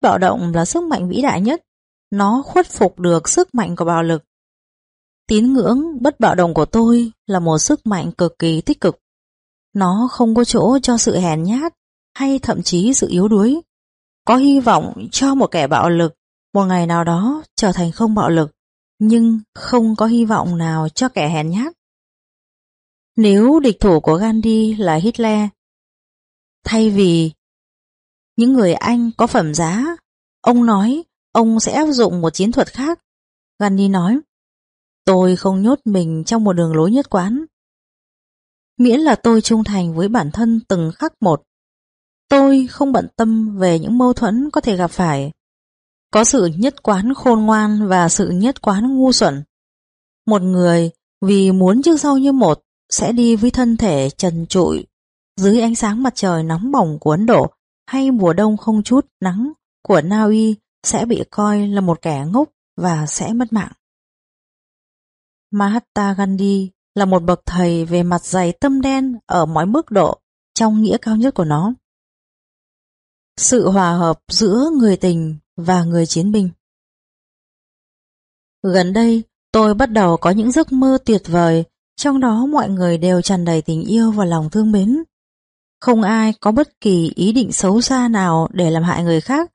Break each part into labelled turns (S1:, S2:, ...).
S1: bạo động là sức mạnh vĩ đại nhất. Nó khuất phục được sức mạnh của bạo lực. Tín ngưỡng bất bạo động của tôi là một sức mạnh cực kỳ tích cực. Nó không có chỗ cho sự hèn nhát hay thậm chí sự yếu đuối. Có hy vọng cho một kẻ bạo lực một ngày nào đó trở thành không bạo lực, nhưng không có hy vọng nào cho kẻ hèn nhát. Nếu địch thủ của Gandhi là Hitler, thay vì những người Anh có phẩm giá, ông nói ông sẽ áp dụng một chiến thuật khác. Gandhi nói, tôi không nhốt mình trong một đường lối nhất quán. Miễn là tôi trung thành với bản thân từng khắc một. Tôi không bận tâm về những mâu thuẫn có thể gặp phải. Có sự nhất quán khôn ngoan và sự nhất quán ngu xuẩn. Một người vì muốn trước sau như một sẽ đi với thân thể trần trụi dưới ánh sáng mặt trời nóng bỏng của Ấn Độ hay mùa đông không chút nắng của Na Uy sẽ bị coi là một kẻ ngốc và sẽ mất mạng. Mahatma Gandhi là một bậc thầy về mặt dày tâm đen ở mọi mức độ trong nghĩa cao nhất của nó. Sự hòa hợp giữa người tình và người chiến binh Gần đây, tôi bắt đầu có những giấc mơ tuyệt vời, trong đó mọi người đều tràn đầy tình yêu và lòng thương mến. Không ai có bất kỳ ý định xấu xa nào để làm hại người khác.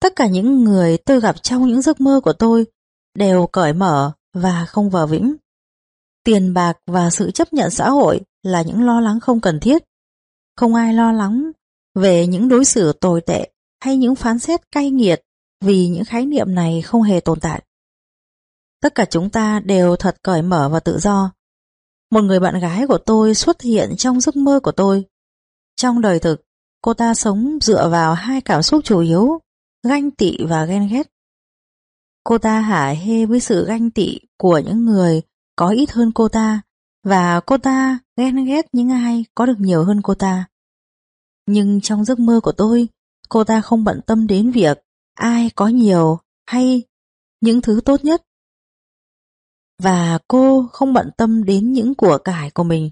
S1: Tất cả những người tôi gặp trong những giấc mơ của tôi đều cởi mở và không vờ vĩnh. Tiền bạc và sự chấp nhận xã hội là những lo lắng không cần thiết. Không ai lo lắng về những đối xử tồi tệ hay những phán xét cay nghiệt vì những khái niệm này không hề tồn tại. Tất cả chúng ta đều thật cởi mở và tự do. Một người bạn gái của tôi xuất hiện trong giấc mơ của tôi. Trong đời thực, cô ta sống dựa vào hai cảm xúc chủ yếu, ganh tị và ghen ghét. Cô ta hả hê với sự ganh tị của những người có ít hơn cô ta và cô ta ghen ghét những ai có được nhiều hơn cô ta. Nhưng trong giấc mơ của tôi, cô ta không bận tâm đến việc ai có nhiều hay những thứ tốt nhất. Và cô không bận tâm đến những của cải của mình.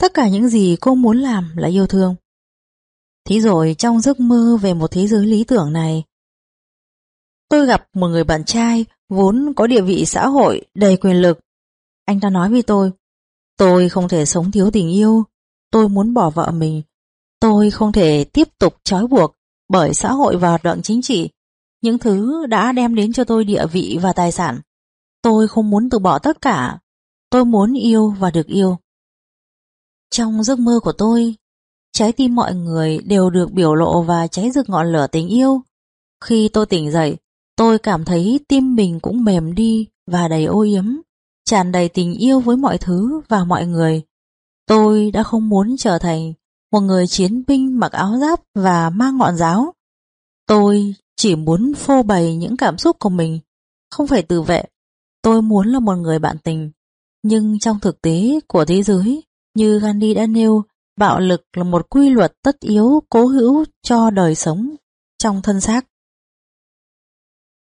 S1: Tất cả những gì cô muốn làm là yêu thương. Thí rồi trong giấc mơ về một thế giới lý tưởng này, tôi gặp một người bạn trai vốn có địa vị xã hội đầy quyền lực. Anh ta nói với tôi, tôi không thể sống thiếu tình yêu, tôi muốn bỏ vợ mình, tôi không thể tiếp tục trói buộc bởi xã hội và hoạt động chính trị, những thứ đã đem đến cho tôi địa vị và tài sản. Tôi không muốn từ bỏ tất cả, tôi muốn yêu và được yêu. Trong giấc mơ của tôi, trái tim mọi người đều được biểu lộ và cháy rực ngọn lửa tình yêu. Khi tôi tỉnh dậy, tôi cảm thấy tim mình cũng mềm đi và đầy ô yếm, tràn đầy tình yêu với mọi thứ và mọi người. Tôi đã không muốn trở thành một người chiến binh mặc áo giáp và mang ngọn giáo. Tôi chỉ muốn phô bày những cảm xúc của mình, không phải tự vệ. Tôi muốn là một người bạn tình, nhưng trong thực tế của thế giới, như Gandhi đã nêu, bạo lực là một quy luật tất yếu cố hữu cho đời sống trong thân xác.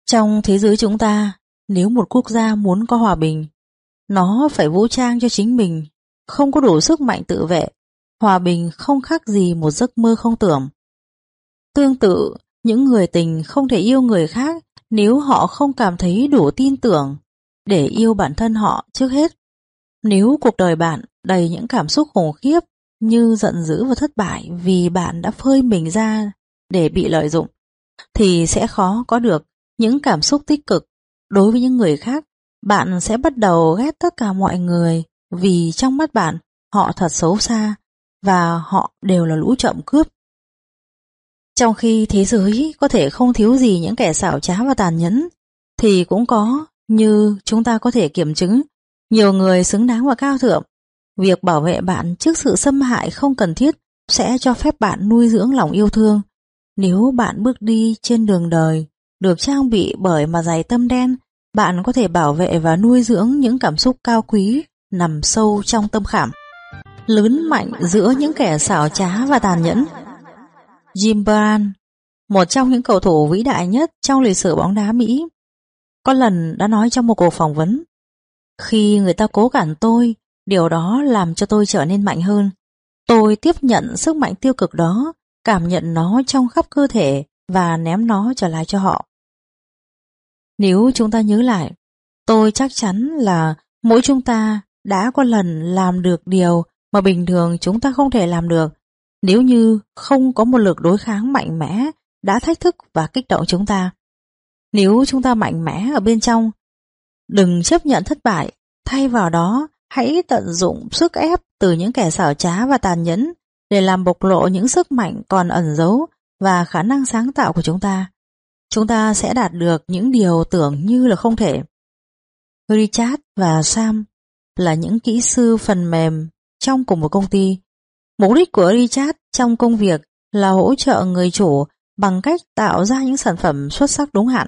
S1: Trong thế giới chúng ta, nếu một quốc gia muốn có hòa bình, nó phải vũ trang cho chính mình, không có đủ sức mạnh tự vệ. Hòa bình không khác gì một giấc mơ không tưởng. Tương tự, những người tình không thể yêu người khác nếu họ không cảm thấy đủ tin tưởng để yêu bản thân họ trước hết. Nếu cuộc đời bạn đầy những cảm xúc khủng khiếp như giận dữ và thất bại vì bạn đã phơi mình ra để bị lợi dụng, thì sẽ khó có được những cảm xúc tích cực. Đối với những người khác, bạn sẽ bắt đầu ghét tất cả mọi người vì trong mắt bạn họ thật xấu xa và họ đều là lũ trộm cướp. Trong khi thế giới có thể không thiếu gì những kẻ xảo trá và tàn nhẫn, thì cũng có, như chúng ta có thể kiểm chứng, nhiều người xứng đáng và cao thượng. Việc bảo vệ bạn trước sự xâm hại không cần thiết sẽ cho phép bạn nuôi dưỡng lòng yêu thương. Nếu bạn bước đi trên đường đời, được trang bị bởi mà dày tâm đen, bạn có thể bảo vệ và nuôi dưỡng những cảm xúc cao quý nằm sâu trong tâm khảm. Lớn mạnh giữa những kẻ xảo trá và tàn nhẫn Jim Brown, một trong những cầu thủ vĩ đại nhất trong lịch sử bóng đá Mỹ, có lần đã nói trong một cuộc phỏng vấn, khi người ta cố cản tôi, điều đó làm cho tôi trở nên mạnh hơn. Tôi tiếp nhận sức mạnh tiêu cực đó, cảm nhận nó trong khắp cơ thể và ném nó trở lại cho họ. Nếu chúng ta nhớ lại, tôi chắc chắn là mỗi chúng ta đã có lần làm được điều mà bình thường chúng ta không thể làm được nếu như không có một lực đối kháng mạnh mẽ đã thách thức và kích động chúng ta. Nếu chúng ta mạnh mẽ ở bên trong, đừng chấp nhận thất bại, thay vào đó hãy tận dụng sức ép từ những kẻ xảo trá và tàn nhẫn để làm bộc lộ những sức mạnh còn ẩn giấu và khả năng sáng tạo của chúng ta. Chúng ta sẽ đạt được những điều tưởng như là không thể. Richard và Sam là những kỹ sư phần mềm trong cùng một công ty. Mục đích của Richard trong công việc là hỗ trợ người chủ bằng cách tạo ra những sản phẩm xuất sắc đúng hạn.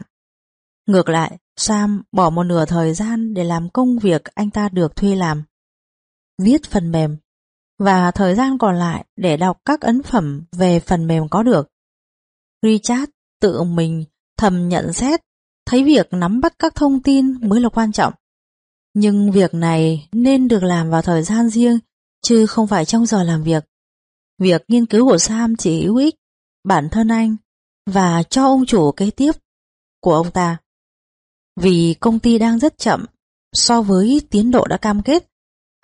S1: Ngược lại, Sam bỏ một nửa thời gian để làm công việc anh ta được thuê làm. Viết phần mềm và thời gian còn lại để đọc các ấn phẩm về phần mềm có được. Richard tự mình thầm nhận xét thấy việc nắm bắt các thông tin mới là quan trọng. Nhưng việc này nên được làm vào thời gian riêng chứ không phải trong giờ làm việc. Việc nghiên cứu của Sam chỉ hữu ích bản thân anh và cho ông chủ kế tiếp của ông ta. Vì công ty đang rất chậm so với tiến độ đã cam kết,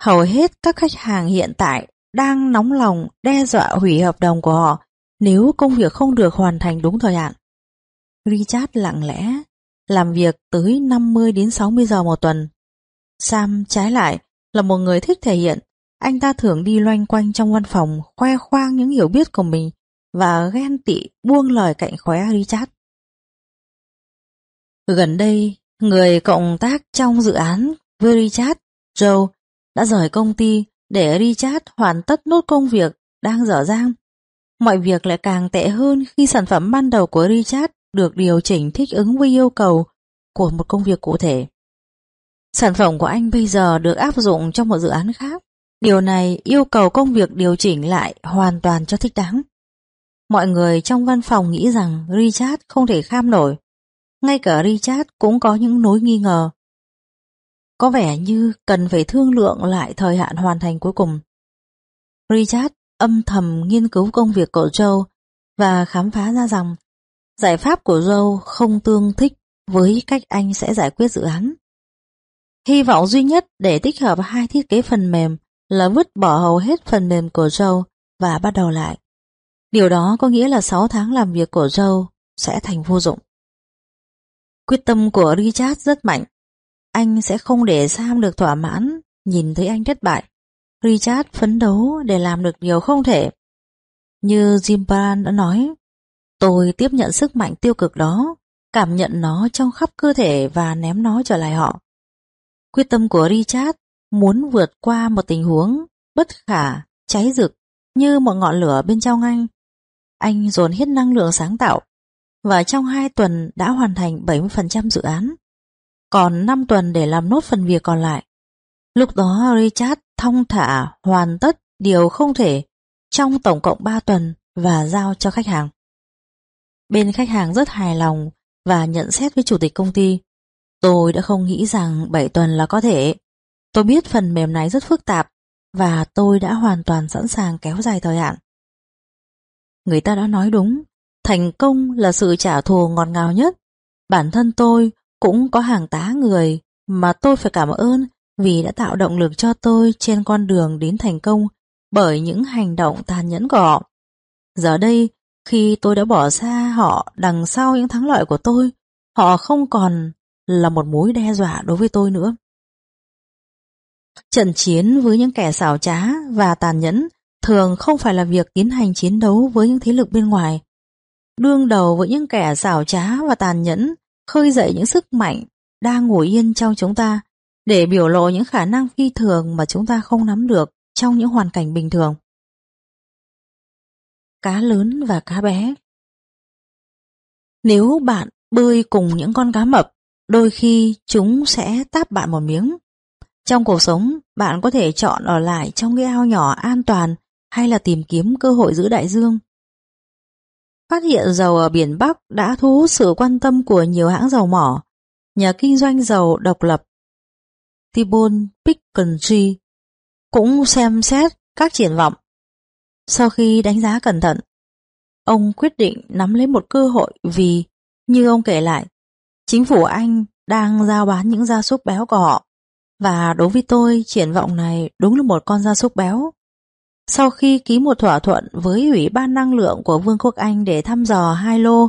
S1: hầu hết các khách hàng hiện tại đang nóng lòng đe dọa hủy hợp đồng của họ nếu công việc không được hoàn thành đúng thời hạn. Richard lặng lẽ làm việc tới 50 đến 60 giờ một tuần. Sam trái lại là một người thích thể hiện, anh ta thường đi loanh quanh trong văn phòng khoe khoang những hiểu biết của mình và ghen tị buông lời cạnh khóe Richard. Gần đây, người cộng tác trong dự án với Richard, Joe, đã rời công ty để Richard hoàn tất nốt công việc đang dở dang. Mọi việc lại càng tệ hơn khi sản phẩm ban đầu của Richard được điều chỉnh thích ứng với yêu cầu của một công việc cụ thể. Sản phẩm của anh bây giờ được áp dụng trong một dự án khác. Điều này yêu cầu công việc điều chỉnh lại hoàn toàn cho thích đáng. Mọi người trong văn phòng nghĩ rằng Richard không thể kham nổi. Ngay cả Richard cũng có những nỗi nghi ngờ. Có vẻ như cần phải thương lượng lại thời hạn hoàn thành cuối cùng. Richard âm thầm nghiên cứu công việc của Joe và khám phá ra rằng giải pháp của Joe không tương thích với cách anh sẽ giải quyết dự án. Hy vọng duy nhất để tích hợp hai thiết kế phần mềm là vứt bỏ hầu hết phần mềm của Joe và bắt đầu lại. Điều đó có nghĩa là 6 tháng làm việc của Joe sẽ thành vô dụng. Quyết tâm của Richard rất mạnh. Anh sẽ không để Sam được thỏa mãn nhìn thấy anh thất bại. Richard phấn đấu để làm được điều không thể. Như Jim Brand đã nói, tôi tiếp nhận sức mạnh tiêu cực đó, cảm nhận nó trong khắp cơ thể và ném nó trở lại họ. Quyết tâm của Richard muốn vượt qua một tình huống bất khả, cháy rực như một ngọn lửa bên trong anh. Anh dồn hết năng lượng sáng tạo và trong 2 tuần đã hoàn thành 70% dự án. Còn 5 tuần để làm nốt phần việc còn lại. Lúc đó Richard thong thả hoàn tất điều không thể trong tổng cộng 3 tuần và giao cho khách hàng. Bên khách hàng rất hài lòng và nhận xét với chủ tịch công ty. Tôi đã không nghĩ rằng 7 tuần là có thể. Tôi biết phần mềm này rất phức tạp và tôi đã hoàn toàn sẵn sàng kéo dài thời hạn. Người ta đã nói đúng, thành công là sự trả thù ngọt ngào nhất. Bản thân tôi cũng có hàng tá người mà tôi phải cảm ơn vì đã tạo động lực cho tôi trên con đường đến thành công bởi những hành động tàn nhẫn của họ. Giờ đây, khi tôi đã bỏ xa họ đằng sau những thắng lợi của tôi, họ không còn là một mối đe dọa đối với tôi nữa. Trận chiến với những kẻ xảo trá và tàn nhẫn thường không phải là việc tiến hành chiến đấu với những thế lực bên ngoài. Đương đầu với những kẻ xảo trá và tàn nhẫn, khơi dậy những sức mạnh đang ngồi yên trong chúng ta để biểu lộ những khả năng phi thường mà chúng ta không nắm được trong những hoàn cảnh bình thường. Cá lớn và cá bé Nếu bạn bơi cùng những con cá mập, đôi khi chúng sẽ táp bạn một miếng. Trong cuộc sống, bạn có thể chọn ở lại trong cái ao nhỏ an toàn hay là tìm kiếm cơ hội giữ đại dương. Phát hiện dầu ở biển Bắc đã thu hút sự quan tâm của nhiều hãng dầu mỏ. Nhà kinh doanh dầu độc lập Tibon Pickensy cũng xem xét các triển vọng. Sau khi đánh giá cẩn thận, ông quyết định nắm lấy một cơ hội vì, như ông kể lại, chính phủ Anh đang giao bán những gia súc béo của họ. Và đối với tôi, triển vọng này đúng là một con gia súc béo. Sau khi ký một thỏa thuận với Ủy ban Năng lượng của Vương quốc Anh để thăm dò hai lô,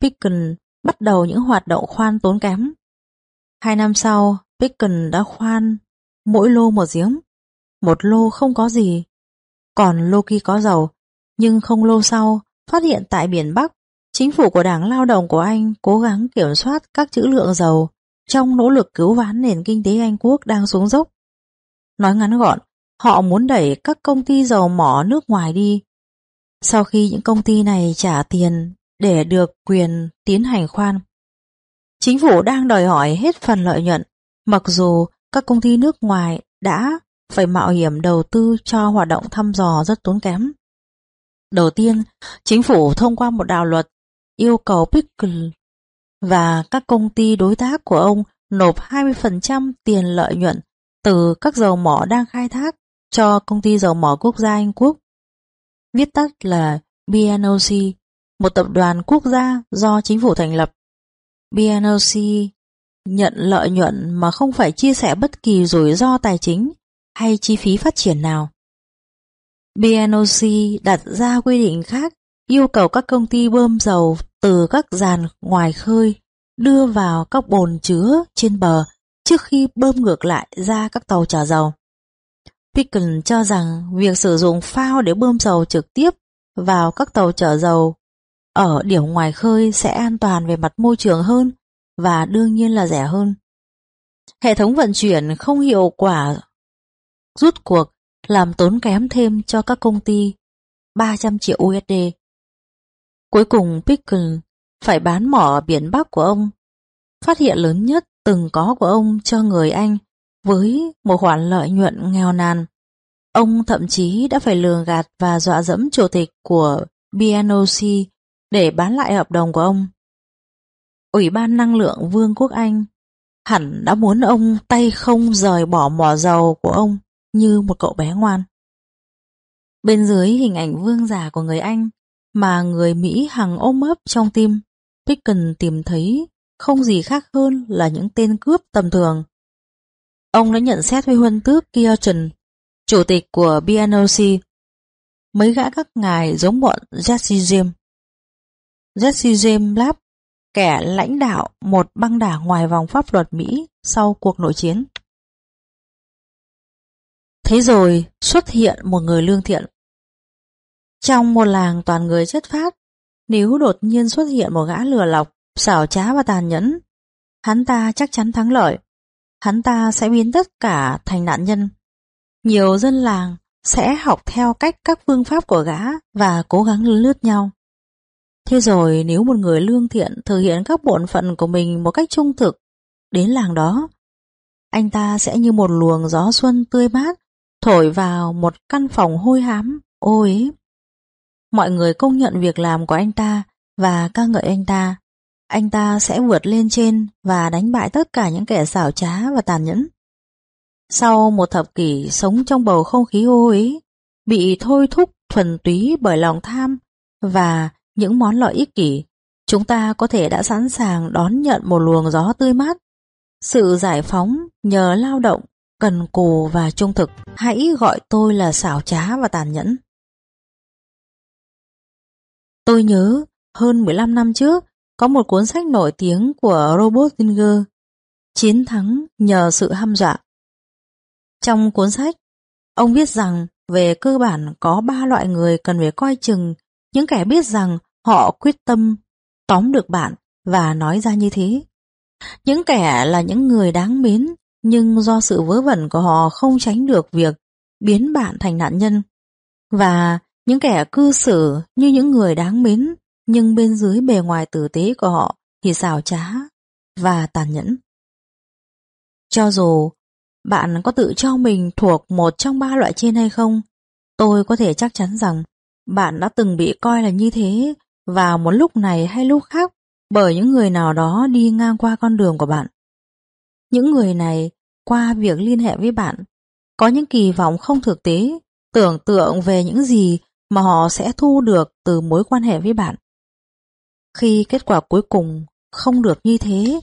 S1: Picken bắt đầu những hoạt động khoan tốn kém. Hai năm sau, Picken đã khoan mỗi lô một giếng. Một lô không có gì, còn lô kia có dầu. Nhưng không lâu sau, phát hiện tại biển Bắc, chính phủ của Đảng Lao động của Anh cố gắng kiểm soát các trữ lượng dầu trong nỗ lực cứu vãn nền kinh tế Anh quốc đang xuống dốc. Nói ngắn gọn, họ muốn đẩy các công ty dầu mỏ nước ngoài đi. Sau khi những công ty này trả tiền để được quyền tiến hành khoan, chính phủ đang đòi hỏi hết phần lợi nhuận, mặc dù các công ty nước ngoài đã phải mạo hiểm đầu tư cho hoạt động thăm dò rất tốn kém. Đầu tiên, chính phủ thông qua một đạo luật yêu cầu Pickle và các công ty đối tác của ông nộp 20% tiền lợi nhuận từ các dầu mỏ đang khai thác cho công ty dầu mỏ quốc gia Anh Quốc. Viết tắt là BNOC, một tập đoàn quốc gia do chính phủ thành lập. BNOC nhận lợi nhuận mà không phải chia sẻ bất kỳ rủi ro tài chính hay chi phí phát triển nào. BNOC đặt ra quy định khác yêu cầu các công ty bơm dầu từ các giàn ngoài khơi đưa vào các bồn chứa trên bờ trước khi bơm ngược lại ra các tàu chở dầu. Pickle cho rằng việc sử dụng phao để bơm dầu trực tiếp vào các tàu chở dầu ở điểm ngoài khơi sẽ an toàn về mặt môi trường hơn và đương nhiên là rẻ hơn. Hệ thống vận chuyển không hiệu quả rút cuộc làm tốn kém thêm cho các công ty 300 triệu USD. Cuối cùng Pickle phải bán mỏ biển Bắc của ông, phát hiện lớn nhất từng có của ông cho người Anh với một khoản lợi nhuận nghèo nàn. Ông thậm chí đã phải lường gạt và dọa dẫm chủ tịch của BNOC để bán lại hợp đồng của ông. Ủy ban năng lượng Vương quốc Anh hẳn đã muốn ông tay không rời bỏ mỏ dầu của ông như một cậu bé ngoan. Bên dưới hình ảnh vương giả của người Anh mà người Mỹ hằng ôm ấp trong tim, Picken tìm thấy không gì khác hơn là những tên cướp tầm thường. Ông đã nhận xét với huân tước Kielton, chủ tịch của BNOC. Mấy gã các ngài giống bọn Jesse James. Jesse James Lab, kẻ lãnh đạo một băng đảng ngoài vòng pháp luật Mỹ sau cuộc nội chiến. Thế rồi xuất hiện một người lương thiện. Trong một làng toàn người chất phát, nếu đột nhiên xuất hiện một gã lừa lọc, xảo trá và tàn nhẫn, hắn ta chắc chắn thắng lợi. Hắn ta sẽ biến tất cả thành nạn nhân. Nhiều dân làng sẽ học theo cách các phương pháp của gã và cố gắng lướt nhau. Thế rồi nếu một người lương thiện thực hiện các bổn phận của mình một cách trung thực đến làng đó, anh ta sẽ như một luồng gió xuân tươi mát thổi vào một căn phòng hôi hám, ôi Mọi người công nhận việc làm của anh ta và ca ngợi anh ta. Anh ta sẽ vượt lên trên và đánh bại tất cả những kẻ xảo trá và tàn nhẫn. Sau một thập kỷ sống trong bầu không khí ô uế, bị thôi thúc thuần túy bởi lòng tham và những món lợi ích kỷ, chúng ta có thể đã sẵn sàng đón nhận một luồng gió tươi mát. Sự giải phóng nhờ lao động cần cù và trung thực, hãy gọi tôi là xảo trá và tàn nhẫn. Tôi nhớ, hơn 15 năm trước, có một cuốn sách nổi tiếng của Robert Singer, Chiến thắng nhờ sự ham dọa. Trong cuốn sách, ông viết rằng về cơ bản có ba loại người cần phải coi chừng những kẻ biết rằng họ quyết tâm tóm được bạn và nói ra như thế. Những kẻ là những người đáng mến nhưng do sự vớ vẩn của họ không tránh được việc biến bạn thành nạn nhân. Và những kẻ cư xử như những người đáng mến, nhưng bên dưới bề ngoài tử tế của họ thì xảo trá và tàn nhẫn. Cho dù bạn có tự cho mình thuộc một trong ba loại trên hay không, tôi có thể chắc chắn rằng bạn đã từng bị coi là như thế vào một lúc này hay lúc khác bởi những người nào đó đi ngang qua con đường của bạn. Những người này, qua việc liên hệ với bạn, có những kỳ vọng không thực tế, tưởng tượng về những gì mà họ sẽ thu được từ mối quan hệ với bạn. Khi kết quả cuối cùng không được như thế,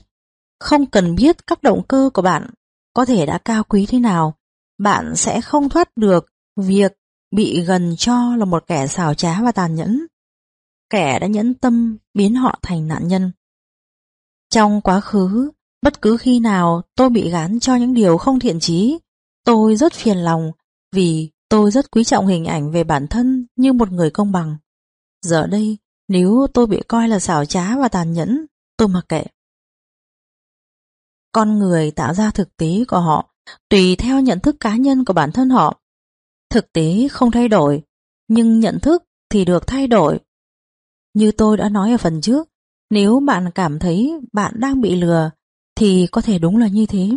S1: không cần biết các động cơ của bạn có thể đã cao quý thế nào, bạn sẽ không thoát được việc bị gần cho là một kẻ xào trá và tàn nhẫn. Kẻ đã nhẫn tâm biến họ thành nạn nhân. Trong quá khứ, bất cứ khi nào tôi bị gán cho những điều không thiện chí, tôi rất phiền lòng vì tôi rất quý trọng hình ảnh về bản thân như một người công bằng. Giờ đây, nếu tôi bị coi là xảo trá và tàn nhẫn, tôi mặc kệ. Con người tạo ra thực tế của họ tùy theo nhận thức cá nhân của bản thân họ. Thực tế không thay đổi, nhưng nhận thức thì được thay đổi. Như tôi đã nói ở phần trước, nếu bạn cảm thấy bạn đang bị lừa, thì có thể đúng là như thế.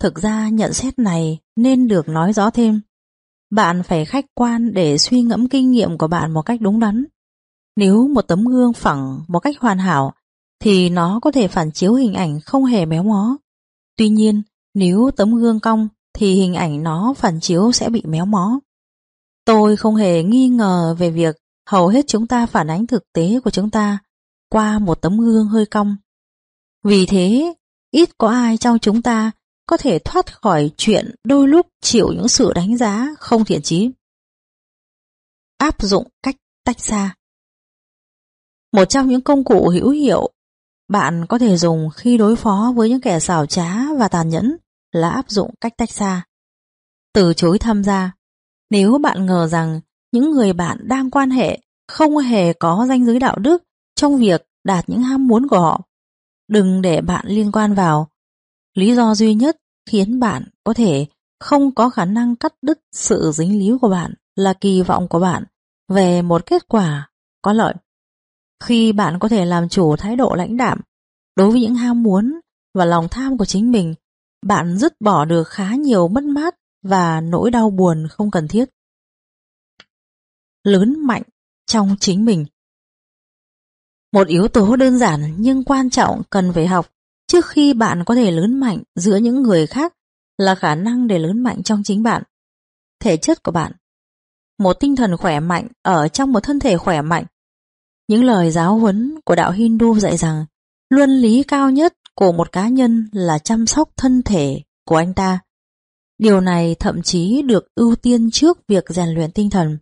S1: Thực ra nhận xét này nên được nói rõ thêm. Bạn phải khách quan để suy ngẫm kinh nghiệm của bạn một cách đúng đắn. Nếu một tấm gương phẳng một cách hoàn hảo, thì nó có thể phản chiếu hình ảnh không hề méo mó. Tuy nhiên, nếu tấm gương cong, thì hình ảnh nó phản chiếu sẽ bị méo mó. Tôi không hề nghi ngờ về việc hầu hết chúng ta phản ánh thực tế của chúng ta qua một tấm gương hơi cong. Vì thế, ít có ai trong chúng ta có thể thoát khỏi chuyện đôi lúc chịu những sự đánh giá không thiện chí. Áp dụng cách tách xa một trong những công cụ hữu hiệu bạn có thể dùng khi đối phó với những kẻ xảo trá và tàn nhẫn là áp dụng cách tách xa. Từ chối tham gia Nếu bạn ngờ rằng những người bạn đang quan hệ không hề có danh giới đạo đức trong việc đạt những ham muốn của họ, đừng để bạn liên quan vào. Lý do duy nhất khiến bạn có thể không có khả năng cắt đứt sự dính líu của bạn là kỳ vọng của bạn về một kết quả có lợi. Khi bạn có thể làm chủ thái độ lãnh đạm đối với những ham muốn và lòng tham của chính mình, bạn dứt bỏ được khá nhiều mất mát và nỗi đau buồn không cần thiết. Lớn mạnh trong chính mình Một yếu tố đơn giản nhưng quan trọng cần phải học trước khi bạn có thể lớn mạnh giữa những người khác là khả năng để lớn mạnh trong chính bạn. Thể chất của bạn Một tinh thần khỏe mạnh ở trong một thân thể khỏe mạnh. Những lời giáo huấn của đạo Hindu dạy rằng luân lý cao nhất của một cá nhân là chăm sóc thân thể của anh ta. Điều này thậm chí được ưu tiên trước việc rèn luyện tinh thần.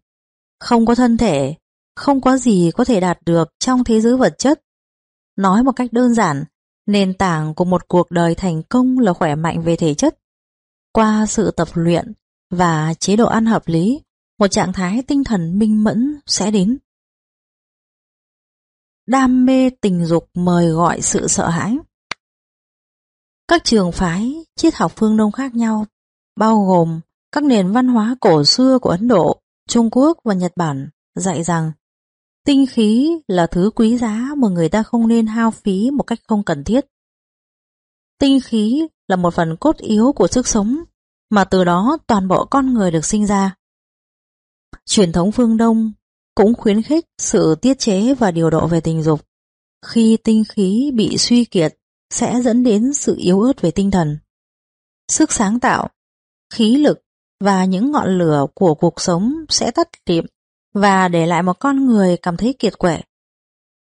S1: Không có thân thể, không có gì có thể đạt được trong thế giới vật chất. Nói một cách đơn giản, nền tảng của một cuộc đời thành công là khỏe mạnh về thể chất. Qua sự tập luyện và chế độ ăn hợp lý, một trạng thái tinh thần minh mẫn sẽ đến. Đam mê tình dục mời gọi sự sợ hãi Các trường phái, triết học phương Đông khác nhau, bao gồm các nền văn hóa cổ xưa của Ấn Độ, Trung Quốc và Nhật Bản, dạy rằng tinh khí là thứ quý giá mà người ta không nên hao phí một cách không cần thiết. Tinh khí là một phần cốt yếu của sức sống, mà từ đó toàn bộ con người được sinh ra. Truyền thống phương Đông cũng khuyến khích sự tiết chế và điều độ về tình dục. Khi tinh khí bị suy kiệt sẽ dẫn đến sự yếu ớt về tinh thần. Sức sáng tạo, khí lực và những ngọn lửa của cuộc sống sẽ tắt tiệm và để lại một con người cảm thấy kiệt quệ.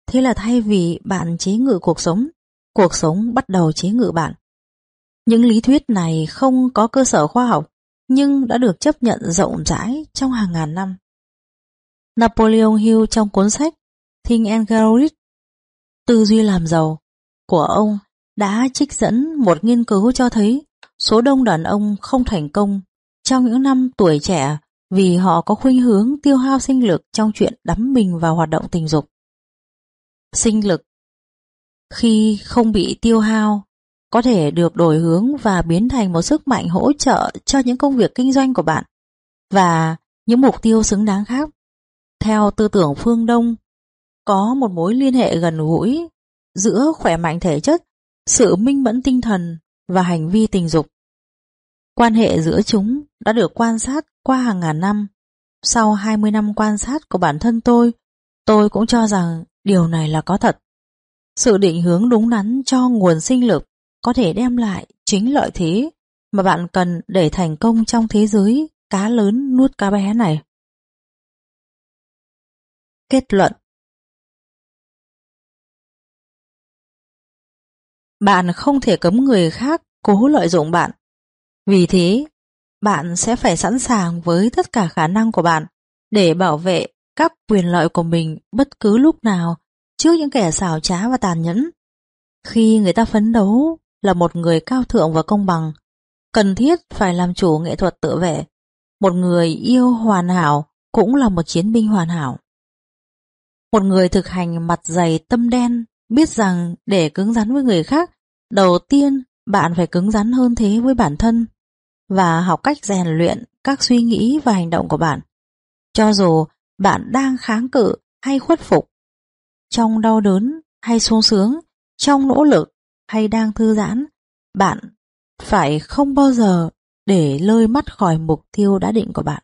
S1: Thế là thay vì bạn chế ngự cuộc sống, cuộc sống bắt đầu chế ngự bạn. Những lý thuyết này không có cơ sở khoa học nhưng đã được chấp nhận rộng rãi trong hàng ngàn năm. Napoleon Hill trong cuốn sách Think and Grow Rich Tư duy làm giàu của ông đã trích dẫn một nghiên cứu cho thấy số đông đàn ông không thành công trong những năm tuổi trẻ vì họ có khuynh hướng tiêu hao sinh lực trong chuyện đắm mình vào hoạt động tình dục. Sinh lực khi không bị tiêu hao có thể được đổi hướng và biến thành một sức mạnh hỗ trợ cho những công việc kinh doanh của bạn và những mục tiêu xứng đáng khác. Theo tư tưởng phương Đông, có một mối liên hệ gần gũi giữa khỏe mạnh thể chất, sự minh mẫn tinh thần và hành vi tình dục. Quan hệ giữa chúng đã được quan sát qua hàng ngàn năm. Sau 20 năm quan sát của bản thân tôi, tôi cũng cho rằng điều này là có thật. Sự định hướng đúng đắn cho nguồn sinh lực có thể đem lại chính lợi thế mà bạn cần để thành công trong thế giới cá lớn nuốt cá bé này. Kết luận Bạn không thể cấm người khác cố lợi dụng bạn. Vì thế, bạn sẽ phải sẵn sàng với tất cả khả năng của bạn để bảo vệ các quyền lợi của mình bất cứ lúc nào trước những kẻ xảo trá và tàn nhẫn. Khi người ta phấn đấu là một người cao thượng và công bằng, cần thiết phải làm chủ nghệ thuật tự vệ. Một người yêu hoàn hảo cũng là một chiến binh hoàn hảo. Một người thực hành mặt dày tâm đen biết rằng để cứng rắn với người khác, đầu tiên bạn phải cứng rắn hơn thế với bản thân và học cách rèn luyện các suy nghĩ và hành động của bạn. Cho dù bạn đang kháng cự hay khuất phục, trong đau đớn hay sung sướng, trong nỗ lực hay đang thư giãn, bạn phải không bao giờ để lơi mắt khỏi mục tiêu đã định của bạn.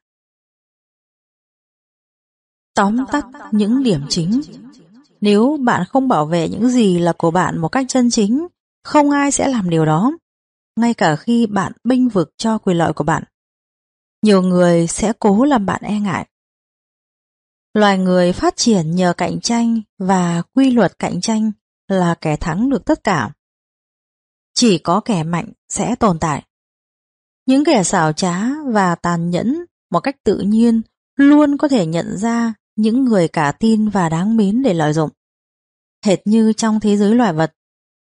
S1: Tóm tắt những điểm chính Nếu bạn không bảo vệ những gì là của bạn một cách chân chính, không ai sẽ làm điều đó, ngay cả khi bạn bênh vực cho quyền lợi của bạn. Nhiều người sẽ cố làm bạn e ngại. Loài người phát triển nhờ cạnh tranh và quy luật cạnh tranh là kẻ thắng được tất cả. Chỉ có kẻ mạnh sẽ tồn tại. Những kẻ xảo trá và tàn nhẫn một cách tự nhiên luôn có thể nhận ra những người cả tin và đáng mến để lợi dụng. Hệt như trong thế giới loài vật,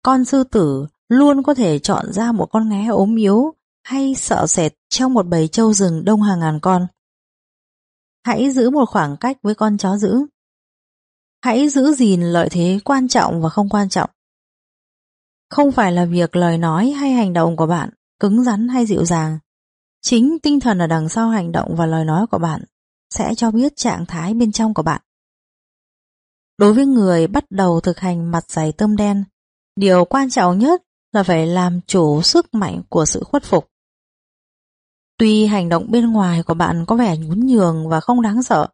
S1: con sư tử luôn có thể chọn ra một con ngé ốm yếu hay sợ sệt trong một bầy trâu rừng đông hàng ngàn con. Hãy giữ một khoảng cách với con chó dữ. Hãy giữ gìn lợi thế quan trọng và không quan trọng. Không phải là việc lời nói hay hành động của bạn cứng rắn hay dịu dàng. Chính tinh thần ở đằng sau hành động và lời nói của bạn sẽ cho biết trạng thái bên trong của bạn. Đối với người bắt đầu thực hành mặt dày tâm đen, điều quan trọng nhất là phải làm chủ sức mạnh của sự khuất phục. Tuy hành động bên ngoài của bạn có vẻ nhún nhường và không đáng sợ,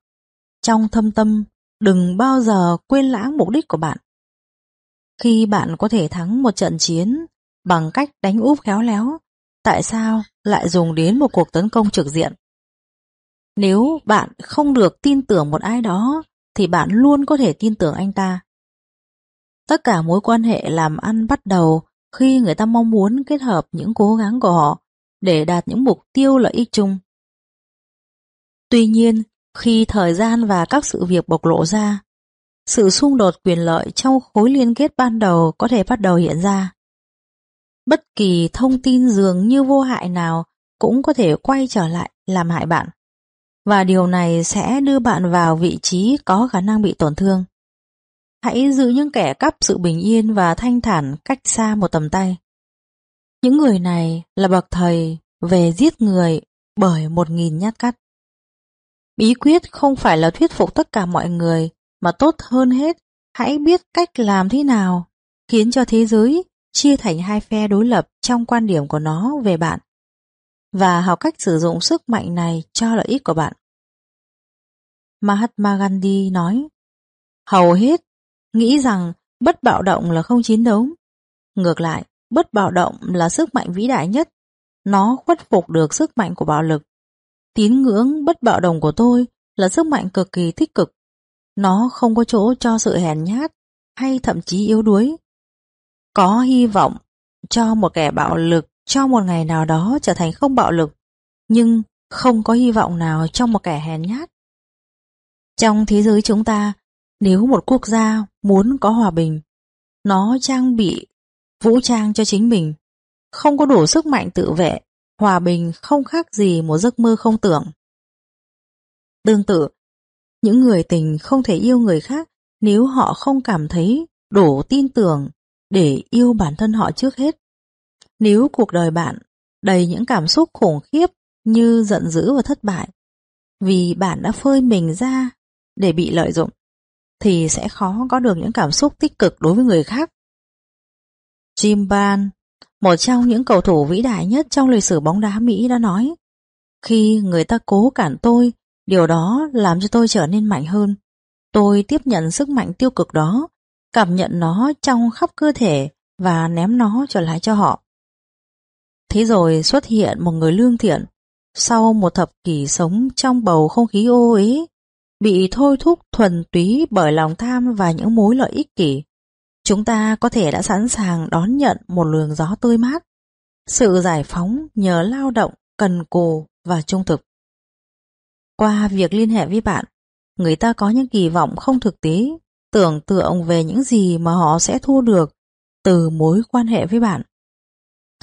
S1: trong thâm tâm đừng bao giờ quên lãng mục đích của bạn. Khi bạn có thể thắng một trận chiến bằng cách đánh úp khéo léo, tại sao lại dùng đến một cuộc tấn công trực diện? Nếu bạn không được tin tưởng một ai đó, thì bạn luôn có thể tin tưởng anh ta. Tất cả mối quan hệ làm ăn bắt đầu khi người ta mong muốn kết hợp những cố gắng của họ để đạt những mục tiêu lợi ích chung. Tuy nhiên, khi thời gian và các sự việc bộc lộ ra, sự xung đột quyền lợi trong khối liên kết ban đầu có thể bắt đầu hiện ra. Bất kỳ thông tin dường như vô hại nào cũng có thể quay trở lại làm hại bạn. Và điều này sẽ đưa bạn vào vị trí có khả năng bị tổn thương. Hãy giữ những kẻ cắp sự bình yên và thanh thản cách xa một tầm tay. Những người này là bậc thầy về giết người bởi một nghìn nhát cắt. Bí quyết không phải là thuyết phục tất cả mọi người, mà tốt hơn hết, hãy biết cách làm thế nào khiến cho thế giới chia thành hai phe đối lập trong quan điểm của nó về bạn và học cách sử dụng sức mạnh này cho lợi ích của bạn. Mahatma Gandhi nói, hầu hết nghĩ rằng bất bạo động là không chiến đấu. Ngược lại, bất bạo động là sức mạnh vĩ đại nhất. Nó khuất phục được sức mạnh của bạo lực. Tín ngưỡng bất bạo động của tôi là sức mạnh cực kỳ tích cực. Nó không có chỗ cho sự hèn nhát hay thậm chí yếu đuối. Có hy vọng cho một kẻ bạo lực cho một ngày nào đó trở thành không bạo lực, nhưng không có hy vọng nào trong một kẻ hèn nhát. Trong thế giới chúng ta, nếu một quốc gia muốn có hòa bình, nó trang bị vũ trang cho chính mình, không có đủ sức mạnh tự vệ, hòa bình không khác gì một giấc mơ không tưởng. Tương tự, những người tình không thể yêu người khác nếu họ không cảm thấy đủ tin tưởng để yêu bản thân họ trước hết. Nếu cuộc đời bạn đầy những cảm xúc khủng khiếp như giận dữ và thất bại, vì bạn đã phơi mình ra để bị lợi dụng, thì sẽ khó có được những cảm xúc tích cực đối với người khác. Jim Ban, một trong những cầu thủ vĩ đại nhất trong lịch sử bóng đá Mỹ đã nói, khi người ta cố cản tôi, điều đó làm cho tôi trở nên mạnh hơn. Tôi tiếp nhận sức mạnh tiêu cực đó, cảm nhận nó trong khắp cơ thể và ném nó trở lại cho họ. Thế rồi xuất hiện một người lương thiện, sau một thập kỷ sống trong bầu không khí ô uế bị thôi thúc thuần túy bởi lòng tham và những mối lợi ích kỷ, chúng ta có thể đã sẵn sàng đón nhận một luồng gió tươi mát, sự giải phóng nhờ lao động, cần cù và trung thực. Qua việc liên hệ với bạn, người ta có những kỳ vọng không thực tế, tưởng tượng về những gì mà họ sẽ thu được từ mối quan hệ với bạn.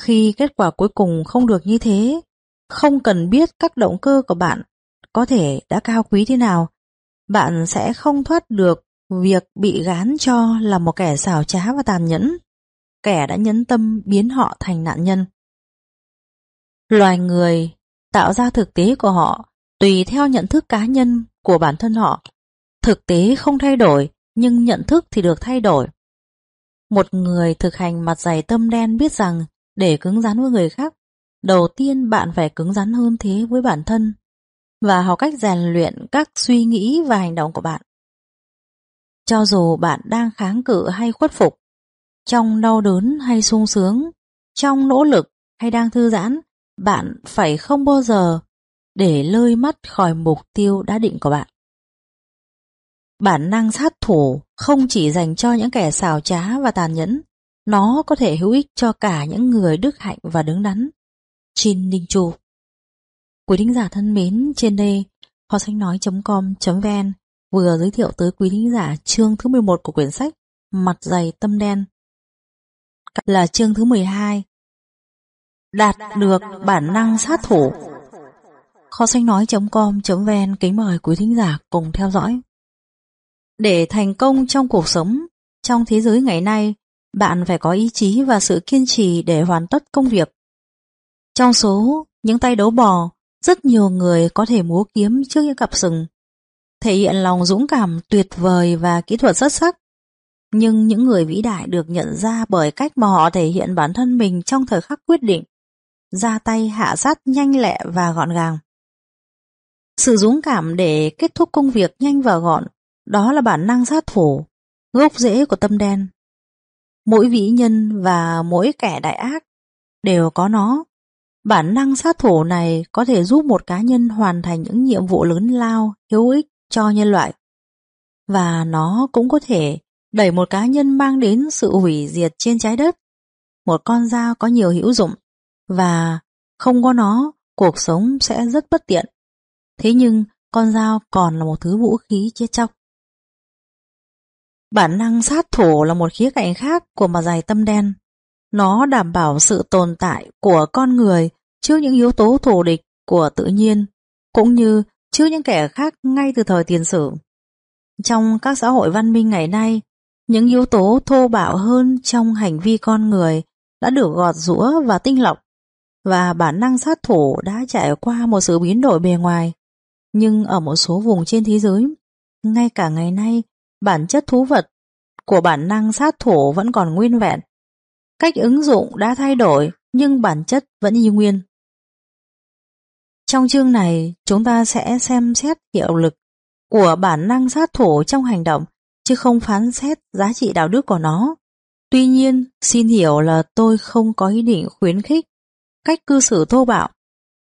S1: Khi kết quả cuối cùng không được như thế, không cần biết các động cơ của bạn có thể đã cao quý thế nào, bạn sẽ không thoát được việc bị gán cho là một kẻ xảo trá và tàn nhẫn, kẻ đã nhấn tâm biến họ thành nạn nhân. Loài người tạo ra thực tế của họ tùy theo nhận thức cá nhân của bản thân họ. Thực tế không thay đổi, nhưng nhận thức thì được thay đổi. Một người thực hành mặt dày tâm đen biết rằng để cứng rắn với người khác, đầu tiên bạn phải cứng rắn hơn thế với bản thân và học cách rèn luyện các suy nghĩ và hành động của bạn. Cho dù bạn đang kháng cự hay khuất phục, trong đau đớn hay sung sướng, trong nỗ lực hay đang thư giãn, bạn phải không bao giờ để lơi mắt khỏi mục tiêu đã định của bạn. Bản năng sát thủ không chỉ dành cho những kẻ xào trá và tàn nhẫn, nó có thể hữu ích cho cả những người đức hạnh và đứng đắn. Chin Ninh Chu Quý thính giả thân mến, trên đây, hoa sách nói.com.vn vừa giới thiệu tới quý thính giả chương thứ 11 của quyển sách Mặt dày tâm đen. Là chương thứ 12. Đạt được bản năng sát thủ. Kho sách nói.com.vn kính mời quý thính giả cùng theo dõi. Để thành công trong cuộc sống, trong thế giới ngày nay, bạn phải có ý chí và sự kiên trì để hoàn tất công việc. Trong số những tay đấu bò, rất nhiều người có thể múa kiếm trước những cặp sừng, thể hiện lòng dũng cảm tuyệt vời và kỹ thuật xuất sắc. Nhưng những người vĩ đại được nhận ra bởi cách mà họ thể hiện bản thân mình trong thời khắc quyết định, ra tay hạ sát nhanh lẹ và gọn gàng. Sự dũng cảm để kết thúc công việc nhanh và gọn, đó là bản năng sát thủ, gốc rễ của tâm đen. Mỗi vĩ nhân và mỗi kẻ đại ác đều có nó. Bản năng sát thủ này có thể giúp một cá nhân hoàn thành những nhiệm vụ lớn lao, hữu ích cho nhân loại. Và nó cũng có thể đẩy một cá nhân mang đến sự hủy diệt trên trái đất. Một con dao có nhiều hữu dụng và không có nó, cuộc sống sẽ rất bất tiện. Thế nhưng con dao còn là một thứ vũ khí chết chóc. Bản năng sát thủ là một khía cạnh khác của mặt dày tâm đen. Nó đảm bảo sự tồn tại của con người trước những yếu tố thù địch của tự nhiên, cũng như trước những kẻ khác ngay từ thời tiền sử. Trong các xã hội văn minh ngày nay, những yếu tố thô bạo hơn trong hành vi con người đã được gọt rũa và tinh lọc, và bản năng sát thủ đã trải qua một sự biến đổi bề ngoài. Nhưng ở một số vùng trên thế giới, ngay cả ngày nay, bản chất thú vật của bản năng sát thủ vẫn còn nguyên vẹn. Cách ứng dụng đã thay đổi nhưng bản chất vẫn y nguyên. Trong chương này, chúng ta sẽ xem xét hiệu lực của bản năng sát thủ trong hành động, chứ không phán xét giá trị đạo đức của nó. Tuy nhiên, xin hiểu là tôi không có ý định khuyến khích cách cư xử thô bạo.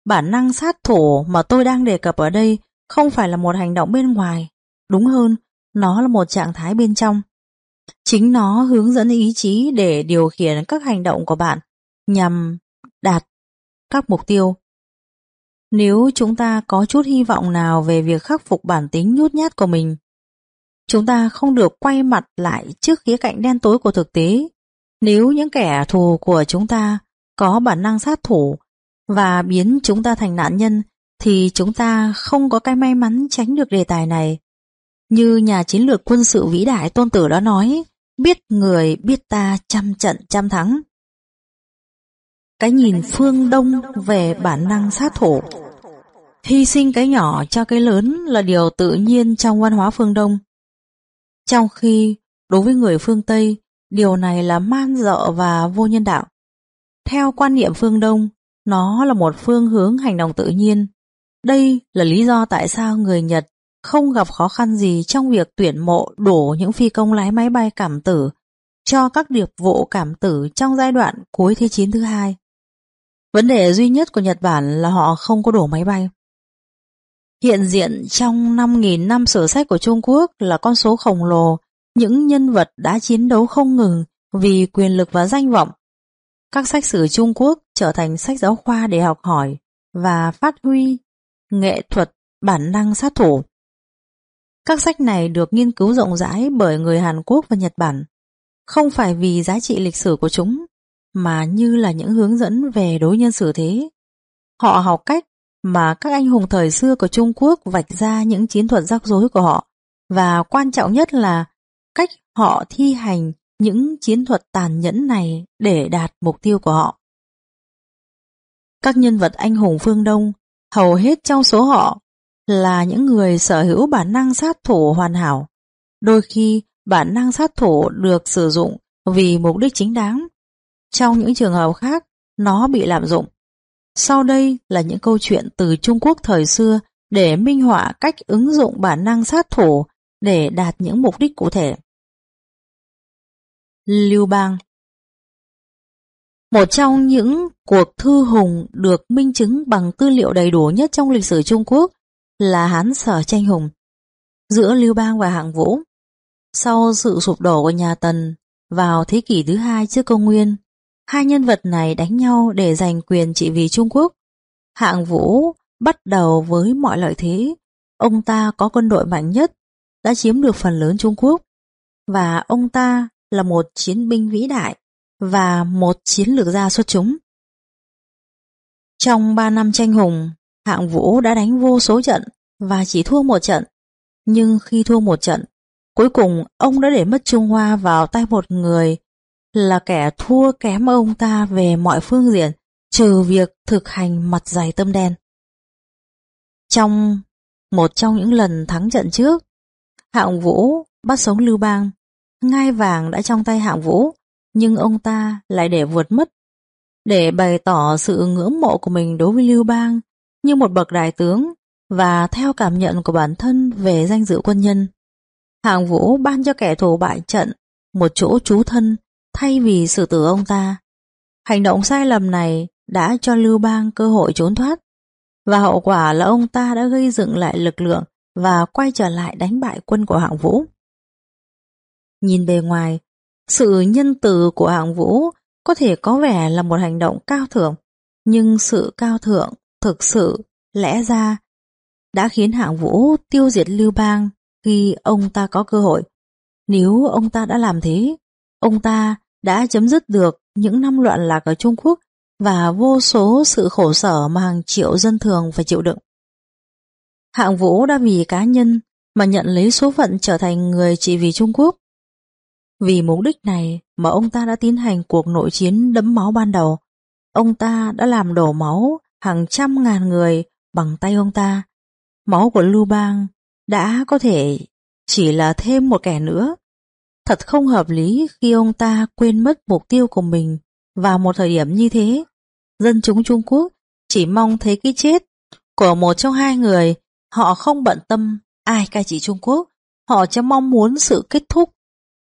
S1: Bản năng sát thủ mà tôi đang đề cập ở đây không phải là một hành động bên ngoài, đúng hơn, nó là một trạng thái bên trong. Chính nó hướng dẫn ý chí để điều khiển các hành động của bạn nhằm đạt các mục tiêu. Nếu chúng ta có chút hy vọng nào về việc khắc phục bản tính nhút nhát của mình, chúng ta không được quay mặt lại trước khía cạnh đen tối của thực tế. Nếu những kẻ thù của chúng ta có bản năng sát thủ và biến chúng ta thành nạn nhân, thì chúng ta không có cái may mắn tránh được đề tài này. Như nhà chiến lược quân sự vĩ đại tôn tử đã nói, biết người biết ta trăm trận trăm thắng. Cái nhìn phương Đông về bản năng sát thủ Hy sinh cái nhỏ cho cái lớn là điều tự nhiên trong văn hóa phương Đông. Trong khi, đối với người phương Tây, điều này là man dợ và vô nhân đạo. Theo quan niệm phương Đông, nó là một phương hướng hành động tự nhiên. Đây là lý do tại sao người Nhật không gặp khó khăn gì trong việc tuyển mộ đủ những phi công lái máy bay cảm tử cho các điệp vụ cảm tử trong giai đoạn cuối Thế chiến thứ hai. Vấn đề duy nhất của Nhật Bản là họ không có đủ máy bay. Hiện diện trong 5.000 năm sử sách của Trung Quốc là con số khổng lồ, những nhân vật đã chiến đấu không ngừng vì quyền lực và danh vọng. Các sách sử Trung Quốc trở thành sách giáo khoa để học hỏi và phát huy nghệ thuật bản năng sát thủ. Các sách này được nghiên cứu rộng rãi bởi người Hàn Quốc và Nhật Bản, không phải vì giá trị lịch sử của chúng, mà như là những hướng dẫn về đối nhân xử thế. Họ học cách mà các anh hùng thời xưa của Trung Quốc vạch ra những chiến thuật rắc rối của họ, và quan trọng nhất là cách họ thi hành những chiến thuật tàn nhẫn này để đạt mục tiêu của họ. Các nhân vật anh hùng phương Đông, hầu hết trong số họ là những người sở hữu bản năng sát thủ hoàn hảo. Đôi khi bản năng sát thủ được sử dụng vì mục đích chính đáng. Trong những trường hợp khác, nó bị lạm dụng. Sau đây là những câu chuyện từ Trung Quốc thời xưa để minh họa cách ứng dụng bản năng sát thủ để đạt những mục đích cụ thể. Lưu Bang Một trong những cuộc thư hùng được minh chứng bằng tư liệu đầy đủ nhất trong lịch sử Trung Quốc là Hán Sở Tranh Hùng giữa Lưu Bang và Hạng Vũ. Sau sự sụp đổ của nhà Tần vào thế kỷ thứ hai trước công nguyên, hai nhân vật này đánh nhau để giành quyền trị vì Trung Quốc. Hạng Vũ bắt đầu với mọi lợi thế, ông ta có quân đội mạnh nhất, đã chiếm được phần lớn Trung Quốc, và ông ta là một chiến binh vĩ đại và một chiến lược gia xuất chúng. Trong ba năm tranh hùng, Hạng Vũ đã đánh vô số trận và chỉ thua một trận. Nhưng khi thua một trận, cuối cùng ông đã để mất Trung Hoa vào tay một người là kẻ thua kém ông ta về mọi phương diện, trừ việc thực hành mặt dày tâm đen. Trong một trong những lần thắng trận trước, Hạng Vũ bắt sống Lưu Bang Ngai vàng đã trong tay hạng vũ, nhưng ông ta lại để vượt mất. Để bày tỏ sự ngưỡng mộ của mình đối với Lưu Bang như một bậc đại tướng và theo cảm nhận của bản thân về danh dự quân nhân. Hạng vũ ban cho kẻ thù bại trận một chỗ trú thân thay vì xử tử ông ta. Hành động sai lầm này đã cho Lưu Bang cơ hội trốn thoát và hậu quả là ông ta đã gây dựng lại lực lượng và quay trở lại đánh bại quân của hạng vũ. Nhìn bề ngoài, sự nhân từ của hạng vũ có thể có vẻ là một hành động cao thượng, nhưng sự cao thượng thực sự lẽ ra đã khiến hạng vũ tiêu diệt Lưu Bang khi ông ta có cơ hội. Nếu ông ta đã làm thế, ông ta đã chấm dứt được những năm loạn lạc ở Trung Quốc và vô số sự khổ sở mà hàng triệu dân thường phải chịu đựng. Hạng Vũ đã vì cá nhân mà nhận lấy số phận trở thành người chỉ vì Trung Quốc. Vì mục đích này mà ông ta đã tiến hành cuộc nội chiến đẫm máu ban đầu. Ông ta đã làm đổ máu hàng trăm ngàn người bằng tay ông ta. Máu của Lưu Bang đã có thể chỉ là thêm một kẻ nữa. Thật không hợp lý khi ông ta quên mất mục tiêu của mình vào một thời điểm như thế. Dân chúng Trung Quốc chỉ mong thấy cái chết của một trong hai người. Họ không bận tâm ai cai trị Trung Quốc. Họ chỉ mong muốn sự kết thúc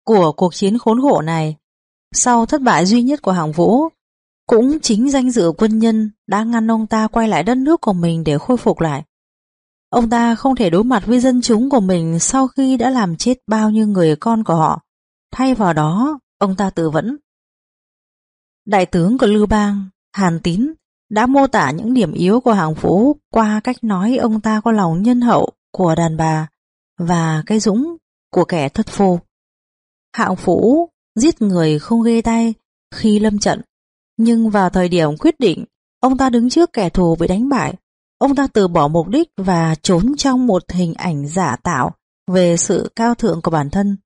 S1: của cuộc chiến khốn khổ này. Sau thất bại duy nhất của Hạng Vũ, cũng chính danh dự quân nhân đã ngăn ông ta quay lại đất nước của mình để khôi phục lại. Ông ta không thể đối mặt với dân chúng của mình sau khi đã làm chết bao nhiêu người con của họ. Thay vào đó, ông ta tự vẫn. Đại tướng của Lưu Bang, Hàn Tín, đã mô tả những điểm yếu của Hạng Vũ qua cách nói ông ta có lòng nhân hậu của đàn bà và cái dũng của kẻ thất phu. Hạng Phủ giết người không ghê tay khi lâm trận, nhưng vào thời điểm quyết định, ông ta đứng trước kẻ thù bị đánh bại. Ông ta từ bỏ mục đích và trốn trong một hình ảnh giả tạo về sự cao thượng của bản thân,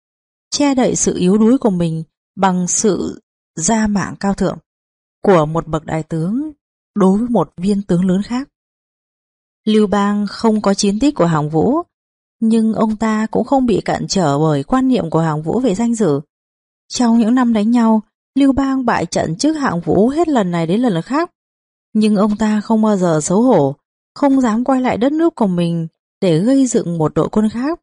S1: che đậy sự yếu đuối của mình bằng sự gia mạng cao thượng của một bậc đại tướng đối với một viên tướng lớn khác. Lưu Bang không có chiến tích của Hạng Vũ, nhưng ông ta cũng không bị cản trở bởi quan niệm của hạng vũ về danh dự. Trong những năm đánh nhau, Lưu Bang bại trận trước hạng vũ hết lần này đến lần khác. Nhưng ông ta không bao giờ xấu hổ, không dám quay lại đất nước của mình để gây dựng một đội quân khác.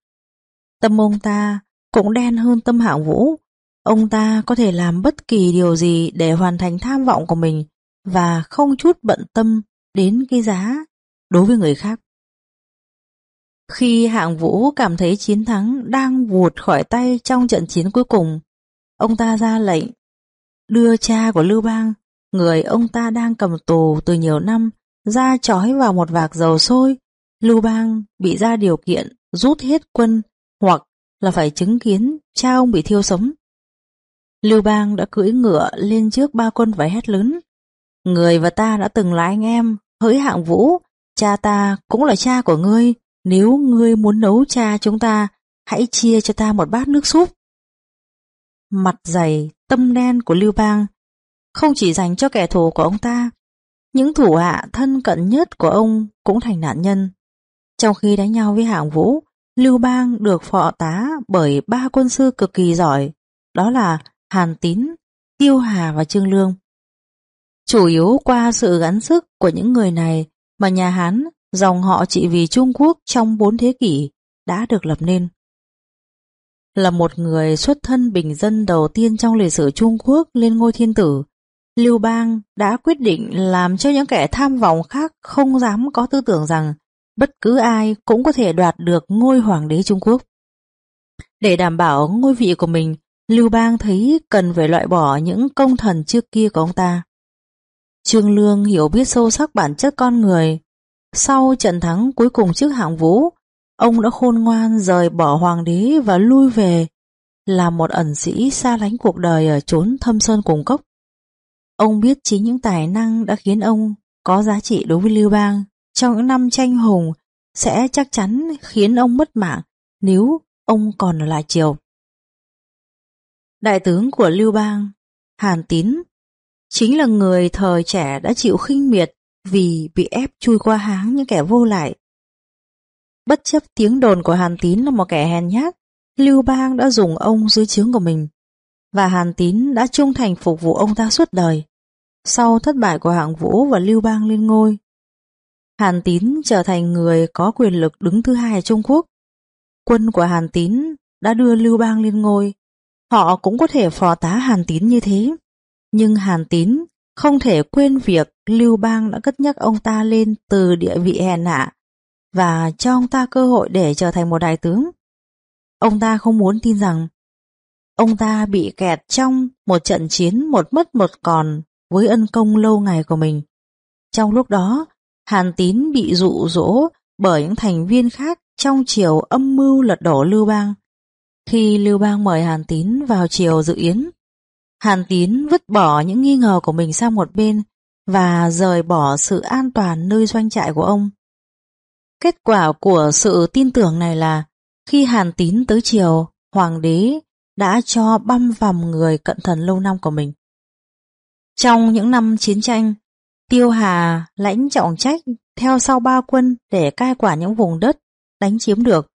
S1: Tâm ông ta cũng đen hơn tâm hạng vũ. Ông ta có thể làm bất kỳ điều gì để hoàn thành tham vọng của mình và không chút bận tâm đến cái giá đối với người khác. Khi hạng vũ cảm thấy chiến thắng đang vụt khỏi tay trong trận chiến cuối cùng, ông ta ra lệnh đưa cha của Lưu Bang, người ông ta đang cầm tù từ nhiều năm, ra trói vào một vạc dầu sôi. Lưu Bang bị ra điều kiện rút hết quân hoặc là phải chứng kiến cha ông bị thiêu sống. Lưu Bang đã cưỡi ngựa lên trước ba quân và hét lớn. Người và ta đã từng là anh em, hỡi hạng vũ, cha ta cũng là cha của ngươi, nếu ngươi muốn nấu cha chúng ta, hãy chia cho ta một bát nước súp. Mặt dày, tâm đen của Lưu Bang không chỉ dành cho kẻ thù của ông ta, những thủ hạ thân cận nhất của ông cũng thành nạn nhân. Trong khi đánh nhau với hạng vũ, Lưu Bang được phò tá bởi ba quân sư cực kỳ giỏi, đó là Hàn Tín, Tiêu Hà và Trương Lương. Chủ yếu qua sự gắn sức của những người này mà nhà Hán, dòng họ trị vì Trung Quốc trong bốn thế kỷ đã được lập nên. Là một người xuất thân bình dân đầu tiên trong lịch sử Trung Quốc lên ngôi thiên tử, Lưu Bang đã quyết định làm cho những kẻ tham vọng khác không dám có tư tưởng rằng bất cứ ai cũng có thể đoạt được ngôi hoàng đế Trung Quốc. Để đảm bảo ngôi vị của mình, Lưu Bang thấy cần phải loại bỏ những công thần trước kia của ông ta. Trương Lương hiểu biết sâu sắc bản chất con người. Sau trận thắng cuối cùng trước hạng vũ, ông đã khôn ngoan rời bỏ hoàng đế và lui về, là một ẩn sĩ xa lánh cuộc đời ở chốn thâm sơn cùng cốc. Ông biết chính những tài năng đã khiến ông có giá trị đối với Lưu Bang trong những năm tranh hùng sẽ chắc chắn khiến ông mất mạng nếu ông còn ở lại triều. Đại tướng của Lưu Bang, Hàn Tín, chính là người thời trẻ đã chịu khinh miệt vì bị ép chui qua háng những kẻ vô lại. Bất chấp tiếng đồn của Hàn Tín là một kẻ hèn nhát, Lưu Bang đã dùng ông dưới trướng của mình, và Hàn Tín đã trung thành phục vụ ông ta suốt đời. Sau thất bại của Hạng Vũ và Lưu Bang lên ngôi, Hàn Tín trở thành người có quyền lực đứng thứ hai ở Trung Quốc. Quân của Hàn Tín đã đưa Lưu Bang lên ngôi. Họ cũng có thể phò tá Hàn Tín như thế. Nhưng Hàn Tín không thể quên việc Lưu Bang đã cất nhắc ông ta lên từ địa vị hèn hạ và cho ông ta cơ hội để trở thành một đại tướng. Ông ta không muốn tin rằng ông ta bị kẹt trong một trận chiến một mất một còn với ân công lâu ngày của mình. Trong lúc đó, Hàn Tín bị dụ dỗ bởi những thành viên khác trong chiều âm mưu lật đổ Lưu Bang. Khi Lưu Bang mời Hàn Tín vào chiều dự yến, Hàn Tín vứt bỏ những nghi ngờ của mình sang một bên và rời bỏ sự an toàn nơi doanh trại của ông. Kết quả của sự tin tưởng này là khi Hàn Tín tới chiều, Hoàng đế đã cho băm vằm người cận thần lâu năm của mình. Trong những năm chiến tranh, Tiêu Hà lãnh trọng trách theo sau ba quân để cai quản những vùng đất đánh chiếm được.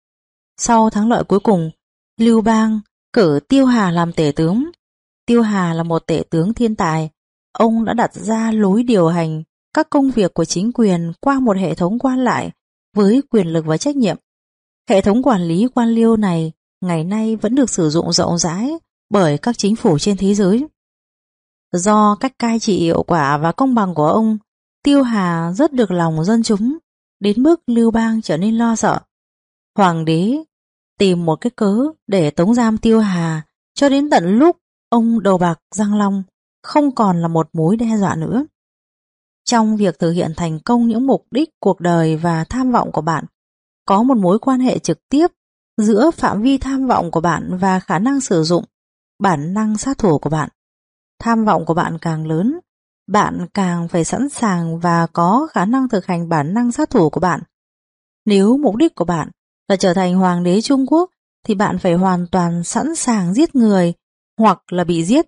S1: Sau thắng lợi cuối cùng, Lưu Bang cử Tiêu Hà làm tể tướng. Tiêu Hà là một tể tướng thiên tài. Ông đã đặt ra lối điều hành các công việc của chính quyền qua một hệ thống quan lại với quyền lực và trách nhiệm. Hệ thống quản lý quan liêu này ngày nay vẫn được sử dụng rộng rãi bởi các chính phủ trên thế giới. Do cách cai trị hiệu quả và công bằng của ông, Tiêu Hà rất được lòng dân chúng, đến mức Lưu Bang trở nên lo sợ. Hoàng đế tìm một cái cớ để tống giam Tiêu Hà cho đến tận lúc ông đầu bạc răng long không còn là một mối đe dọa nữa. Trong việc thực hiện thành công những mục đích cuộc đời và tham vọng của bạn, có một mối quan hệ trực tiếp giữa phạm vi tham vọng của bạn và khả năng sử dụng bản năng sát thủ của bạn tham vọng của bạn càng lớn, bạn càng phải sẵn sàng và có khả năng thực hành bản năng sát thủ của bạn. Nếu mục đích của bạn là trở thành hoàng đế Trung Quốc, thì bạn phải hoàn toàn sẵn sàng giết người hoặc là bị giết.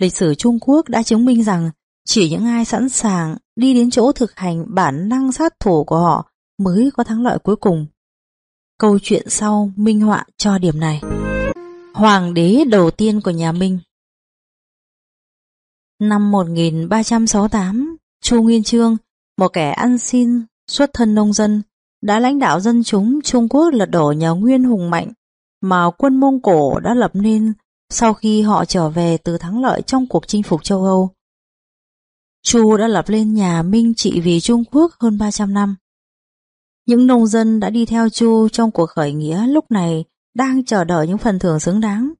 S1: Lịch sử Trung Quốc đã chứng minh rằng chỉ những ai sẵn sàng đi đến chỗ thực hành bản năng sát thủ của họ mới có thắng lợi cuối cùng. Câu chuyện sau minh họa cho điểm này. Hoàng đế đầu tiên của nhà Minh Năm 1368, Chu Nguyên Chương, một kẻ ăn xin, xuất thân nông dân, đã lãnh đạo dân chúng Trung Quốc lật đổ nhà Nguyên hùng mạnh mà quân Mông Cổ đã lập nên sau khi họ trở về từ thắng lợi trong cuộc chinh phục châu Âu. Chu đã lập lên nhà Minh trị vì Trung Quốc hơn 300 năm. Những nông dân đã đi theo Chu trong cuộc khởi nghĩa lúc này đang chờ đợi những phần thưởng xứng đáng.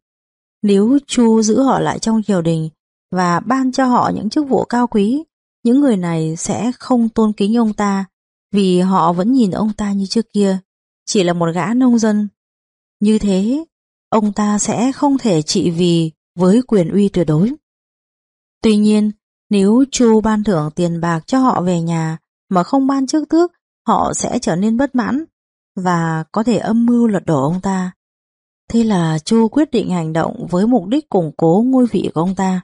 S1: Nếu Chu giữ họ lại trong triều đình và ban cho họ những chức vụ cao quý, những người này sẽ không tôn kính ông ta vì họ vẫn nhìn ông ta như trước kia, chỉ là một gã nông dân. Như thế, ông ta sẽ không thể trị vì với quyền uy tuyệt đối. Tuy nhiên, nếu Chu ban thưởng tiền bạc cho họ về nhà mà không ban trước thước, họ sẽ trở nên bất mãn và có thể âm mưu lật đổ ông ta. Thế là Chu quyết định hành động với mục đích củng cố ngôi vị của ông ta.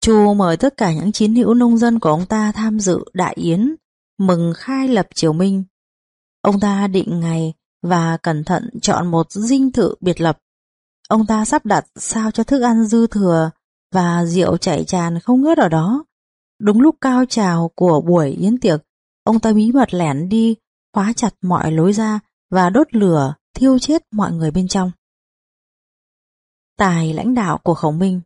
S1: Chu mời tất cả những chiến hữu nông dân của ông ta tham dự đại yến, mừng khai lập triều minh. Ông ta định ngày và cẩn thận chọn một dinh thự biệt lập. Ông ta sắp đặt sao cho thức ăn dư thừa và rượu chảy tràn không ngớt ở đó. Đúng lúc cao trào của buổi yến tiệc, ông ta bí mật lẻn đi, khóa chặt mọi lối ra và đốt lửa thiêu chết mọi người bên trong. Tài lãnh đạo của Khổng Minh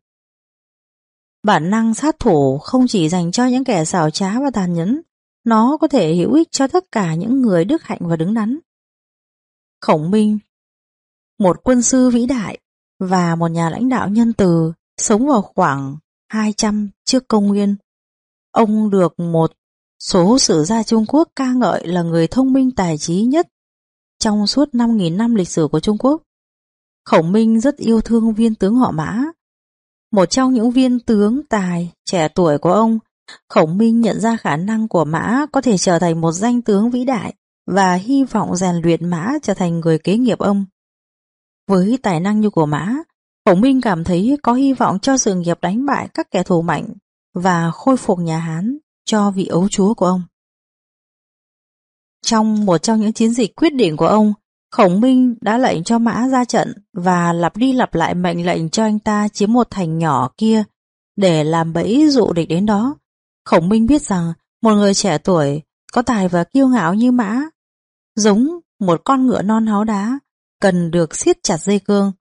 S1: Bản năng sát thủ không chỉ dành cho những kẻ xảo trá và tàn nhẫn, nó có thể hữu ích cho tất cả những người đức hạnh và đứng đắn. Khổng Minh Một quân sư vĩ đại và một nhà lãnh đạo nhân từ sống vào khoảng 200 trước công nguyên. Ông được một số sử gia Trung Quốc ca ngợi là người thông minh tài trí nhất trong suốt 5.000 năm lịch sử của Trung Quốc. Khổng Minh rất yêu thương viên tướng họ Mã. Một trong những viên tướng tài trẻ tuổi của ông, Khổng Minh nhận ra khả năng của Mã có thể trở thành một danh tướng vĩ đại và hy vọng rèn luyện Mã trở thành người kế nghiệp ông. Với tài năng như của Mã, Khổng Minh cảm thấy có hy vọng cho sự nghiệp đánh bại các kẻ thù mạnh và khôi phục nhà Hán cho vị ấu chúa của ông. Trong một trong những chiến dịch quyết định của ông, Khổng Minh đã lệnh cho Mã ra trận và lặp đi lặp lại mệnh lệnh cho anh ta chiếm một thành nhỏ kia để làm bẫy dụ địch đến đó. Khổng Minh biết rằng một người trẻ tuổi có tài và kiêu ngạo như Mã, giống một con ngựa non háo đá, cần được siết chặt dây cương.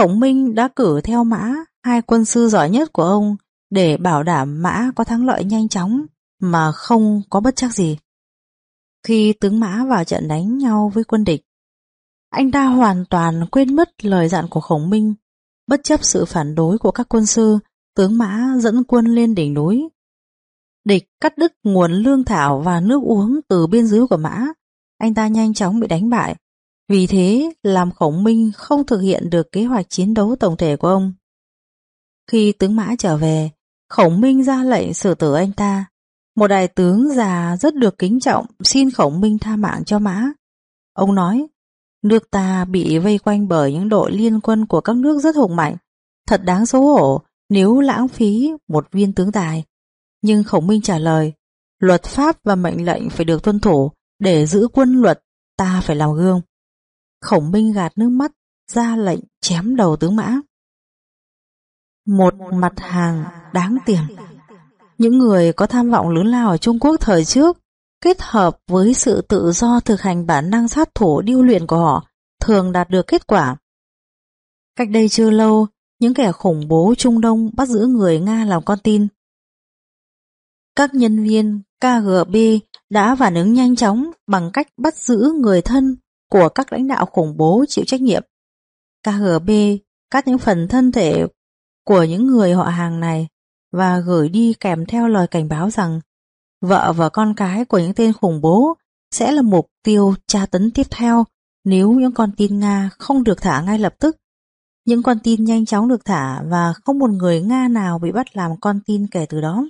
S1: Khổng Minh đã cử theo Mã hai quân sư giỏi nhất của ông để bảo đảm Mã có thắng lợi nhanh chóng mà không có bất chắc gì. Khi tướng Mã vào trận đánh nhau với quân địch, anh ta hoàn toàn quên mất lời dặn của Khổng Minh. Bất chấp sự phản đối của các quân sư, tướng Mã dẫn quân lên đỉnh núi. Địch cắt đứt nguồn lương thảo và nước uống từ biên giới của Mã. Anh ta nhanh chóng bị đánh bại. Vì thế, làm Khổng Minh không thực hiện được kế hoạch chiến đấu tổng thể của ông. Khi tướng Mã trở về, Khổng Minh ra lệnh xử tử anh ta. Một đại tướng già rất được kính trọng xin khổng minh tha mạng cho mã. Ông nói, nước ta bị vây quanh bởi những đội liên quân của các nước rất hùng mạnh. Thật đáng xấu hổ nếu lãng phí một viên tướng tài. Nhưng khổng minh trả lời, luật pháp và mệnh lệnh phải được tuân thủ, để giữ quân luật ta phải làm gương. Khổng minh gạt nước mắt, ra lệnh chém đầu tướng mã. Một mặt hàng đáng tiền. Những người có tham vọng lớn lao ở Trung Quốc thời trước kết hợp với sự tự do thực hành bản năng sát thủ điêu luyện của họ thường đạt được kết quả. Cách đây chưa lâu, những kẻ khủng bố Trung Đông bắt giữ người Nga làm con tin. Các nhân viên KGB đã phản ứng nhanh chóng bằng cách bắt giữ người thân của các lãnh đạo khủng bố chịu trách nhiệm. KGB cắt những phần thân thể của những người họ hàng này và gửi đi kèm theo lời cảnh báo rằng vợ và con cái của những tên khủng bố sẽ là mục tiêu tra tấn tiếp theo nếu những con tin Nga không được thả ngay lập tức. Những con tin nhanh chóng được thả và không một người Nga nào bị bắt làm con tin kể từ đó.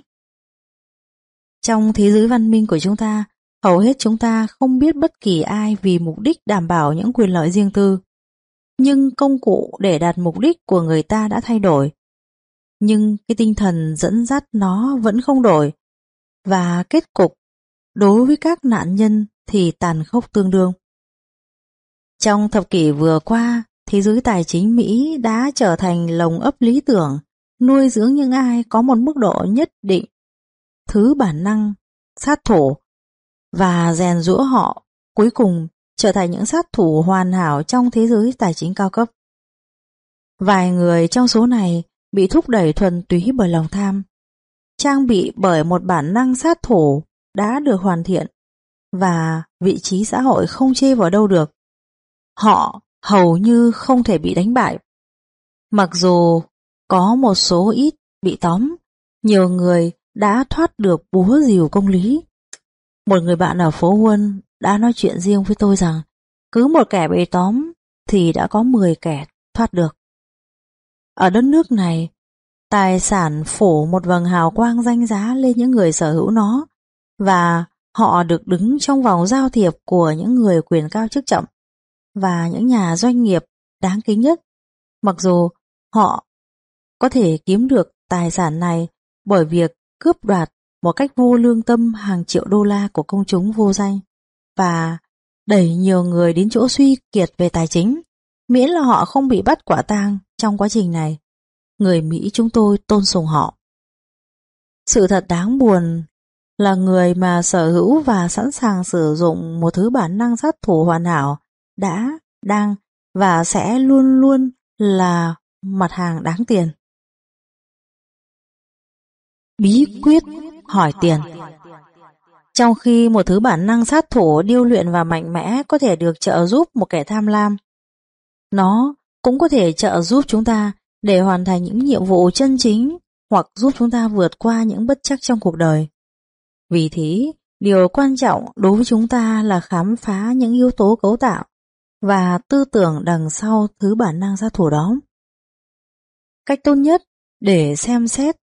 S1: Trong thế giới văn minh của chúng ta, hầu hết chúng ta không biết bất kỳ ai vì mục đích đảm bảo những quyền lợi riêng tư. Nhưng công cụ để đạt mục đích của người ta đã thay đổi nhưng cái tinh thần dẫn dắt nó vẫn không đổi. Và kết cục đối với các nạn nhân thì tàn khốc tương đương. Trong thập kỷ vừa qua, thế giới tài chính Mỹ đã trở thành lồng ấp lý tưởng, nuôi dưỡng những ai có một mức độ nhất định, thứ bản năng, sát thủ, và rèn rũa họ, cuối cùng trở thành những sát thủ hoàn hảo trong thế giới tài chính cao cấp. Vài người trong số này bị thúc đẩy thuần túy bởi lòng tham, trang bị bởi một bản năng sát thủ đã được hoàn thiện. và vị trí xã hội không chê vào đâu được. Họ hầu như không thể bị đánh bại. Mặc dù có một số ít bị tóm, nhiều người đã thoát được búa rìu công lý. Một người bạn ở phố Huân đã nói chuyện riêng với tôi rằng cứ một kẻ bị tóm thì đã có 10 kẻ thoát được. Ở đất nước này, tài sản phủ một vầng hào quang danh giá lên những người sở hữu nó và họ được đứng trong vòng giao thiệp của những người quyền cao chức trọng và những nhà doanh nghiệp đáng kính nhất. Mặc dù họ có thể kiếm được tài sản này bởi việc cướp đoạt một cách vô lương tâm hàng triệu đô la của công chúng vô danh và đẩy nhiều người đến chỗ suy kiệt về tài chính, miễn là họ không bị bắt quả tang trong quá trình này. Người Mỹ chúng tôi tôn sùng họ. Sự thật đáng buồn là người mà sở hữu và sẵn sàng sử dụng một thứ bản năng sát thủ hoàn hảo đã, đang và sẽ luôn luôn là mặt hàng đáng tiền. Bí quyết hỏi tiền Trong khi một thứ bản năng sát thủ điêu luyện và mạnh mẽ có thể được trợ giúp một kẻ tham lam, nó cũng có thể trợ giúp chúng ta để hoàn thành những nhiệm vụ chân chính hoặc giúp chúng ta vượt qua những bất chắc trong cuộc đời. Vì thế, điều quan trọng đối với chúng ta là khám phá những yếu tố cấu tạo và tư tưởng đằng sau thứ bản năng sát thủ đó. Cách tốt nhất để xem xét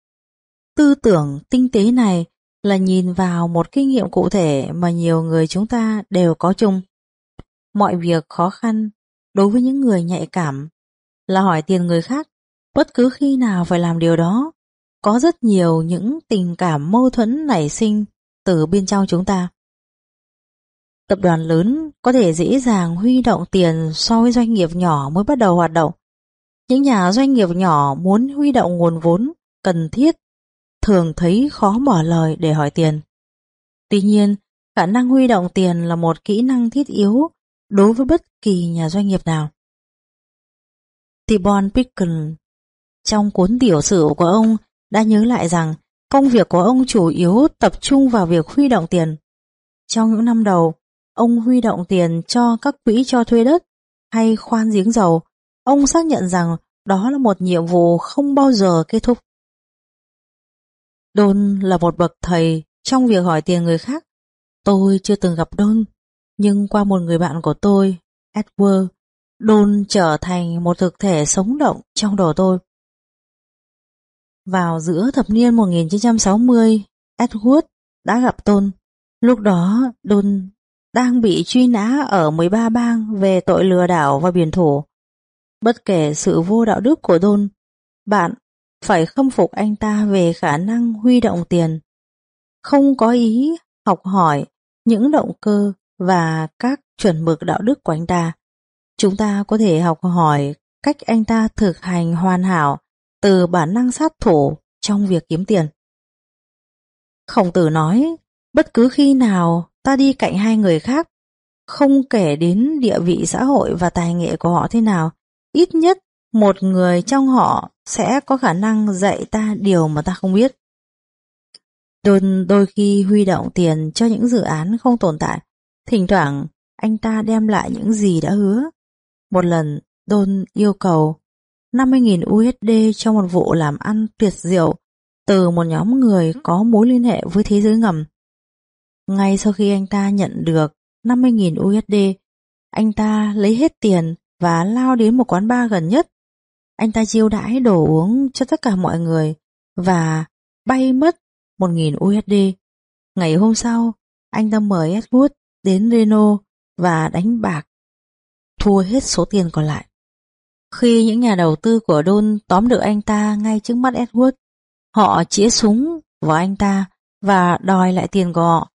S1: tư tưởng tinh tế này là nhìn vào một kinh nghiệm cụ thể mà nhiều người chúng ta đều có chung. Mọi việc khó khăn đối với những người nhạy cảm là hỏi tiền người khác, bất cứ khi nào phải làm điều đó. Có rất nhiều những tình cảm mâu thuẫn nảy sinh từ bên trong chúng ta. Tập đoàn lớn có thể dễ dàng huy động tiền so với doanh nghiệp nhỏ mới bắt đầu hoạt động. Những nhà doanh nghiệp nhỏ muốn huy động nguồn vốn cần thiết thường thấy khó mở lời để hỏi tiền. Tuy nhiên, khả năng huy động tiền là một kỹ năng thiết yếu đối với bất kỳ nhà doanh nghiệp nào. Tibon Pickle trong cuốn tiểu sử của ông đã nhớ lại rằng công việc của ông chủ yếu tập trung vào việc huy động tiền. Trong những năm đầu, ông huy động tiền cho các quỹ cho thuê đất hay khoan giếng dầu. Ông xác nhận rằng đó là một nhiệm vụ không bao giờ kết thúc. Đôn là một bậc thầy trong việc hỏi tiền người khác. Tôi chưa từng gặp Đôn, nhưng qua một người bạn của tôi, Edward, Đôn trở thành một thực thể sống động trong đầu tôi. Vào giữa thập niên 1960, Edward đã gặp Tôn. Lúc đó, Đôn đang bị truy nã ở 13 bang về tội lừa đảo và biển thủ. Bất kể sự vô đạo đức của Đôn, bạn phải khâm phục anh ta về khả năng huy động tiền. Không có ý học hỏi những động cơ và các chuẩn mực đạo đức của anh ta. Chúng ta có thể học hỏi cách anh ta thực hành hoàn hảo từ bản năng sát thủ trong việc kiếm tiền. Khổng tử nói, bất cứ khi nào ta đi cạnh hai người khác, không kể đến địa vị xã hội và tài nghệ của họ thế nào, ít nhất một người trong họ sẽ có khả năng dạy ta điều mà ta không biết. Đôi, đôi khi huy động tiền cho những dự án không tồn tại, thỉnh thoảng anh ta đem lại những gì đã hứa. Một lần, Đôn yêu cầu 50.000 USD cho một vụ làm ăn tuyệt diệu từ một nhóm người có mối liên hệ với thế giới ngầm. Ngay sau khi anh ta nhận được 50.000 USD, anh ta lấy hết tiền và lao đến một quán bar gần nhất. Anh ta chiêu đãi đồ uống cho tất cả mọi người và bay mất 1.000 USD. Ngày hôm sau, anh ta mời Edward đến Reno và đánh bạc, thua hết số tiền còn lại. Khi những nhà đầu tư của Don tóm được anh ta ngay trước mắt Edward, họ chĩa súng vào anh ta và đòi lại tiền của họ.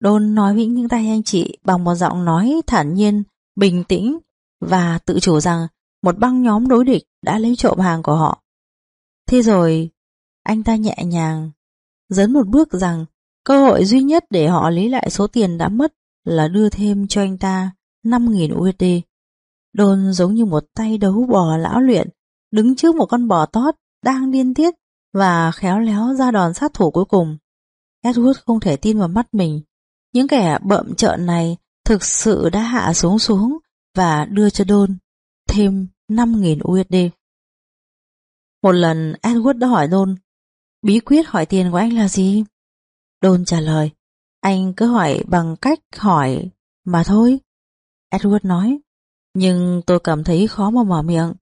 S1: Don nói với những tay anh chị bằng một giọng nói thản nhiên, bình tĩnh và tự chủ rằng một băng nhóm đối địch đã lấy trộm hàng của họ. Thế rồi, anh ta nhẹ nhàng dấn một bước rằng cơ hội duy nhất để họ lấy lại số tiền đã mất là đưa thêm cho anh ta 5.000 USD. Đôn giống như một tay đấu bò lão luyện, đứng trước một con bò tót đang điên tiết và khéo léo ra đòn sát thủ cuối cùng. Edward không thể tin vào mắt mình. Những kẻ bậm trợn này thực sự đã hạ xuống xuống và đưa cho Đôn thêm 5.000 USD. Một lần Edward đã hỏi Đôn bí quyết hỏi tiền của anh là gì? Đôn trả lời, anh cứ hỏi bằng cách hỏi mà thôi. Edward nói, nhưng tôi cảm thấy khó mà mở miệng.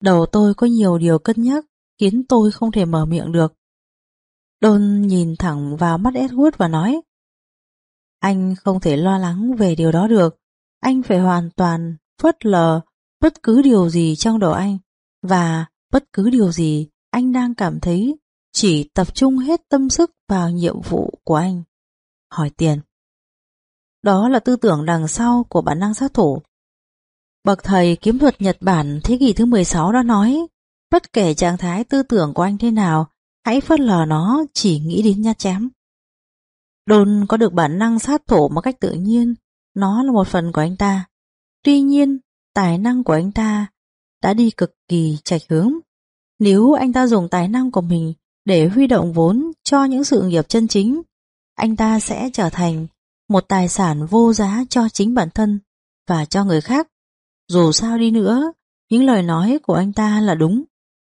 S1: Đầu tôi có nhiều điều cân nhắc, khiến tôi không thể mở miệng được. Đôn nhìn thẳng vào mắt Edward và nói, Anh không thể lo lắng về điều đó được. Anh phải hoàn toàn phớt lờ bất cứ điều gì trong đầu anh và bất cứ điều gì anh đang cảm thấy chỉ tập trung hết tâm sức vào nhiệm vụ của anh. Hỏi tiền. Đó là tư tưởng đằng sau của bản năng sát thủ. Bậc thầy kiếm thuật Nhật Bản thế kỷ thứ 16 đã nói, bất kể trạng thái tư tưởng của anh thế nào, hãy phớt lờ nó chỉ nghĩ đến nhát chém. Đồn có được bản năng sát thủ một cách tự nhiên, nó là một phần của anh ta. Tuy nhiên tài năng của anh ta đã đi cực kỳ chạch hướng. Nếu anh ta dùng tài năng của mình để huy động vốn cho những sự nghiệp chân chính, anh ta sẽ trở thành một tài sản vô giá cho chính bản thân và cho người khác. Dù sao đi nữa, những lời nói của anh ta là đúng.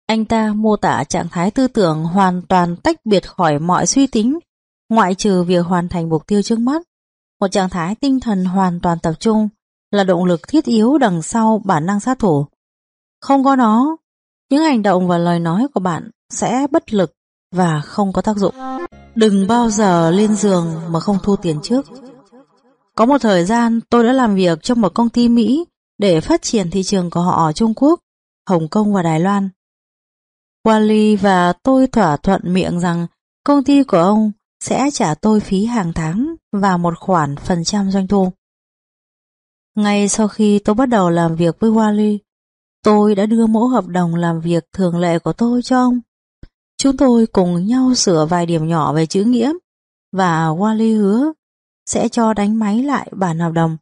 S1: Anh ta mô tả trạng thái tư tưởng hoàn toàn tách biệt khỏi mọi suy tính, ngoại trừ việc hoàn thành mục tiêu trước mắt. Một trạng thái tinh thần hoàn toàn tập trung là động lực thiết yếu đằng sau bản năng sát thủ. Không có nó, những hành động và lời nói của bạn sẽ bất lực và không có tác dụng. Đừng bao giờ lên giường mà không thu tiền trước. Có một thời gian tôi đã làm việc trong một công ty Mỹ để phát triển thị trường của họ ở Trung Quốc, Hồng Kông và Đài Loan. Wally và tôi thỏa thuận miệng rằng công ty của ông sẽ trả tôi phí hàng tháng và một khoản phần trăm doanh thu. Ngay sau khi tôi bắt đầu làm việc với Wally, tôi đã đưa mẫu hợp đồng làm việc thường lệ của tôi cho ông. Chúng tôi cùng nhau sửa vài điểm nhỏ về chữ nghĩa và Wally hứa sẽ cho đánh máy lại bản hợp đồng.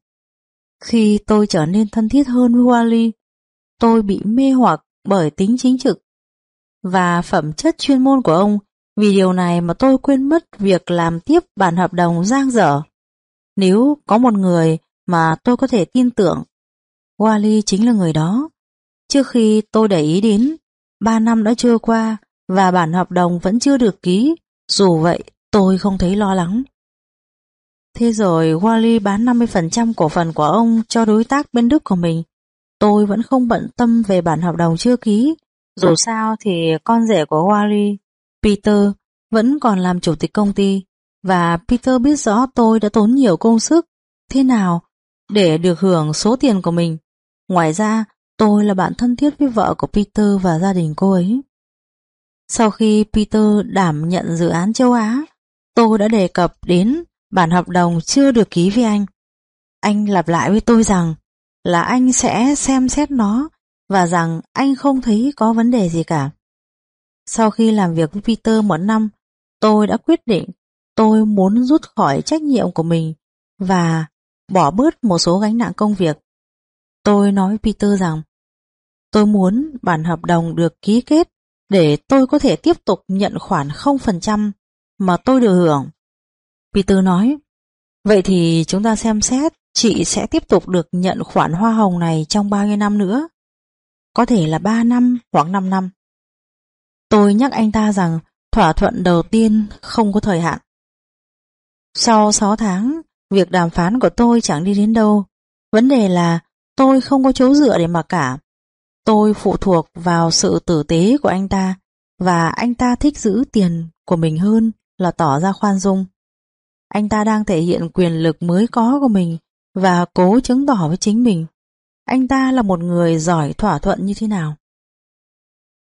S1: Khi tôi trở nên thân thiết hơn với Wally, tôi bị mê hoặc bởi tính chính trực và phẩm chất chuyên môn của ông vì điều này mà tôi quên mất việc làm tiếp bản hợp đồng giang dở. Nếu có một người mà tôi có thể tin tưởng, Wally chính là người đó. Trước khi tôi để ý đến, ba năm đã trôi qua và bản hợp đồng vẫn chưa được ký, dù vậy tôi không thấy lo lắng. Thế rồi Wally bán 50% cổ phần của ông cho đối tác bên Đức của mình. Tôi vẫn không bận tâm về bản hợp đồng chưa ký. Dù sao thì con rể của Wally, Peter, vẫn còn làm chủ tịch công ty. Và Peter biết rõ tôi đã tốn nhiều công sức, thế nào, để được hưởng số tiền của mình. Ngoài ra, tôi là bạn thân thiết với vợ của Peter và gia đình cô ấy. Sau khi Peter đảm nhận dự án châu Á, tôi đã đề cập đến bản hợp đồng chưa được ký với anh. Anh lặp lại với tôi rằng là anh sẽ xem xét nó và rằng anh không thấy có vấn đề gì cả. Sau khi làm việc với Peter một năm, tôi đã quyết định tôi muốn rút khỏi trách nhiệm của mình và bỏ bớt một số gánh nặng công việc. Tôi nói Peter rằng tôi muốn bản hợp đồng được ký kết để tôi có thể tiếp tục nhận khoản 0% mà tôi được hưởng. Peter nói, vậy thì chúng ta xem xét chị sẽ tiếp tục được nhận khoản hoa hồng này trong bao nhiêu năm nữa? Có thể là 3 năm hoặc 5 năm. Tôi nhắc anh ta rằng thỏa thuận đầu tiên không có thời hạn. Sau 6 tháng, việc đàm phán của tôi chẳng đi đến đâu. Vấn đề là tôi không có chỗ dựa để mà cả. Tôi phụ thuộc vào sự tử tế của anh ta, và anh ta thích giữ tiền của mình hơn là tỏ ra khoan dung. Anh ta đang thể hiện quyền lực mới có của mình và cố chứng tỏ với chính mình. Anh ta là một người giỏi thỏa thuận như thế nào.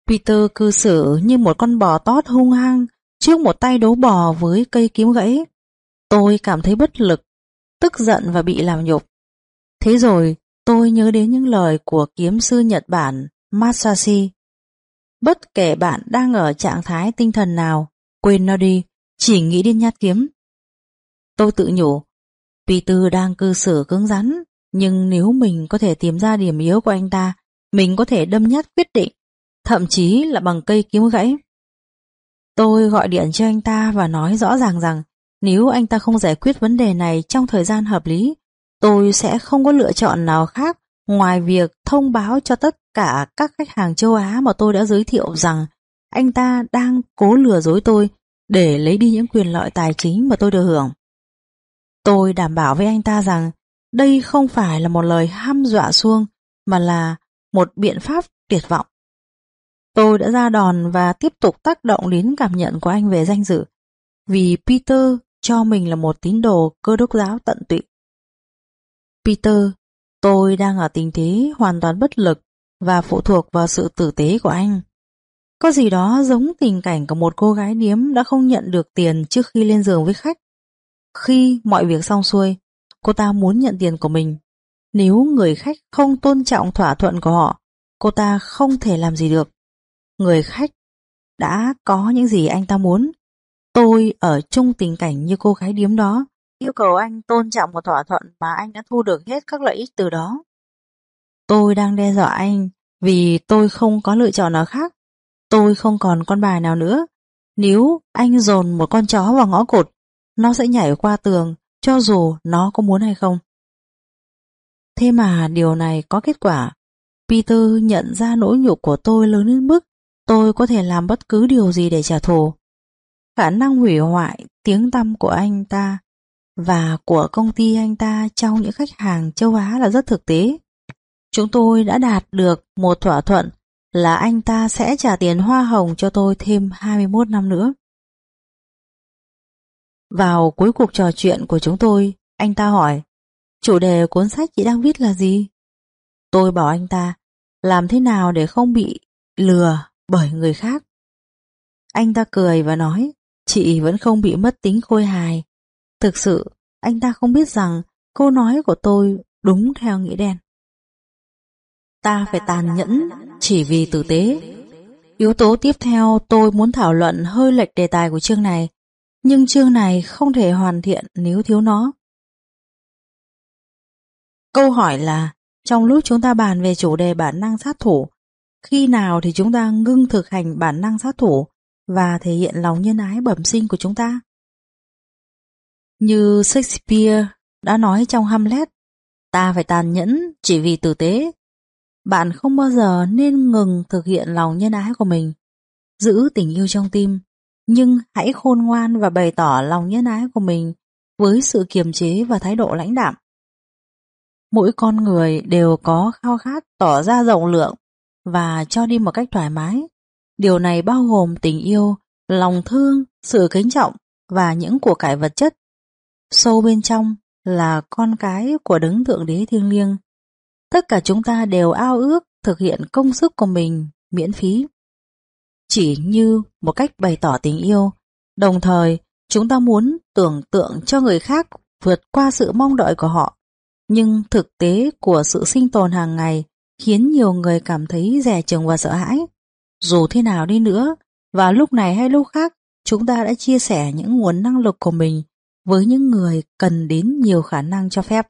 S1: Peter cư xử như một con bò tót hung hăng trước một tay đấu bò với cây kiếm gãy. Tôi cảm thấy bất lực, tức giận và bị làm nhục. Thế rồi tôi nhớ đến những lời của kiếm sư Nhật Bản Masashi. Bất kể bạn đang ở trạng thái tinh thần nào, quên nó đi, chỉ nghĩ đến nhát kiếm. Tôi tự nhủ, Peter đang cư xử cứng rắn, nhưng nếu mình có thể tìm ra điểm yếu của anh ta, mình có thể đâm nhát quyết định, thậm chí là bằng cây kiếm gãy. Tôi gọi điện cho anh ta và nói rõ ràng rằng nếu anh ta không giải quyết vấn đề này trong thời gian hợp lý, tôi sẽ không có lựa chọn nào khác ngoài việc thông báo cho tất cả các khách hàng châu Á mà tôi đã giới thiệu rằng anh ta đang cố lừa dối tôi để lấy đi những quyền lợi tài chính mà tôi được hưởng. Tôi đảm bảo với anh ta rằng đây không phải là một lời ham dọa xuông mà là một biện pháp tuyệt vọng. Tôi đã ra đòn và tiếp tục tác động đến cảm nhận của anh về danh dự vì Peter cho mình là một tín đồ cơ đốc giáo tận tụy. Peter, tôi đang ở tình thế hoàn toàn bất lực và phụ thuộc vào sự tử tế của anh. Có gì đó giống tình cảnh của một cô gái điếm đã không nhận được tiền trước khi lên giường với khách. Khi mọi việc xong xuôi, cô ta muốn nhận tiền của mình. Nếu người khách không tôn trọng thỏa thuận của họ, cô ta không thể làm gì được. Người khách đã có những gì anh ta muốn. Tôi ở chung tình cảnh như cô gái điếm đó, yêu cầu anh tôn trọng một thỏa thuận mà anh đã thu được hết các lợi ích từ đó. Tôi đang đe dọa anh vì tôi không có lựa chọn nào khác. Tôi không còn con bài nào nữa. Nếu anh dồn một con chó vào ngõ cụt, nó sẽ nhảy qua tường cho dù nó có muốn hay không. Thế mà điều này có kết quả. Peter nhận ra nỗi nhục của tôi lớn đến mức tôi có thể làm bất cứ điều gì để trả thù. Khả năng hủy hoại tiếng tăm của anh ta và của công ty anh ta trong những khách hàng châu Á là rất thực tế. Chúng tôi đã đạt được một thỏa thuận là anh ta sẽ trả tiền hoa hồng cho tôi thêm 21 năm nữa. Vào cuối cuộc trò chuyện của chúng tôi, anh ta hỏi, chủ đề cuốn sách chị đang viết là gì? Tôi bảo anh ta, làm thế nào để không bị lừa bởi người khác? Anh ta cười và nói, chị vẫn không bị mất tính khôi hài. Thực sự, anh ta không biết rằng câu nói của tôi đúng theo nghĩa đen. Ta phải tàn nhẫn chỉ vì tử tế. Yếu tố tiếp theo tôi muốn thảo luận hơi lệch đề tài của chương này, nhưng chương này không thể hoàn thiện nếu thiếu nó. Câu hỏi là, trong lúc chúng ta bàn về chủ đề bản năng sát thủ, khi nào thì chúng ta ngưng thực hành bản năng sát thủ và thể hiện lòng nhân ái bẩm sinh của chúng ta? Như Shakespeare đã nói trong Hamlet, ta phải tàn nhẫn chỉ vì tử tế. Bạn không bao giờ nên ngừng thực hiện lòng nhân ái của mình, giữ tình yêu trong tim, nhưng hãy khôn ngoan và bày tỏ lòng nhân ái của mình với sự kiềm chế và thái độ lãnh đạm. Mỗi con người đều có khao khát tỏ ra rộng lượng và cho đi một cách thoải mái. Điều này bao gồm tình yêu, lòng thương, sự kính trọng và những của cải vật chất. Sâu bên trong là con cái của đấng thượng đế thiêng liêng. Tất cả chúng ta đều ao ước thực hiện công sức của mình miễn phí. Chỉ như một cách bày tỏ tình yêu, đồng thời chúng ta muốn tưởng tượng cho người khác vượt qua sự mong đợi của họ. Nhưng thực tế của sự sinh tồn hàng ngày khiến nhiều người cảm thấy rẻ chừng và sợ hãi. Dù thế nào đi nữa, và lúc này hay lúc khác, chúng ta đã chia sẻ những nguồn năng lực của mình với những người cần đến nhiều khả năng cho phép.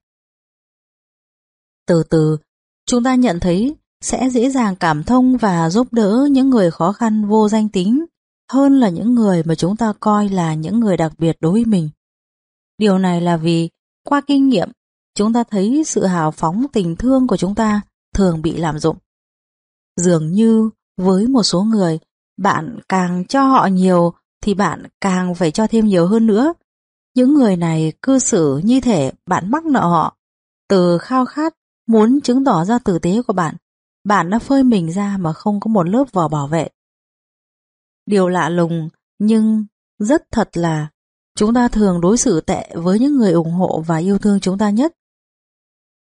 S1: Từ từ, chúng ta nhận thấy sẽ dễ dàng cảm thông và giúp đỡ những người khó khăn vô danh tính hơn là những người mà chúng ta coi là những người đặc biệt đối với mình. Điều này là vì qua kinh nghiệm, chúng ta thấy sự hào phóng tình thương của chúng ta thường bị lạm dụng. Dường như với một số người, bạn càng cho họ nhiều thì bạn càng phải cho thêm nhiều hơn nữa. Những người này cư xử như thể bạn mắc nợ họ. Từ khao khát muốn chứng tỏ ra tử tế của bạn, bạn đã phơi mình ra mà không có một lớp vỏ bảo vệ. Điều lạ lùng nhưng rất thật là chúng ta thường đối xử tệ với những người ủng hộ và yêu thương chúng ta nhất.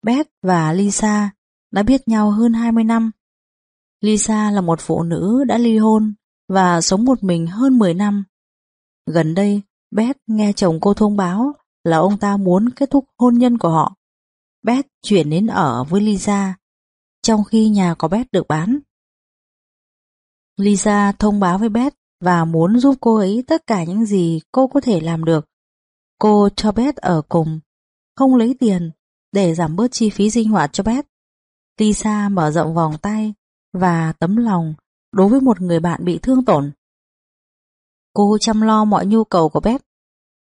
S1: Beth và Lisa đã biết nhau hơn 20 năm. Lisa là một phụ nữ đã ly hôn và sống một mình hơn 10 năm. Gần đây, Beth nghe chồng cô thông báo là ông ta muốn kết thúc hôn nhân của họ. Beth chuyển đến ở với Lisa, trong khi nhà có Beth được bán. Lisa thông báo với Beth và muốn giúp cô ấy tất cả những gì cô có thể làm được. Cô cho Beth ở cùng, không lấy tiền để giảm bớt chi phí sinh hoạt cho Beth. Lisa mở rộng vòng tay và tấm lòng đối với một người bạn bị thương tổn. Cô chăm lo mọi nhu cầu của Beth.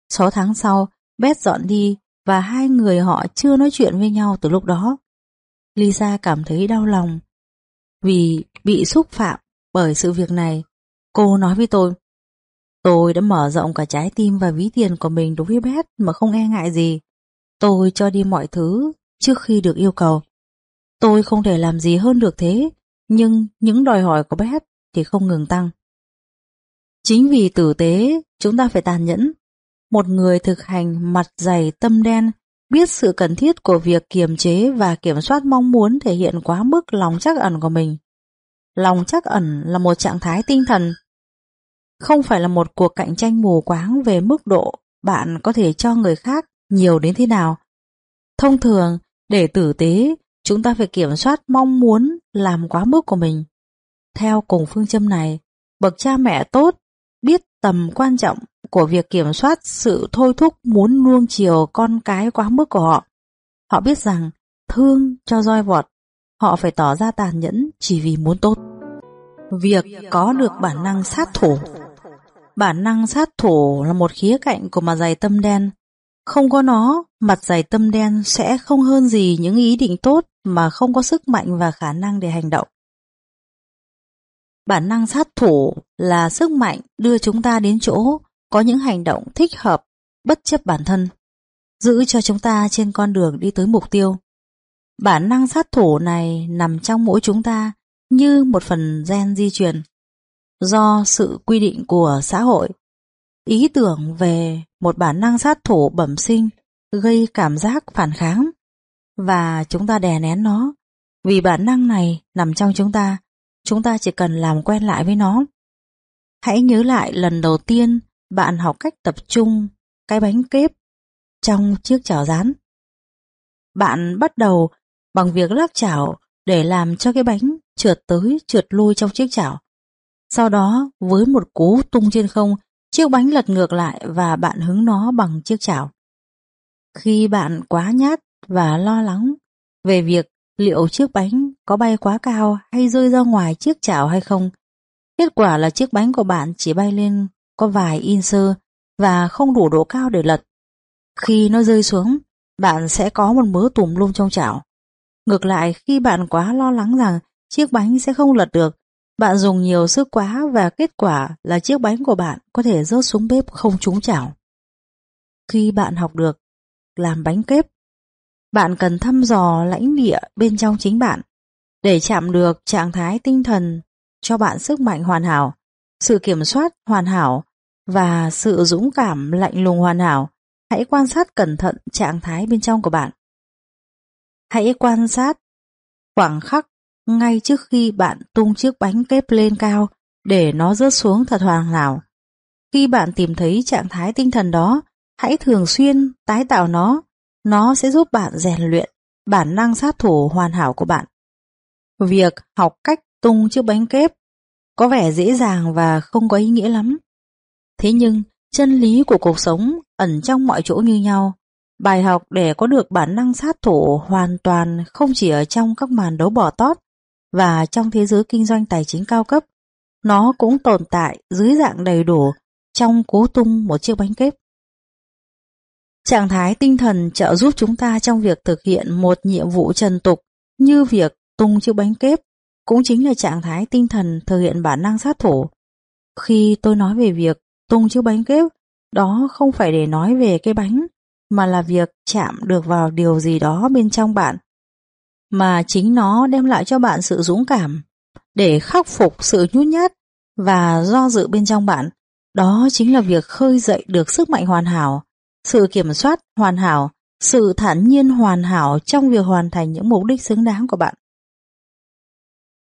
S1: 6 tháng sau, Beth dọn đi và hai người họ chưa nói chuyện với nhau từ lúc đó. Lisa cảm thấy đau lòng vì bị xúc phạm bởi sự việc này. Cô nói với tôi, tôi đã mở rộng cả trái tim và ví tiền của mình đối với Beth mà không e ngại gì. Tôi cho đi mọi thứ trước khi được yêu cầu. Tôi không thể làm gì hơn được thế, nhưng những đòi hỏi của Beth thì không ngừng tăng. Chính vì tử tế, chúng ta phải tàn nhẫn. Một người thực hành mặt dày tâm đen biết sự cần thiết của việc kiềm chế và kiểm soát mong muốn thể hiện quá mức lòng chắc ẩn của mình. Lòng chắc ẩn là một trạng thái tinh thần, không phải là một cuộc cạnh tranh mù quáng về mức độ bạn có thể cho người khác nhiều đến thế nào. Thông thường, để tử tế, chúng ta phải kiểm soát mong muốn làm quá mức của mình. Theo cùng phương châm này, bậc cha mẹ tốt biết tầm quan trọng của việc kiểm soát sự thôi thúc muốn nuông chiều con cái quá mức của họ. Họ biết rằng thương cho roi vọt, họ phải tỏ ra tàn nhẫn chỉ vì muốn tốt. Việc có được bản năng sát thủ Bản năng sát thủ là một khía cạnh của mà dày tâm đen. Không có nó, mặt dày tâm đen sẽ không hơn gì những ý định tốt mà không có sức mạnh và khả năng để hành động. Bản năng sát thủ là sức mạnh đưa chúng ta đến chỗ có những hành động thích hợp bất chấp bản thân, giữ cho chúng ta trên con đường đi tới mục tiêu. Bản năng sát thủ này nằm trong mỗi chúng ta như một phần gen di truyền. Do sự quy định của xã hội, ý tưởng về một bản năng sát thủ bẩm sinh gây cảm giác phản kháng và chúng ta đè nén nó. Vì bản năng này nằm trong chúng ta, chúng ta chỉ cần làm quen lại với nó. Hãy nhớ lại lần đầu tiên bạn học cách tập trung cái bánh kếp trong chiếc chảo rán. Bạn bắt đầu bằng việc lắc chảo để làm cho cái bánh trượt tới trượt lui trong chiếc chảo. Sau đó với một cú tung trên không, chiếc bánh lật ngược lại và bạn hứng nó bằng chiếc chảo. Khi bạn quá nhát và lo lắng về việc liệu chiếc bánh có bay quá cao hay rơi ra ngoài chiếc chảo hay không, kết quả là chiếc bánh của bạn chỉ bay lên có vài in sơ và không đủ độ cao để lật. Khi nó rơi xuống, bạn sẽ có một mớ tùm lum trong chảo. Ngược lại, khi bạn quá lo lắng rằng chiếc bánh sẽ không lật được, bạn dùng nhiều sức quá và kết quả là chiếc bánh của bạn có thể rớt xuống bếp không trúng chảo. Khi bạn học được làm bánh kép, bạn cần thăm dò lãnh địa bên trong chính bạn để chạm được trạng thái tinh thần cho bạn sức mạnh hoàn hảo, sự kiểm soát hoàn hảo và sự dũng cảm lạnh lùng hoàn hảo. Hãy quan sát cẩn thận trạng thái bên trong của bạn. Hãy quan sát khoảng khắc ngay trước khi bạn tung chiếc bánh kép lên cao để nó rớt xuống thật hoàn hảo. Khi bạn tìm thấy trạng thái tinh thần đó, hãy thường xuyên tái tạo nó. Nó sẽ giúp bạn rèn luyện bản năng sát thủ hoàn hảo của bạn. Việc học cách tung chiếc bánh kép có vẻ dễ dàng và không có ý nghĩa lắm. Thế nhưng, chân lý của cuộc sống ẩn trong mọi chỗ như nhau. Bài học để có được bản năng sát thủ hoàn toàn không chỉ ở trong các màn đấu bỏ tót và trong thế giới kinh doanh tài chính cao cấp. Nó cũng tồn tại dưới dạng đầy đủ trong cố tung một chiếc bánh kép. Trạng thái tinh thần trợ giúp chúng ta trong việc thực hiện một nhiệm vụ trần tục như việc tung chiếc bánh kép cũng chính là trạng thái tinh thần thực hiện bản năng sát thủ. Khi tôi nói về việc tung chiếc bánh kép, đó không phải để nói về cái bánh, mà là việc chạm được vào điều gì đó bên trong bạn. Mà chính nó đem lại cho bạn sự dũng cảm để khắc phục sự nhút nhát và do dự bên trong bạn. Đó chính là việc khơi dậy được sức mạnh hoàn hảo, sự kiểm soát hoàn hảo, sự thản nhiên hoàn hảo trong việc hoàn thành những mục đích xứng đáng của bạn.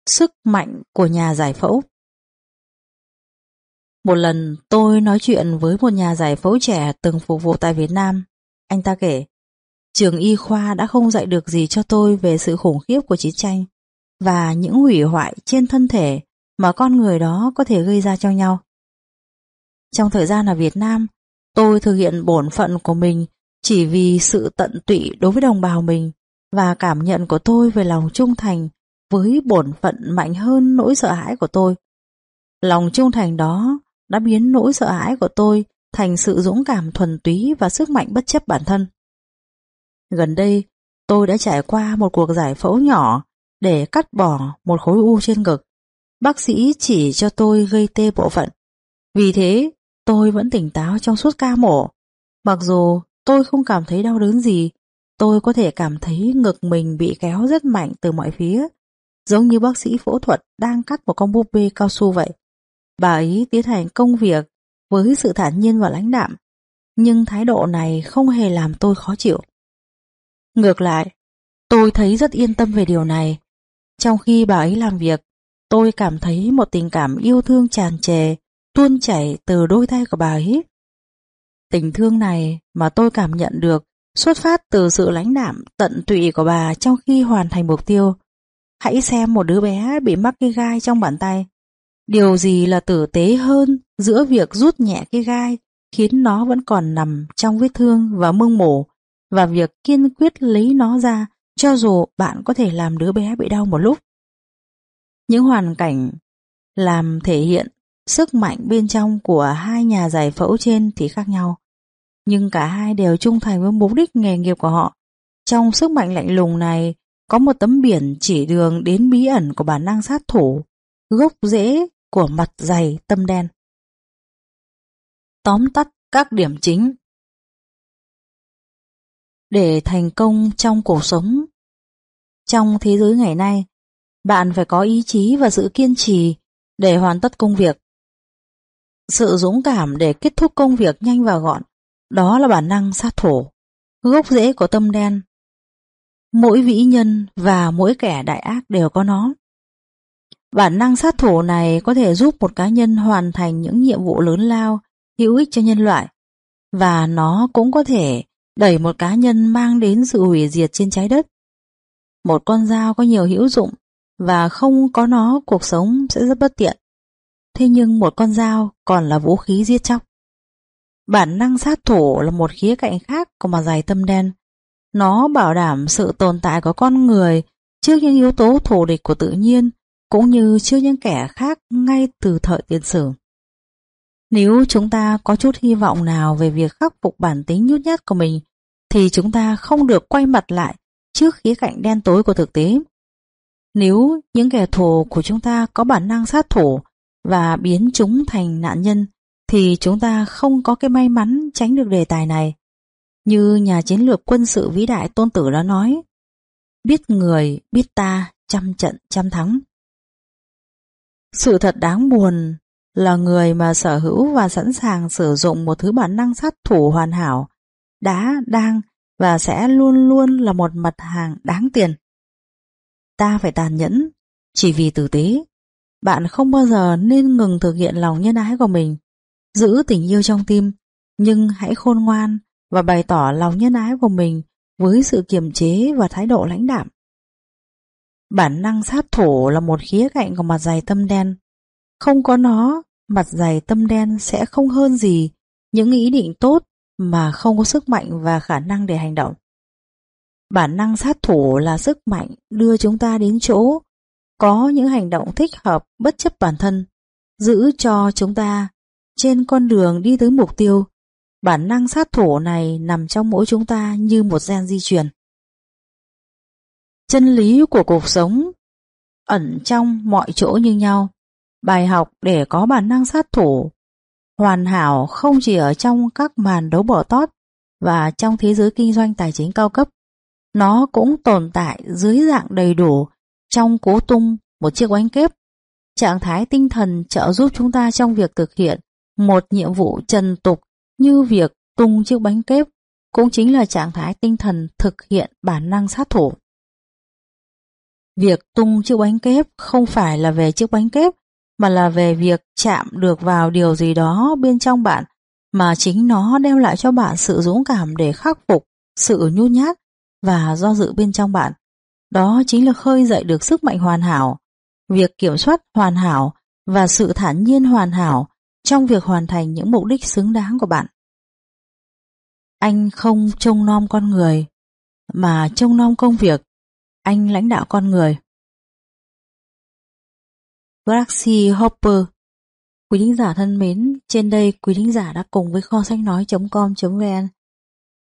S1: Sức mạnh của nhà giải phẫu Một lần tôi nói chuyện với một nhà giải phẫu trẻ từng phục vụ tại Việt Nam. Anh ta kể, trường y khoa đã không dạy được gì cho tôi về sự khủng khiếp của chiến tranh và những hủy hoại trên thân thể mà con người đó có thể gây ra cho nhau. Trong thời gian ở Việt Nam, tôi thực hiện bổn phận của mình chỉ vì sự tận tụy đối với đồng bào mình và cảm nhận của tôi về lòng trung thành với bổn phận mạnh hơn nỗi sợ hãi của tôi. Lòng trung thành đó đã biến nỗi sợ hãi của tôi thành sự dũng cảm thuần túy và sức mạnh bất chấp bản thân. Gần đây, tôi đã trải qua một cuộc giải phẫu nhỏ để cắt bỏ một khối u trên ngực. Bác sĩ chỉ cho tôi gây tê bộ phận. Vì thế, tôi vẫn tỉnh táo trong suốt ca mổ. Mặc dù tôi không cảm thấy đau đớn gì, tôi có thể cảm thấy ngực mình bị kéo rất mạnh từ mọi phía, giống như bác sĩ phẫu thuật đang cắt một con búp bê cao su vậy. Bà ấy tiến hành công việc với sự thản nhiên và lãnh đạm, nhưng thái độ này không hề làm tôi khó chịu. Ngược lại, tôi thấy rất yên tâm về điều này. Trong khi bà ấy làm việc, tôi cảm thấy một tình cảm yêu thương tràn trề, tuôn chảy từ đôi tay của bà ấy. Tình thương này mà tôi cảm nhận được xuất phát từ sự lãnh đạm tận tụy của bà trong khi hoàn thành mục tiêu. Hãy xem một đứa bé bị mắc cái gai trong bàn tay. Điều gì là tử tế hơn giữa việc rút nhẹ cái gai khiến nó vẫn còn nằm trong vết thương và mưng mổ và việc kiên quyết lấy nó ra cho dù bạn có thể làm đứa bé bị đau một lúc. Những hoàn cảnh làm thể hiện sức mạnh bên trong của hai nhà giải phẫu trên thì khác nhau. Nhưng cả hai đều trung thành với mục đích nghề nghiệp của họ. Trong sức mạnh lạnh lùng này có một tấm biển chỉ đường đến bí ẩn của bản năng sát thủ, gốc rễ của mặt dày tâm đen. Tóm tắt các điểm chính để thành công trong cuộc sống Trong thế giới ngày nay, bạn phải có ý chí và sự kiên trì để hoàn tất công việc. Sự dũng cảm để kết thúc công việc nhanh và gọn, đó là bản năng sát thủ, gốc rễ của tâm đen. Mỗi vĩ nhân và mỗi kẻ đại ác đều có nó. Bản năng sát thủ này có thể giúp một cá nhân hoàn thành những nhiệm vụ lớn lao, hữu ích cho nhân loại, và nó cũng có thể đẩy một cá nhân mang đến sự hủy diệt trên trái đất. Một con dao có nhiều hữu dụng, và không có nó cuộc sống sẽ rất bất tiện. Thế nhưng một con dao còn là vũ khí giết chóc. Bản năng sát thủ là một khía cạnh khác của mặt dài tâm đen. Nó bảo đảm sự tồn tại của con người trước những yếu tố thù địch của tự nhiên cũng như trước những kẻ khác ngay từ thời tiền sử. Nếu chúng ta có chút hy vọng nào về việc khắc phục bản tính nhút nhát của mình thì chúng ta không được quay mặt lại trước khía cạnh đen tối của thực tế. Nếu những kẻ thù của chúng ta có bản năng sát thủ và biến chúng thành nạn nhân thì chúng ta không có cái may mắn tránh được đề tài này. Như nhà chiến lược quân sự vĩ đại Tôn Tử đã nói, biết người, biết ta, trăm trận, trăm thắng. Sự thật đáng buồn là người mà sở hữu và sẵn sàng sử dụng một thứ bản năng sát thủ hoàn hảo, đã, đang và sẽ luôn luôn là một mặt hàng đáng tiền. Ta phải tàn nhẫn, chỉ vì tử tế. Bạn không bao giờ nên ngừng thực hiện lòng nhân ái của mình Giữ tình yêu trong tim, nhưng hãy khôn ngoan và bày tỏ lòng nhân ái của mình với sự kiềm chế và thái độ lãnh đạm. Bản năng sát thủ là một khía cạnh của mặt dày tâm đen. Không có nó, mặt dày tâm đen sẽ không hơn gì những ý định tốt mà không có sức mạnh và khả năng để hành động. Bản năng sát thủ là sức mạnh đưa chúng ta đến chỗ có những hành động thích hợp bất chấp bản thân, giữ cho chúng ta trên con đường đi tới mục tiêu, bản năng sát thủ này nằm trong mỗi chúng ta như một gen di truyền. Chân lý của cuộc sống ẩn trong mọi chỗ như nhau. Bài học để có bản năng sát thủ hoàn hảo không chỉ ở trong các màn đấu bỏ tót và trong thế giới kinh doanh tài chính cao cấp. Nó cũng tồn tại dưới dạng đầy đủ trong cố tung một chiếc bánh kép. Trạng thái tinh thần trợ giúp chúng ta trong việc thực hiện một nhiệm vụ trần tục như việc tung chiếc bánh kép cũng chính là trạng thái tinh thần thực hiện bản năng sát thủ. Việc tung chiếc bánh kép không phải là về chiếc bánh kép mà là về việc chạm được vào điều gì đó bên trong bạn mà chính nó đem lại cho bạn sự dũng cảm để khắc phục sự nhút nhát và do dự bên trong bạn. Đó chính là khơi dậy được sức mạnh hoàn hảo, việc kiểm soát hoàn hảo và sự thản nhiên hoàn hảo trong việc hoàn thành những mục đích xứng đáng của bạn. Anh không trông nom con người, mà trông nom công việc. Anh lãnh đạo con người. Gracie Hopper Quý thính giả thân mến, trên đây quý thính giả đã cùng với kho sách nói.com.vn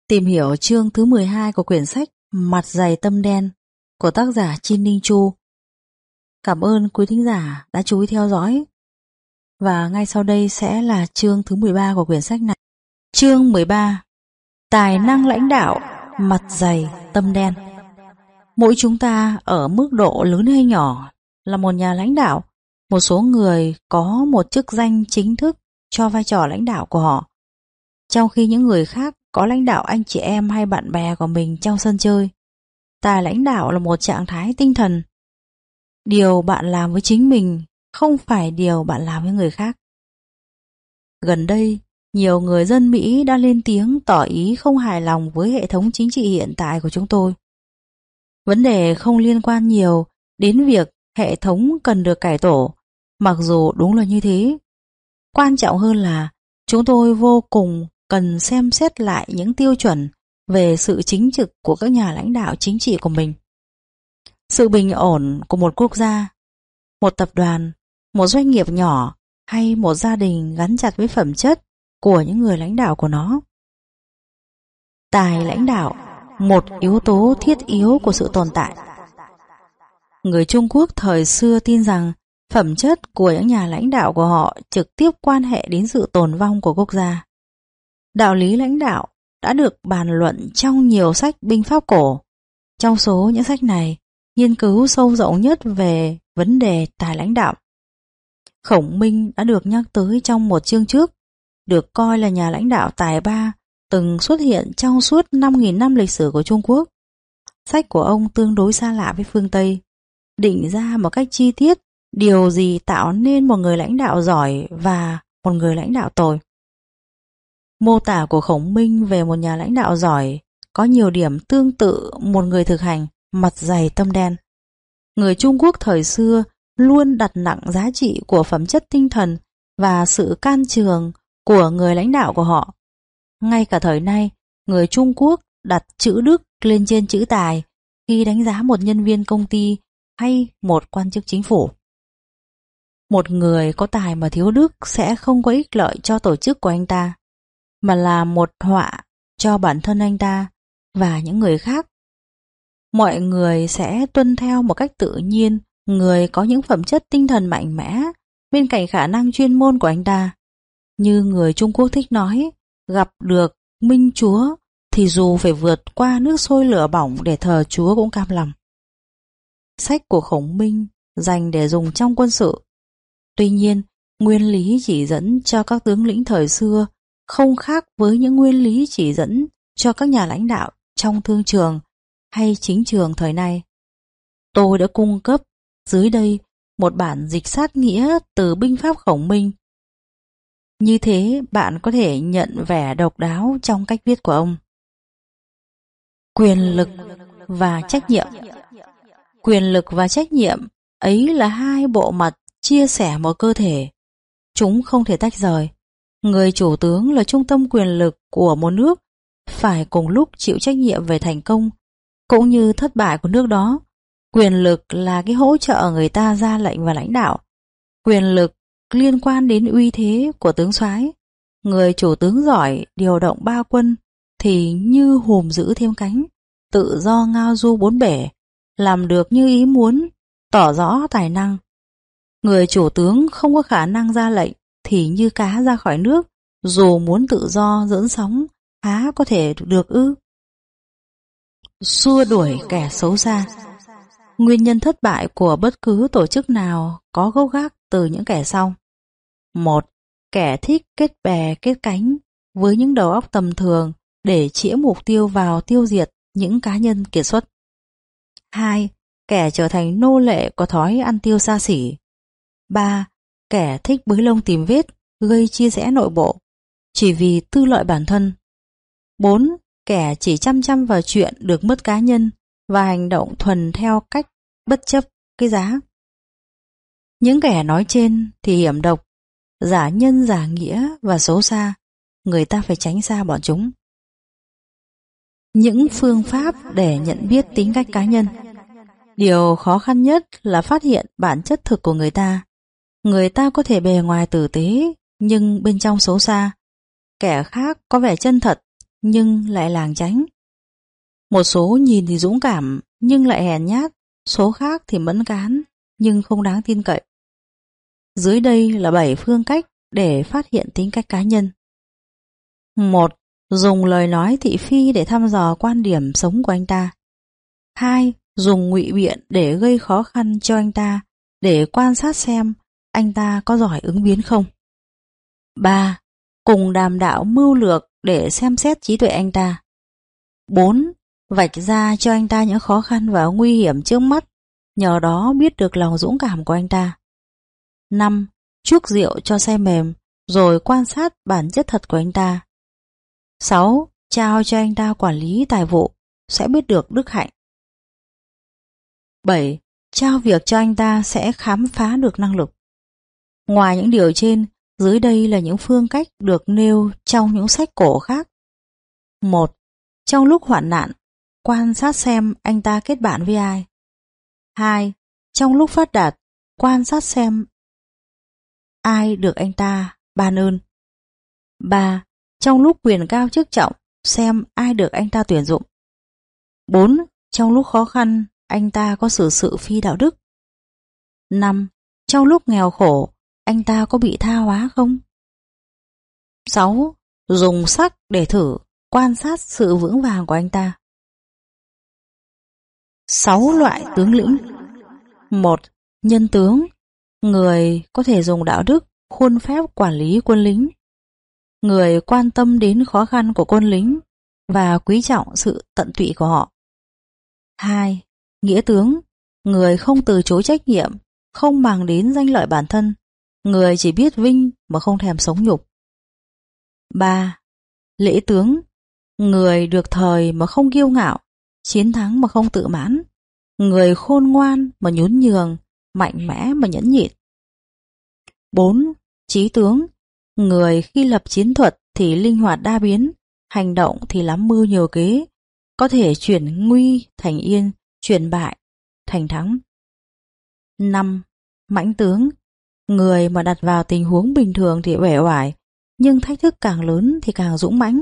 S1: tìm hiểu chương thứ 12 của quyển sách Mặt dày tâm đen của tác giả Chin Ninh Chu. Cảm ơn quý thính giả đã chú ý theo dõi. Và ngay sau đây sẽ là chương thứ 13 của quyển sách này. Chương 13 Tài năng lãnh đạo, mặt dày, tâm đen Mỗi chúng ta ở mức độ lớn hay nhỏ là một nhà lãnh đạo. Một số người có một chức danh chính thức cho vai trò lãnh đạo của họ. Trong khi những người khác có lãnh đạo anh chị em hay bạn bè của mình trong sân chơi. Tài lãnh đạo là một trạng thái tinh thần. Điều bạn làm với chính mình không phải điều bạn làm với người khác. Gần đây, nhiều người dân Mỹ đã lên tiếng tỏ ý không hài lòng với hệ thống chính trị hiện tại của chúng tôi. Vấn đề không liên quan nhiều đến việc hệ thống cần được cải tổ, mặc dù đúng là như thế. Quan trọng hơn là chúng tôi vô cùng cần xem xét lại những tiêu chuẩn về sự chính trực của các nhà lãnh đạo chính trị của mình. Sự bình ổn của một quốc gia, một tập đoàn, một doanh nghiệp nhỏ hay một gia đình gắn chặt với phẩm chất của những người lãnh đạo của nó. Tài lãnh đạo, một yếu tố thiết yếu của sự tồn tại. Người Trung Quốc thời xưa tin rằng phẩm chất của những nhà lãnh đạo của họ trực tiếp quan hệ đến sự tồn vong của quốc gia. Đạo lý lãnh đạo đã được bàn luận trong nhiều sách binh pháp cổ. Trong số những sách này, nghiên cứu sâu rộng nhất về vấn đề tài lãnh đạo. Khổng Minh đã được nhắc tới trong một chương trước, được coi là nhà lãnh đạo tài ba từng xuất hiện trong suốt 5.000 năm lịch sử của Trung Quốc. Sách của ông tương đối xa lạ với phương Tây, định ra một cách chi tiết điều gì tạo nên một người lãnh đạo giỏi và một người lãnh đạo tồi. Mô tả của Khổng Minh về một nhà lãnh đạo giỏi có nhiều điểm tương tự một người thực hành mặt dày tâm đen. Người Trung Quốc thời xưa luôn đặt nặng giá trị của phẩm chất tinh thần và sự can trường của người lãnh đạo của họ. Ngay cả thời nay, người Trung Quốc đặt chữ đức lên trên chữ tài khi đánh giá một nhân viên công ty hay một quan chức chính phủ. Một người có tài mà thiếu đức sẽ không có ích lợi cho tổ chức của anh ta mà là một họa cho bản thân anh ta và những người khác. Mọi người sẽ tuân theo một cách tự nhiên người có những phẩm chất tinh thần mạnh mẽ bên cạnh khả năng chuyên môn của anh ta. Như người Trung Quốc thích nói, gặp được Minh Chúa thì dù phải vượt qua nước sôi lửa bỏng để thờ Chúa cũng cam lòng. Sách của Khổng Minh dành để dùng trong quân sự. Tuy nhiên, nguyên lý chỉ dẫn cho các tướng lĩnh thời xưa không khác với những nguyên lý chỉ dẫn cho các nhà lãnh đạo trong thương trường hay chính trường thời nay. Tôi đã cung cấp dưới đây một bản dịch sát nghĩa từ binh pháp khổng minh. Như thế bạn có thể nhận vẻ độc đáo trong cách viết của ông. Quyền lực và trách nhiệm Quyền lực và trách nhiệm ấy là hai bộ mặt chia sẻ một cơ thể. Chúng không thể tách rời. Người chủ tướng là trung tâm quyền lực của một nước, phải cùng lúc chịu trách nhiệm về thành công, cũng như thất bại của nước đó. Quyền lực là cái hỗ trợ người ta ra lệnh và lãnh đạo. Quyền lực liên quan đến uy thế của tướng soái. Người chủ tướng giỏi điều động ba quân thì như hùm giữ thêm cánh, tự do ngao du bốn bể, làm được như ý muốn, tỏ rõ tài năng. Người chủ tướng không có khả năng ra lệnh thì như cá ra khỏi nước, dù muốn tự do dẫn sóng, há có thể được ư? Xua đuổi kẻ xấu xa Nguyên nhân thất bại của bất cứ tổ chức nào có gốc gác từ những kẻ sau. Một, kẻ thích kết bè kết cánh với những đầu óc tầm thường để chĩa mục tiêu vào tiêu diệt những cá nhân kiệt xuất. Hai, kẻ trở thành nô lệ có thói ăn tiêu xa xỉ. Ba, kẻ thích bới lông tìm vết, gây chia rẽ nội bộ, chỉ vì tư lợi bản thân. 4. Kẻ chỉ chăm chăm vào chuyện được mất cá nhân và hành động thuần theo cách bất chấp cái giá. Những kẻ nói trên thì hiểm độc, giả nhân giả nghĩa và xấu xa, người ta phải tránh xa bọn chúng. Những phương pháp để nhận biết tính cách cá nhân Điều khó khăn nhất là phát hiện bản chất thực của người ta Người ta có thể bề ngoài tử tế, nhưng bên trong xấu xa. Kẻ khác có vẻ chân thật, nhưng lại làng tránh. Một số nhìn thì dũng cảm, nhưng lại hèn nhát. Số khác thì mẫn cán, nhưng không đáng tin cậy. Dưới đây là 7 phương cách để phát hiện tính cách cá nhân. 1. Dùng lời nói thị phi để thăm dò quan điểm sống của anh ta. 2. Dùng ngụy biện để gây khó khăn cho anh ta, để quan sát xem anh ta có giỏi ứng biến không. 3. Cùng đàm đạo mưu lược để xem xét trí tuệ anh ta. 4. Vạch ra cho anh ta những khó khăn và nguy hiểm trước mắt, nhờ đó biết được lòng dũng cảm của anh ta. 5. Chuốc rượu cho xe mềm, rồi quan sát bản chất thật của anh ta. 6. Trao cho anh ta quản lý tài vụ, sẽ biết được đức hạnh. 7. Trao việc cho anh ta sẽ khám phá được năng lực. Ngoài những điều trên, dưới đây là những phương cách được nêu trong những sách cổ khác. 1. Trong lúc hoạn nạn, quan sát xem anh ta kết bạn với ai. 2. Trong lúc phát đạt, quan sát xem ai được anh ta ban ơn. 3. Trong lúc quyền cao chức trọng, xem ai được anh ta tuyển dụng. 4. Trong lúc khó khăn, anh ta có xử sự phi đạo đức. 5. Trong lúc nghèo khổ, anh ta có bị tha hóa không? 6. Dùng sắc để thử, quan sát sự vững vàng của anh ta. 6 loại tướng lĩnh 1. Nhân tướng Người có thể dùng đạo đức, khuôn phép quản lý quân lính. Người quan tâm đến khó khăn của quân lính và quý trọng sự tận tụy của họ. 2. Nghĩa tướng Người không từ chối trách nhiệm, không màng đến danh lợi bản thân, người chỉ biết vinh mà không thèm sống nhục. 3. Lễ tướng Người được thời mà không kiêu ngạo, chiến thắng mà không tự mãn, người khôn ngoan mà nhún nhường, mạnh mẽ mà nhẫn nhịn. 4. Trí tướng Người khi lập chiến thuật thì linh hoạt đa biến, hành động thì lắm mưu nhiều kế, có thể chuyển nguy thành yên, chuyển bại thành thắng. 5. Mãnh tướng Người mà đặt vào tình huống bình thường thì uể oải, nhưng thách thức càng lớn thì càng dũng mãnh.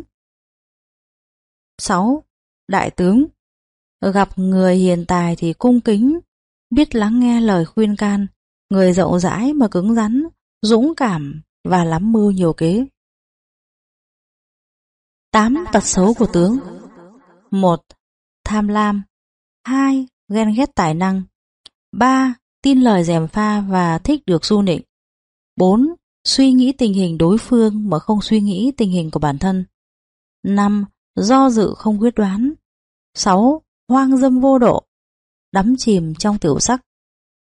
S1: 6. Đại tướng Gặp người hiền tài thì cung kính, biết lắng nghe lời khuyên can, người rộng rãi mà cứng rắn, dũng cảm và lắm mưu nhiều kế. 8 tật xấu của tướng 1. Tham lam 2. Ghen ghét tài năng 3. Tin lời dèm pha và thích được du nịnh 4. Suy nghĩ tình hình đối phương mà không suy nghĩ tình hình của bản thân 5. Do dự không quyết đoán 6 hoang dâm vô độ, đắm chìm trong tiểu sắc.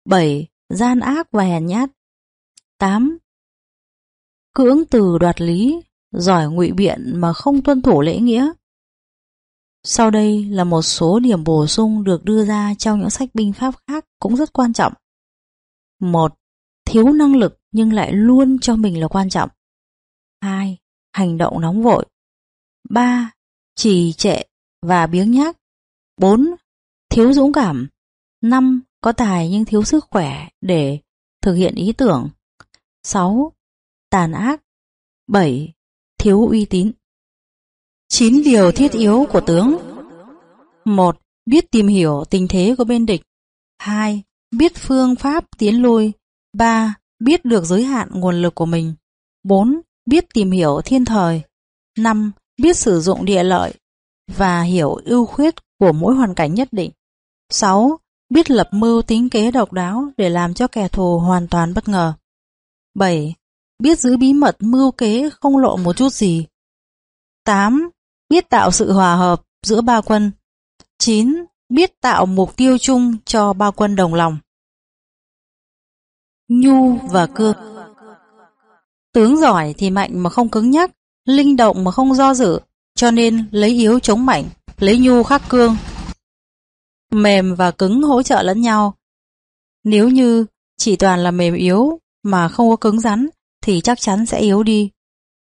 S1: 7. Gian ác và hèn nhát. 8. Cưỡng từ đoạt lý, giỏi ngụy biện mà không tuân thủ lễ nghĩa. Sau đây là một số điểm bổ sung được đưa ra trong những sách binh pháp khác cũng rất quan trọng. 1. Thiếu năng lực nhưng lại luôn cho mình là quan trọng. 2. Hành động nóng vội. 3. Trì trệ và biếng nhác. 4. Thiếu dũng cảm 5. Có tài nhưng thiếu sức khỏe để thực hiện ý tưởng 6. Tàn ác 7. Thiếu uy tín 9 điều thiết yếu của tướng 1. Biết tìm hiểu tình thế của bên địch 2. Biết phương pháp tiến lui 3. Biết được giới hạn nguồn lực của mình 4. Biết tìm hiểu thiên thời 5. Biết sử dụng địa lợi và hiểu ưu khuyết của mỗi hoàn cảnh nhất định. 6. Biết lập mưu tính kế độc đáo để làm cho kẻ thù hoàn toàn bất ngờ. 7. Biết giữ bí mật mưu kế không lộ một chút gì. 8. Biết tạo sự hòa hợp giữa ba quân. 9. Biết tạo mục tiêu chung cho ba quân đồng lòng. Nhu và cương Tướng giỏi thì mạnh mà không cứng nhắc, linh động mà không do dự, cho nên lấy yếu chống mạnh, lấy nhu khắc cương. Mềm và cứng hỗ trợ lẫn nhau. Nếu như chỉ toàn là mềm yếu mà không có cứng rắn thì chắc chắn sẽ yếu đi.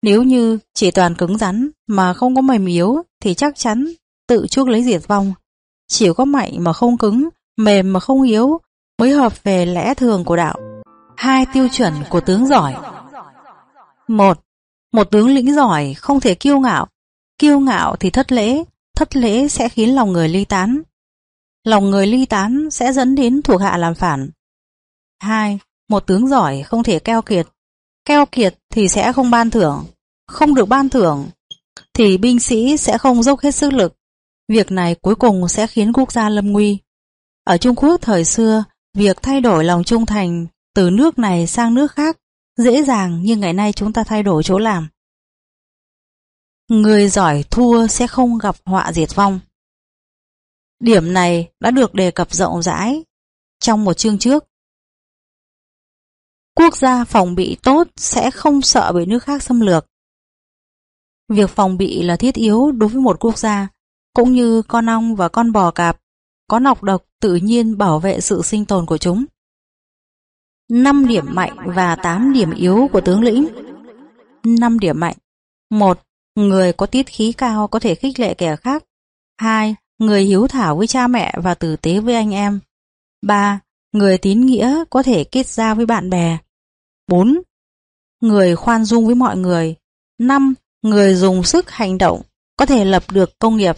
S1: Nếu như chỉ toàn cứng rắn mà không có mềm yếu thì chắc chắn tự chuốc lấy diệt vong. Chỉ có mạnh mà không cứng, mềm mà không yếu mới hợp về lẽ thường của đạo. Hai tiêu chuẩn của tướng giỏi. Một Một tướng lĩnh giỏi không thể kiêu ngạo. Kiêu ngạo thì thất lễ Thất lễ sẽ khiến lòng người ly tán. Lòng người ly tán sẽ dẫn đến thuộc hạ làm phản. Hai Một tướng giỏi không thể keo kiệt. Keo kiệt thì sẽ không ban thưởng. Không được ban thưởng, Thì binh sĩ sẽ không dốc hết sức lực Việc này cuối cùng sẽ khiến quốc gia lâm nguy Ở Trung Quốc thời xưa, Việc thay đổi lòng trung thành từ nước này sang nước khác dễ dàng như ngày nay chúng ta thay đổi chỗ làm. Người giỏi thua sẽ không gặp họa diệt vong. Điểm này đã được đề cập rộng rãi trong một chương trước. Quốc gia phòng bị tốt sẽ không sợ bị nước khác xâm lược. Việc phòng bị là thiết yếu đối với một quốc gia, cũng như con ong và con bò cạp, có nọc độc tự nhiên bảo vệ sự sinh tồn của chúng. 5 điểm mạnh và 8 điểm yếu của tướng lĩnh 5 điểm mạnh 1. Người có tiết khí cao có thể khích lệ kẻ khác 2. Người hiếu thảo với cha mẹ và tử tế với anh em 3. Người tín nghĩa có thể kết giao với bạn bè 4. Người khoan dung với mọi người 5. Người dùng sức hành động có thể lập được công nghiệp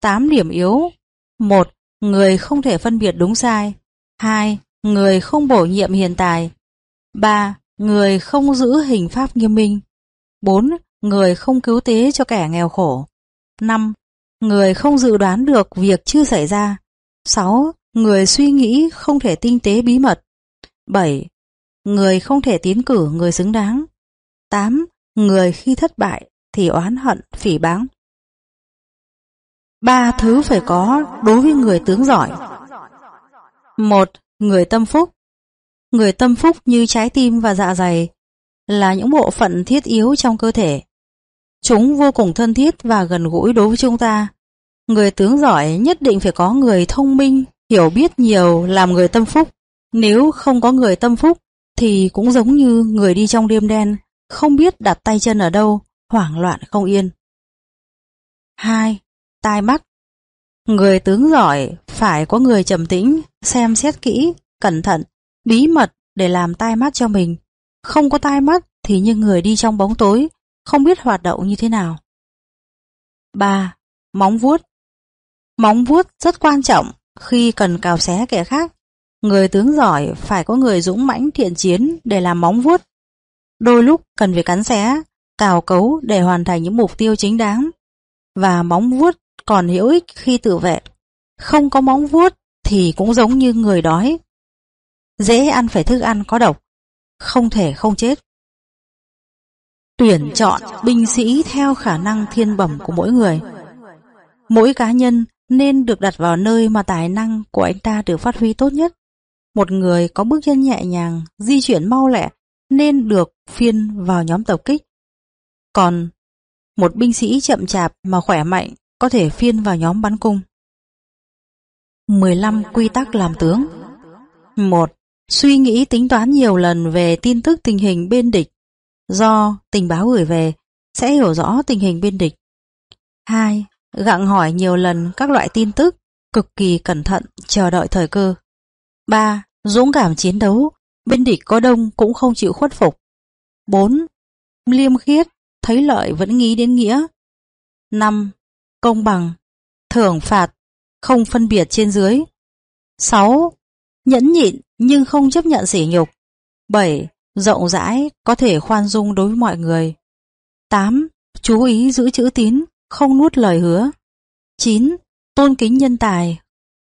S1: 8 điểm yếu 1. Người không thể phân biệt đúng sai 2. Người không bổ nhiệm hiện tài 3. Người không giữ hình pháp nghiêm minh 4. Người không cứu tế cho kẻ nghèo khổ 5. Người không dự đoán được việc chưa xảy ra 6. Người suy nghĩ không thể tinh tế bí mật 7. Người không thể tiến cử người xứng đáng 8. Người khi thất bại thì oán hận, phỉ báng Ba thứ phải có đối với người tướng giỏi một Người tâm phúc Người tâm phúc như trái tim và dạ dày là những bộ phận thiết yếu trong cơ thể. Chúng vô cùng thân thiết và gần gũi đối với chúng ta. Người tướng giỏi nhất định phải có người thông minh, hiểu biết nhiều làm người tâm phúc. Nếu không có người tâm phúc thì cũng giống như người đi trong đêm đen, không biết đặt tay chân ở đâu, hoảng loạn không yên. 2. Tai mắt Người tướng giỏi phải có người trầm tĩnh, xem xét kỹ, cẩn thận, bí mật để làm tai mắt cho mình. Không có tai mắt thì như người đi trong bóng tối, không biết hoạt động như thế nào. 3. Móng vuốt Móng vuốt rất quan trọng khi cần cào xé kẻ khác. Người tướng giỏi phải có người dũng mãnh thiện chiến để làm móng vuốt. Đôi lúc cần phải cắn xé, cào cấu để hoàn thành những mục tiêu chính đáng. Và móng vuốt còn hữu ích khi tự vệ. Không có móng vuốt thì cũng giống như người đói. Dễ ăn phải thức ăn có độc, không thể không chết. Tuyển chọn binh sĩ theo khả năng thiên bẩm của mỗi người. Mỗi cá nhân nên được đặt vào nơi mà tài năng của anh ta được phát huy tốt nhất. Một người có bước chân nhẹ nhàng, di chuyển mau lẹ nên được phiên vào nhóm tập kích. Còn một binh sĩ chậm chạp mà khỏe mạnh có thể phiên vào nhóm bắn cung. 15 quy tắc làm tướng 1. Suy nghĩ tính toán nhiều lần về tin tức tình hình bên địch do tình báo gửi về, sẽ hiểu rõ tình hình bên địch. 2. Gặng hỏi nhiều lần các loại tin tức, cực kỳ cẩn thận, chờ đợi thời cơ. 3. Dũng cảm chiến đấu bên địch có đông cũng không chịu khuất phục. 4. Liêm khiết thấy lợi vẫn nghĩ đến nghĩa. 5 công bằng, thưởng phạt, không phân biệt trên dưới. 6. Nhẫn nhịn nhưng không chấp nhận sỉ nhục. 7. Rộng rãi, có thể khoan dung đối với mọi người. 8. Chú ý giữ chữ tín, không nuốt lời hứa. 9. Tôn kính nhân tài,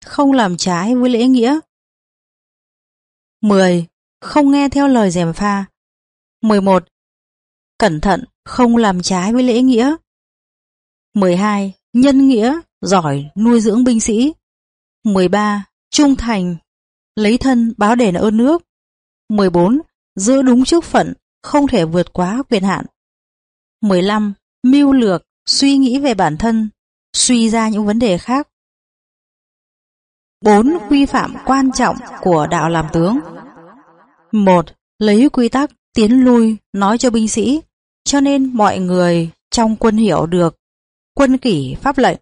S1: không làm trái với lễ nghĩa. 10. Không nghe theo lời dèm pha. 11. Cẩn thận, không làm trái với lễ nghĩa. 12 nhân nghĩa, giỏi nuôi dưỡng binh sĩ. 13. Trung thành, lấy thân báo đền ơn nước. 14. Giữ đúng chức phận, không thể vượt quá quyền hạn. 15. Mưu lược, suy nghĩ về bản thân, suy ra những vấn đề khác. 4. Quy phạm quan trọng của đạo làm tướng một Lấy quy tắc tiến lui nói cho binh sĩ, cho nên mọi người trong quân hiểu được quân kỷ pháp lệnh.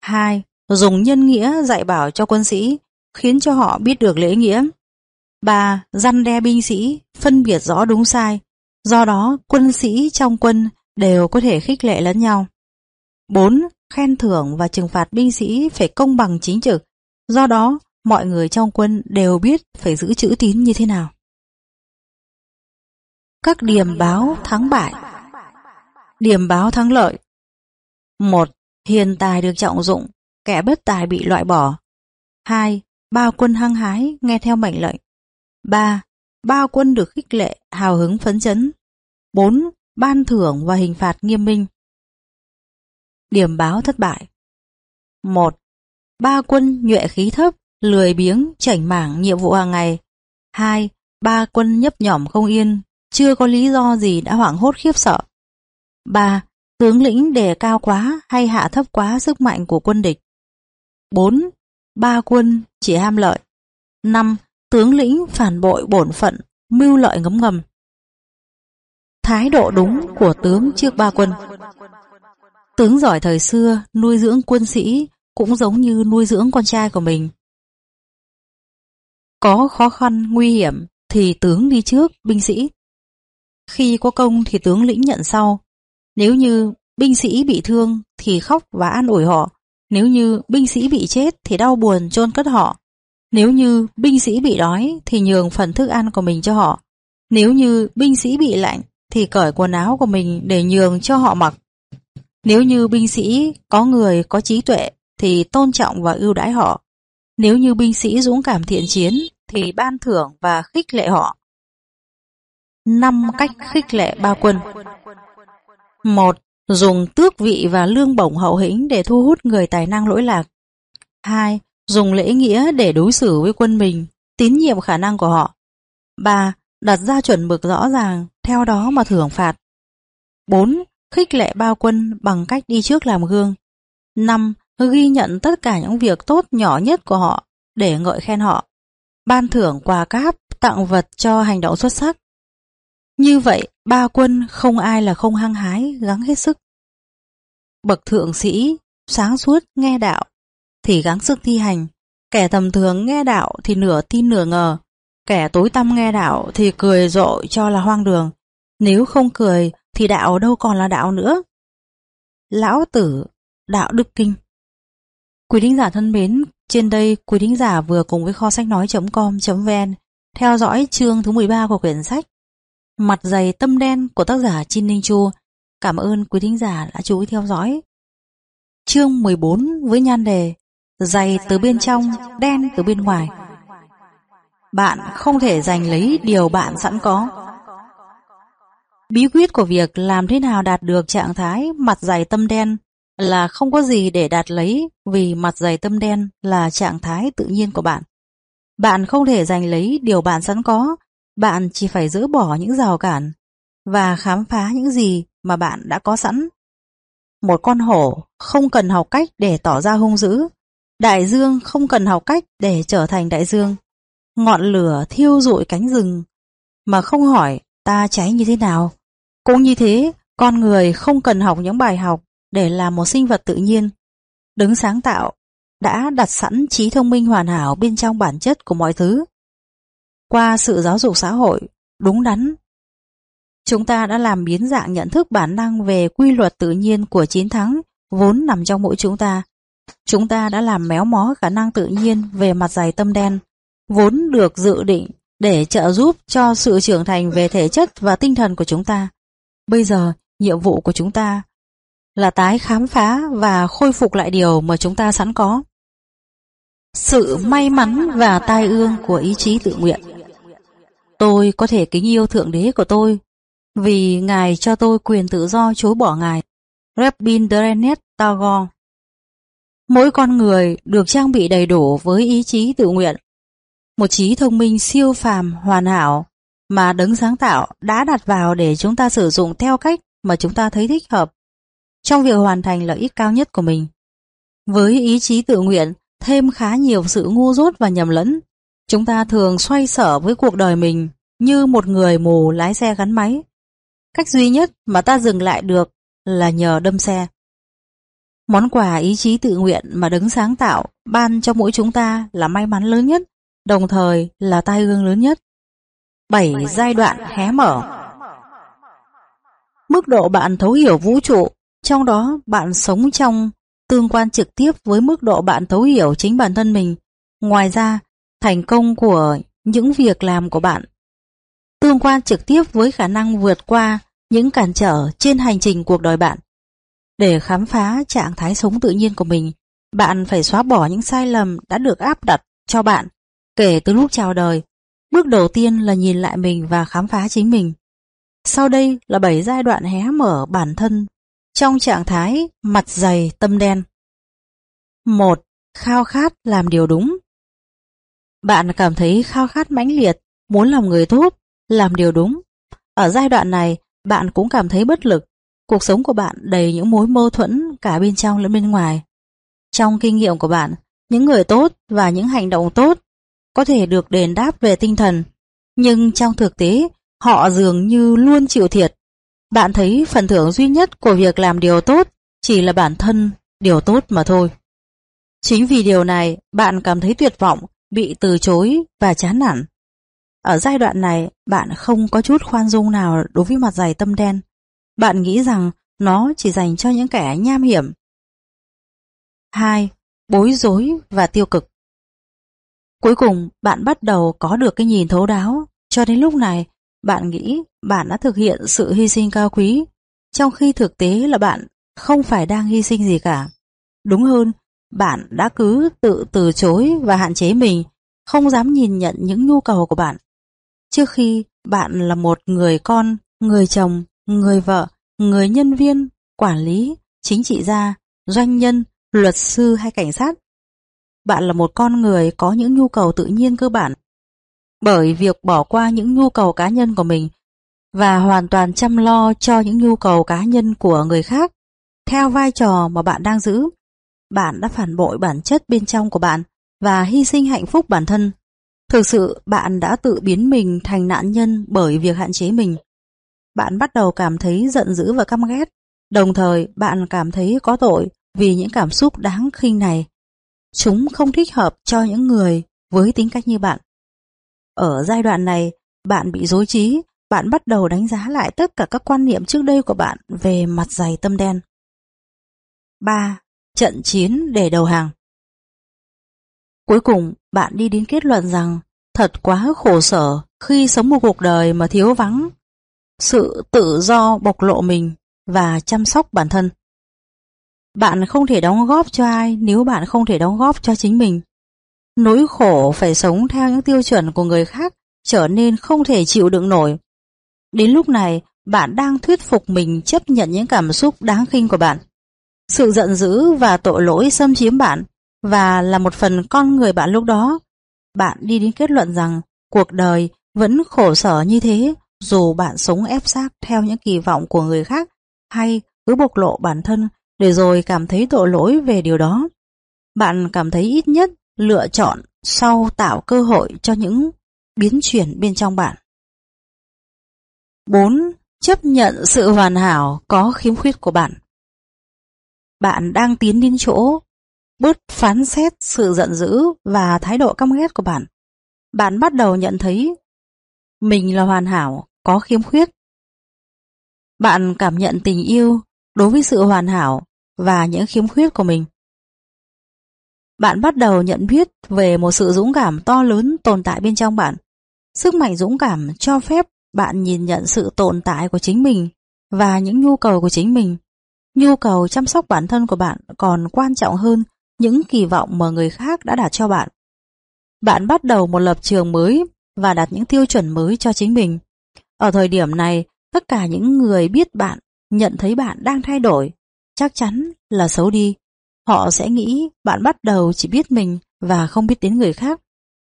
S1: hai Dùng nhân nghĩa dạy bảo cho quân sĩ, khiến cho họ biết được lễ nghĩa. ba Răn đe binh sĩ, phân biệt rõ đúng sai. Do đó, quân sĩ trong quân đều có thể khích lệ lẫn nhau. 4. Khen thưởng và trừng phạt binh sĩ phải công bằng chính trực. Do đó, mọi người trong quân đều biết phải giữ chữ tín như thế nào. Các điểm báo thắng bại Điểm báo thắng lợi 1. Hiền tài được trọng dụng, kẻ bất tài bị loại bỏ. 2. Bao quân hăng hái, nghe theo mệnh lệnh. 3. Bao quân được khích lệ, hào hứng phấn chấn. 4. Ban thưởng và hình phạt nghiêm minh. Điểm báo thất bại 1. Ba quân nhuệ khí thấp, lười biếng, chảnh mảng nhiệm vụ hàng ngày. 2. Ba quân nhấp nhỏm không yên, chưa có lý do gì đã hoảng hốt khiếp sợ. 3. Tướng lĩnh đề cao quá hay hạ thấp quá sức mạnh của quân địch. 4. Ba quân chỉ ham lợi. 5. Tướng lĩnh phản bội bổn phận, mưu lợi ngấm ngầm. Thái độ đúng của tướng trước ba quân Tướng giỏi thời xưa nuôi dưỡng quân sĩ cũng giống như nuôi dưỡng con trai của mình. Có khó khăn, nguy hiểm thì tướng đi trước, binh sĩ. Khi có công thì tướng lĩnh nhận sau. Nếu như binh sĩ bị thương thì khóc và an ủi họ. Nếu như binh sĩ bị chết thì đau buồn chôn cất họ. Nếu như binh sĩ bị đói thì nhường phần thức ăn của mình cho họ. Nếu như binh sĩ bị lạnh thì cởi quần áo của mình để nhường cho họ mặc. Nếu như binh sĩ có người có trí tuệ thì tôn trọng và ưu đãi họ. Nếu như binh sĩ dũng cảm thiện chiến thì ban thưởng và khích lệ họ. 5 cách khích lệ ba quân một Dùng tước vị và lương bổng hậu hĩnh để thu hút người tài năng lỗi lạc. 2. Dùng lễ nghĩa để đối xử với quân mình, tín nhiệm khả năng của họ. 3. Đặt ra chuẩn mực rõ ràng, theo đó mà thưởng phạt. 4. Khích lệ bao quân bằng cách đi trước làm gương. 5. Ghi nhận tất cả những việc tốt nhỏ nhất của họ để ngợi khen họ. Ban thưởng quà cáp, tặng vật cho hành động xuất sắc. Như vậy, ba quân không ai là không hăng hái, gắng hết sức. Bậc thượng sĩ, sáng suốt nghe đạo, thì gắng sức thi hành. Kẻ tầm thường nghe đạo thì nửa tin nửa ngờ. Kẻ tối tăm nghe đạo thì cười rộ cho là hoang đường. Nếu không cười thì đạo đâu còn là đạo nữa. Lão tử, đạo đức kinh. Quý thính giả thân mến, trên đây quý thính giả vừa cùng với kho sách nói.com.vn theo dõi chương thứ 13 của quyển sách Mặt dày tâm đen của tác giả Chin Ninh Chu. Cảm ơn quý thính giả đã chú ý theo dõi. Chương 14 với nhan đề Dày từ bên trong, đen từ bên ngoài. Bạn không thể giành lấy điều bạn sẵn có. Bí quyết của việc làm thế nào đạt được trạng thái mặt dày tâm đen là không có gì để đạt lấy vì mặt dày tâm đen là trạng thái tự nhiên của bạn. Bạn không thể giành lấy điều bạn sẵn có bạn chỉ phải dỡ bỏ những rào cản và khám phá những gì mà bạn đã có sẵn. Một con hổ không cần học cách để tỏ ra hung dữ. Đại dương không cần học cách để trở thành đại dương. Ngọn lửa thiêu rụi cánh rừng mà không hỏi ta cháy như thế nào. Cũng như thế, con người không cần học những bài học để làm một sinh vật tự nhiên. Đứng sáng tạo đã đặt sẵn trí thông minh hoàn hảo bên trong bản chất của mọi thứ. Qua sự giáo dục xã hội, đúng đắn, chúng ta đã làm biến dạng nhận thức bản năng về quy luật tự nhiên của chiến thắng vốn nằm trong mỗi chúng ta. Chúng ta đã làm méo mó khả năng tự nhiên về mặt dày tâm đen, vốn được dự định để trợ giúp cho sự trưởng thành về thể chất và tinh thần của chúng ta. Bây giờ, nhiệm vụ của chúng ta là tái khám phá và khôi phục lại điều mà chúng ta sẵn có. Sự may mắn và tai ương của ý chí tự nguyện Tôi có thể kính yêu Thượng Đế của tôi vì Ngài cho tôi quyền tự do chối bỏ Ngài. Rabindranath Tagore Mỗi con người được trang bị đầy đủ với ý chí tự nguyện, một trí thông minh siêu phàm hoàn hảo mà đấng sáng tạo đã đặt vào để chúng ta sử dụng theo cách mà chúng ta thấy thích hợp trong việc hoàn thành lợi ích cao nhất của mình. Với ý chí tự nguyện, thêm khá nhiều sự ngu dốt và nhầm lẫn Chúng ta thường xoay sở với cuộc đời mình như một người mù lái xe gắn máy. Cách duy nhất mà ta dừng lại được là nhờ đâm xe. Món quà ý chí tự nguyện mà đứng sáng tạo ban cho mỗi chúng ta là may mắn lớn nhất đồng thời là tai ương lớn nhất. 7. Giai đoạn hé mở Mức độ bạn thấu hiểu vũ trụ, trong đó bạn sống trong tương quan trực tiếp với mức độ bạn thấu hiểu chính bản thân mình. Ngoài ra, thành công của những việc làm của bạn tương quan trực tiếp với khả năng vượt qua những cản trở trên hành trình cuộc đời bạn. Để khám phá trạng thái sống tự nhiên của mình, bạn phải xóa bỏ những sai lầm đã được áp đặt cho bạn kể từ lúc chào đời. Bước đầu tiên là nhìn lại mình và khám phá chính mình. Sau đây là 7 giai đoạn hé mở bản thân trong trạng thái mặt dày tâm đen. 1. Khao khát làm điều đúng bạn cảm thấy khao khát mãnh liệt, muốn làm người tốt, làm điều đúng. Ở giai đoạn này, bạn cũng cảm thấy bất lực. Cuộc sống của bạn đầy những mối mâu thuẫn cả bên trong lẫn bên ngoài. Trong kinh nghiệm của bạn, những người tốt và những hành động tốt có thể được đền đáp về tinh thần, nhưng trong thực tế, họ dường như luôn chịu thiệt. Bạn thấy phần thưởng duy nhất của việc làm điều tốt chỉ là bản thân điều tốt mà thôi. Chính vì điều này, bạn cảm thấy tuyệt vọng, bị từ chối và chán nản. Ở giai đoạn này, bạn không có chút khoan dung nào đối với mặt giày tâm đen. Bạn nghĩ rằng nó chỉ dành cho những kẻ nham hiểm. 2. Bối rối và tiêu cực Cuối cùng, bạn bắt đầu có được cái nhìn thấu đáo. Cho đến lúc này, bạn nghĩ bạn đã thực hiện sự hy sinh cao quý, trong khi thực tế là bạn không phải đang hy sinh gì cả. Đúng hơn, bạn đã cứ tự từ chối và hạn chế mình, không dám nhìn nhận những nhu cầu của bạn. Trước khi bạn là một người con, người chồng, người vợ, người nhân viên, quản lý, chính trị gia, doanh nhân, luật sư hay cảnh sát, bạn là một con người có những nhu cầu tự nhiên cơ bản. Bởi việc bỏ qua những nhu cầu cá nhân của mình và hoàn toàn chăm lo cho những nhu cầu cá nhân của người khác, theo vai trò mà bạn đang giữ, bạn đã phản bội bản chất bên trong của bạn và hy sinh hạnh phúc bản thân. Thực sự bạn đã tự biến mình thành nạn nhân bởi việc hạn chế mình. Bạn bắt đầu cảm thấy giận dữ và căm ghét, đồng thời bạn cảm thấy có tội vì những cảm xúc đáng khinh này. Chúng không thích hợp cho những người với tính cách như bạn. Ở giai đoạn này, bạn bị dối trí, bạn bắt đầu đánh giá lại tất cả các quan niệm trước đây của bạn về mặt dày tâm đen. 3. Trận chiến để đầu hàng Cuối cùng, bạn đi đến kết luận rằng thật quá khổ sở khi sống một cuộc đời mà thiếu vắng sự tự do bộc lộ mình và chăm sóc bản thân. Bạn không thể đóng góp cho ai nếu bạn không thể đóng góp cho chính mình. Nỗi khổ phải sống theo những tiêu chuẩn của người khác trở nên không thể chịu đựng nổi. Đến lúc này, bạn đang thuyết phục mình chấp nhận những cảm xúc đáng khinh của bạn. Sự giận dữ và tội lỗi xâm chiếm bạn và là một phần con người bạn lúc đó. Bạn đi đến kết luận rằng cuộc đời vẫn khổ sở như thế, dù bạn sống ép xác theo những kỳ vọng của người khác hay cứ bộc lộ bản thân để rồi cảm thấy tội lỗi về điều đó. Bạn cảm thấy ít nhất lựa chọn sau tạo cơ hội cho những biến chuyển bên trong bạn. 4. Chấp nhận sự hoàn hảo có khiếm khuyết của bạn. Bạn đang tiến đến chỗ bớt phán xét sự giận dữ và thái độ căm ghét của bạn. Bạn bắt đầu nhận thấy mình là hoàn hảo, có khiếm khuyết. Bạn cảm nhận tình yêu đối với sự hoàn hảo và những khiếm khuyết của mình. Bạn bắt đầu nhận biết về một sự dũng cảm to lớn tồn tại bên trong bạn. Sức mạnh dũng cảm cho phép bạn nhìn nhận sự tồn tại của chính mình và những nhu cầu của chính mình. Nhu cầu chăm sóc bản thân của bạn còn quan trọng hơn những kỳ vọng mà người khác đã đặt cho bạn. Bạn bắt đầu một lập trường mới và đặt những tiêu chuẩn mới cho chính mình. Ở thời điểm này, tất cả những người biết bạn nhận thấy bạn đang thay đổi, chắc chắn là xấu đi. Họ sẽ nghĩ bạn bắt đầu chỉ biết mình và không biết đến người khác.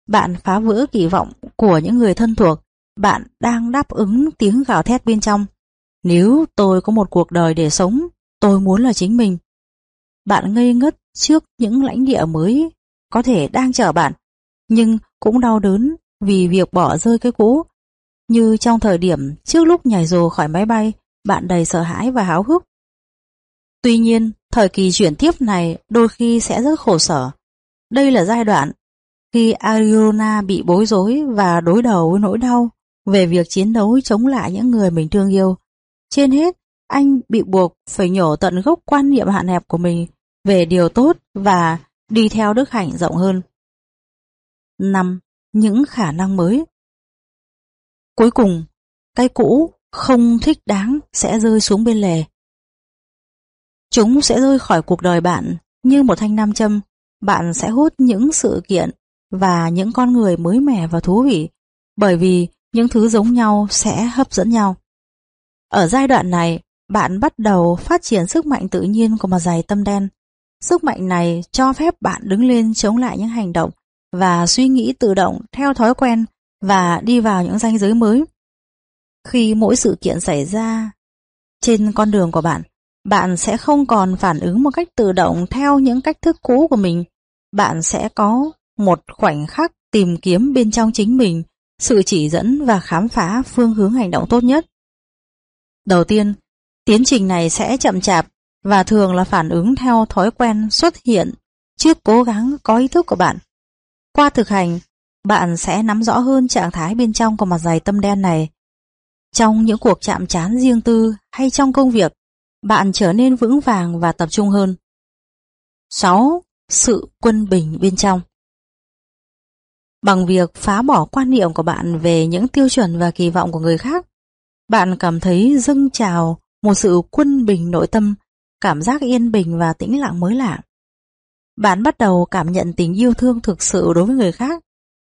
S1: Bạn phá vỡ kỳ vọng của những người thân thuộc. Bạn đang đáp ứng tiếng gào thét bên trong. Nếu tôi có một cuộc đời để sống, tôi muốn là chính mình. Bạn ngây ngất trước những lãnh địa mới có thể đang chờ bạn, nhưng cũng đau đớn vì việc bỏ rơi cái cũ. Như trong thời điểm trước lúc nhảy dù khỏi máy bay, bạn đầy sợ hãi và háo hức. Tuy nhiên, thời kỳ chuyển tiếp này đôi khi sẽ rất khổ sở. Đây là giai đoạn khi Ariona bị bối rối và đối đầu với nỗi đau về việc chiến đấu chống lại những người mình thương yêu. Trên hết, anh bị buộc phải nhổ tận gốc quan niệm hạn hẹp của mình về điều tốt và đi theo đức hạnh rộng hơn. 5. Những khả năng mới Cuối cùng, cái cũ không thích đáng sẽ rơi xuống bên lề. Chúng sẽ rơi khỏi cuộc đời bạn như một thanh nam châm. Bạn sẽ hút những sự kiện và những con người mới mẻ và thú vị bởi vì những thứ giống nhau sẽ hấp dẫn nhau. Ở giai đoạn này, bạn bắt đầu phát triển sức mạnh tự nhiên của mặt dày tâm đen. Sức mạnh này cho phép bạn đứng lên chống lại những hành động và suy nghĩ tự động theo thói quen và đi vào những ranh giới mới. Khi mỗi sự kiện xảy ra trên con đường của bạn, bạn sẽ không còn phản ứng một cách tự động theo những cách thức cũ của mình. Bạn sẽ có một khoảnh khắc tìm kiếm bên trong chính mình sự chỉ dẫn và khám phá phương hướng hành động tốt nhất. Đầu tiên, tiến trình này sẽ chậm chạp và thường là phản ứng theo thói quen xuất hiện trước cố gắng có ý thức của bạn. Qua thực hành, bạn sẽ nắm rõ hơn trạng thái bên trong của mặt dày tâm đen này. Trong những cuộc chạm trán riêng tư hay trong công việc, bạn trở nên vững vàng và tập trung hơn. 6. Sự quân bình bên trong Bằng việc phá bỏ quan niệm của bạn về những tiêu chuẩn và kỳ vọng của người khác, bạn cảm thấy dâng trào một sự quân bình nội tâm, cảm giác yên bình và tĩnh lặng mới lạ. Bạn bắt đầu cảm nhận tình yêu thương thực sự đối với người khác,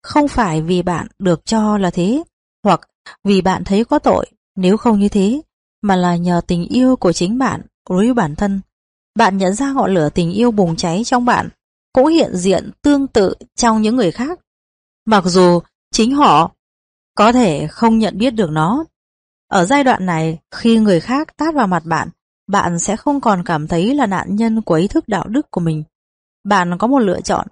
S1: không phải vì bạn được cho là thế, hoặc vì bạn thấy có tội, nếu không như thế, mà là nhờ tình yêu của chính bạn đối với bản thân. Bạn nhận ra ngọn lửa tình yêu bùng cháy trong bạn, cũng hiện diện tương tự trong những người khác. Mặc dù chính họ có thể không nhận biết được nó. Ở giai đoạn này, khi người khác tát vào mặt bạn, bạn sẽ không còn cảm thấy là nạn nhân của ý thức đạo đức của mình. Bạn có một lựa chọn.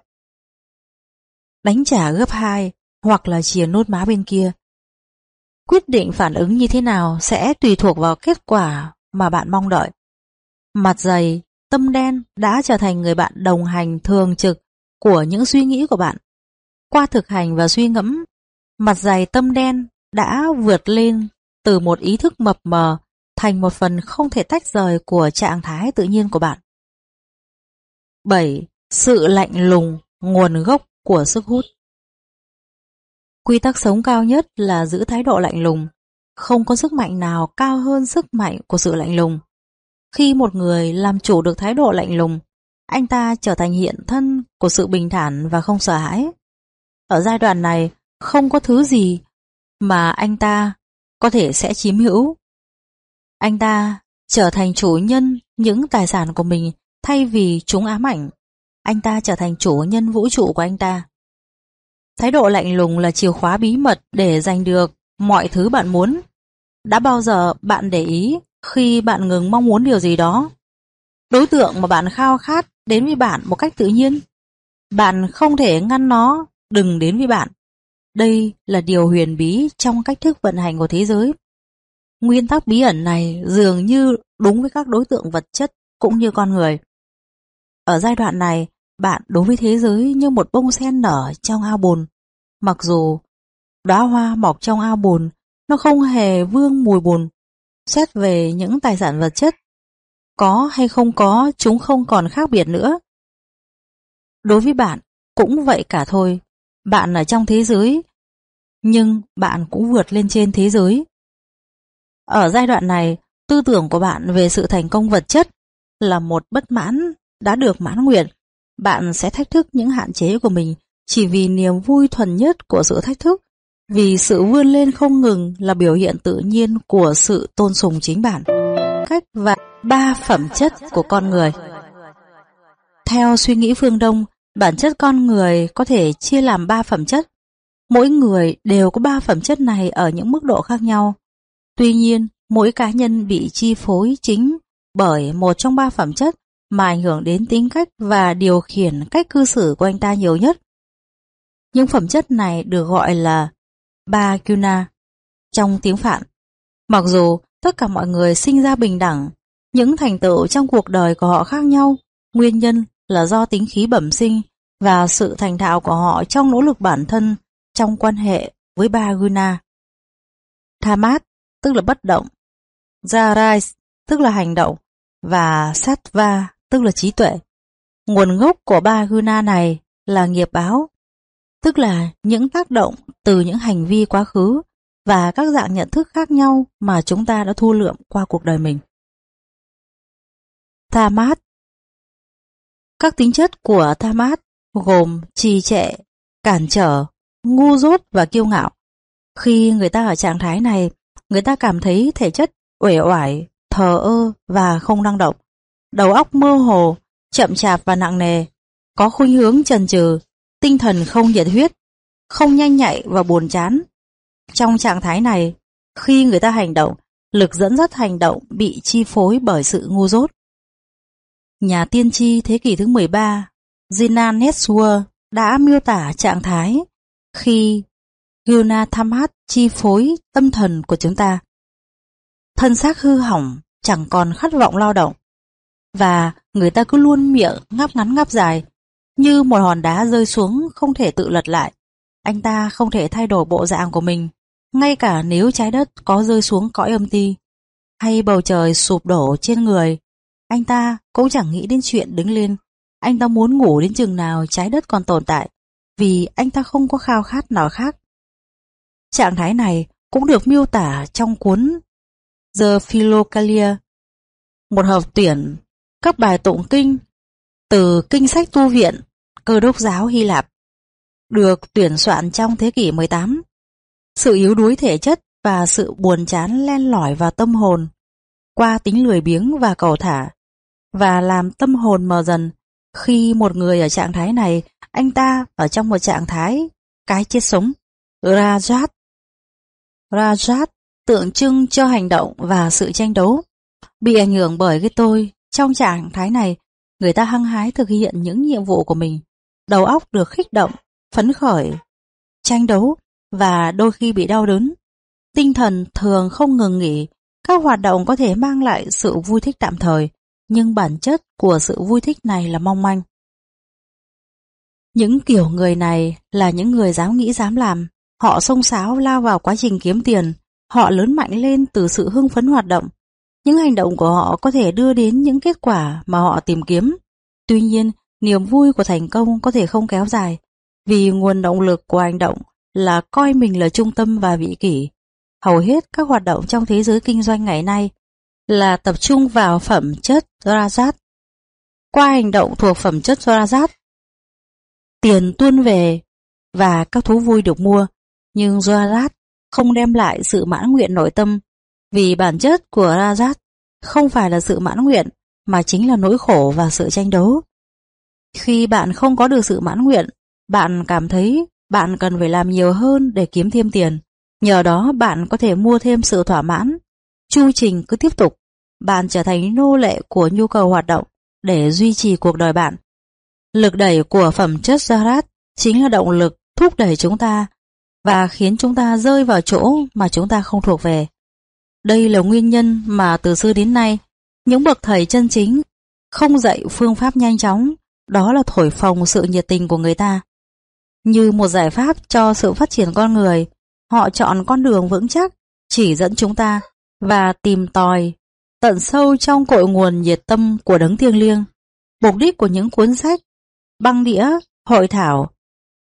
S1: Đánh trả gấp hai hoặc là chìa nốt má bên kia. Quyết định phản ứng như thế nào sẽ tùy thuộc vào kết quả mà bạn mong đợi. Mặt dày, tâm đen đã trở thành người bạn đồng hành thường trực của những suy nghĩ của bạn. Qua thực hành và suy ngẫm, mặt dày tâm đen đã vượt lên từ một ý thức mập mờ thành một phần không thể tách rời của trạng thái tự nhiên của bạn. 7. Sự lạnh lùng, nguồn gốc của sức hút Quy tắc sống cao nhất là giữ thái độ lạnh lùng. Không có sức mạnh nào cao hơn sức mạnh của sự lạnh lùng. Khi một người làm chủ được thái độ lạnh lùng, anh ta trở thành hiện thân của sự bình thản và không sợ hãi. Ở giai đoạn này, không có thứ gì mà anh ta có thể sẽ chiếm hữu. Anh ta trở thành chủ nhân những tài sản của mình thay vì chúng ám ảnh. Anh ta trở thành chủ nhân vũ trụ của anh ta. Thái độ lạnh lùng là chìa khóa bí mật để giành được mọi thứ bạn muốn. Đã bao giờ bạn để ý khi bạn ngừng mong muốn điều gì đó? Đối tượng mà bạn khao khát đến với bạn một cách tự nhiên. Bạn không thể ngăn nó đừng đến với bạn. Đây là điều huyền bí trong cách thức vận hành của thế giới. Nguyên tắc bí ẩn này dường như đúng với các đối tượng vật chất cũng như con người. Ở giai đoạn này, bạn đối với thế giới như một bông sen nở trong ao bùn. Mặc dù đóa hoa mọc trong ao bùn, nó không hề vương mùi bùn. Xét về những tài sản vật chất, có hay không có chúng không còn khác biệt nữa. Đối với bạn, cũng vậy cả thôi. Bạn ở trong thế giới, nhưng bạn cũng vượt lên trên thế giới. Ở giai đoạn này, tư tưởng của bạn về sự thành công vật chất là một bất mãn đã được mãn nguyện bạn sẽ thách thức những hạn chế của mình chỉ vì niềm vui thuần nhất của sự thách thức, vì sự vươn lên không ngừng là biểu hiện tự nhiên của sự tôn sùng chính bản. Cách và ba phẩm chất của con người Theo suy nghĩ phương Đông, bản chất con người có thể chia làm ba phẩm chất. Mỗi người đều có ba phẩm chất này ở những mức độ khác nhau. Tuy nhiên, mỗi cá nhân bị chi phối chính bởi một trong ba phẩm chất mà ảnh hưởng đến tính cách và điều khiển cách cư xử của anh ta nhiều nhất. Những phẩm chất này được gọi là ba kuna trong tiếng Phạn. Mặc dù tất cả mọi người sinh ra bình đẳng, những thành tựu trong cuộc đời của họ khác nhau, nguyên nhân là do tính khí bẩm sinh và sự thành thạo của họ trong nỗ lực bản thân trong quan hệ với ba guna. Thamat tức là bất động, Jarais tức là hành động và Sattva tức là trí tuệ. Nguồn gốc của ba guna này là nghiệp báo, tức là những tác động từ những hành vi quá khứ và các dạng nhận thức khác nhau mà chúng ta đã thu lượm qua cuộc đời mình. Thamat các tính chất của Thamat gồm trì trệ, cản trở, ngu dốt và kiêu ngạo. Khi người ta ở trạng thái này, người ta cảm thấy thể chất uể oải, thờ ơ và không năng động. Đầu óc mơ hồ, chậm chạp và nặng nề, có khuynh hướng trần trừ, tinh thần không nhiệt huyết, không nhanh nhạy và buồn chán. Trong trạng thái này, khi người ta hành động, lực dẫn dắt hành động bị chi phối bởi sự ngu dốt. Nhà tiên tri thế kỷ thứ 13, Gina Netsua đã miêu tả trạng thái khi Guna Thamhat chi phối tâm thần của chúng ta. Thân xác hư hỏng, chẳng còn khát vọng lao động. Và người ta cứ luôn miệng ngáp ngắn ngáp dài, như một hòn đá rơi xuống không thể tự lật lại. Anh ta không thể thay đổi bộ dạng của mình, ngay cả nếu trái đất có rơi xuống cõi âm ti, hay bầu trời sụp đổ trên người. Anh ta cũng chẳng nghĩ đến chuyện đứng lên. Anh ta muốn ngủ đến chừng nào trái đất còn tồn tại, vì anh ta không có khao khát nào khác. Trạng thái này cũng được miêu tả trong cuốn The Philokalia, một hợp tuyển các bài tụng kinh từ kinh sách tu viện cơ đốc giáo Hy Lạp, được tuyển soạn trong thế kỷ 18. Sự yếu đuối thể chất và sự buồn chán len lỏi vào tâm hồn qua tính lười biếng và cầu thả và làm tâm hồn mờ dần. Khi một người ở trạng thái này, anh ta ở trong một trạng thái cái chết sống. Rajat. Rajat tượng trưng cho hành động và sự tranh đấu. Bị ảnh hưởng bởi cái tôi, trong trạng thái này, người ta hăng hái thực hiện những nhiệm vụ của mình. Đầu óc được khích động, phấn khởi, tranh đấu và đôi khi bị đau đớn. Tinh thần thường không ngừng nghỉ, các hoạt động có thể mang lại sự vui thích tạm thời nhưng bản chất của sự vui thích này là mong manh những kiểu người này là những người dám nghĩ dám làm. Họ xông xáo lao vào quá trình kiếm tiền. Họ lớn mạnh lên từ sự hưng phấn hoạt động. Những hành động của họ có thể đưa đến những kết quả mà họ tìm kiếm. Tuy nhiên, niềm vui của thành công có thể không kéo dài, vì nguồn động lực của hành động là coi mình là trung tâm và vị kỷ. Hầu hết các hoạt động trong thế giới kinh doanh ngày nay là tập trung vào phẩm chất Rajat. Qua hành động thuộc phẩm chất Rajat, tiền tuôn về và các thú vui được mua, nhưng Rajat không đem lại sự mãn nguyện nội tâm, vì bản chất của Rajat không phải là sự mãn nguyện, mà chính là nỗi khổ và sự tranh đấu. Khi bạn không có được sự mãn nguyện, bạn cảm thấy bạn cần phải làm nhiều hơn để kiếm thêm tiền. Nhờ đó bạn có thể mua thêm sự thỏa mãn. Chu trình cứ tiếp tục. Bạn trở thành nô lệ của nhu cầu hoạt động để duy trì cuộc đời bạn. Lực đẩy của phẩm chất Zarat chính là động lực thúc đẩy chúng ta và khiến chúng ta rơi vào chỗ mà chúng ta không thuộc về. Đây là nguyên nhân mà từ xưa đến nay, những bậc thầy chân chính không dạy phương pháp nhanh chóng, đó là thổi phồng sự nhiệt tình của người ta. Như một giải pháp cho sự phát triển con người, họ chọn con đường vững chắc, chỉ dẫn chúng ta và tìm tòi tận sâu trong cội nguồn nhiệt tâm của đấng thiêng liêng. Mục đích của những cuốn sách băng đĩa, hội thảo,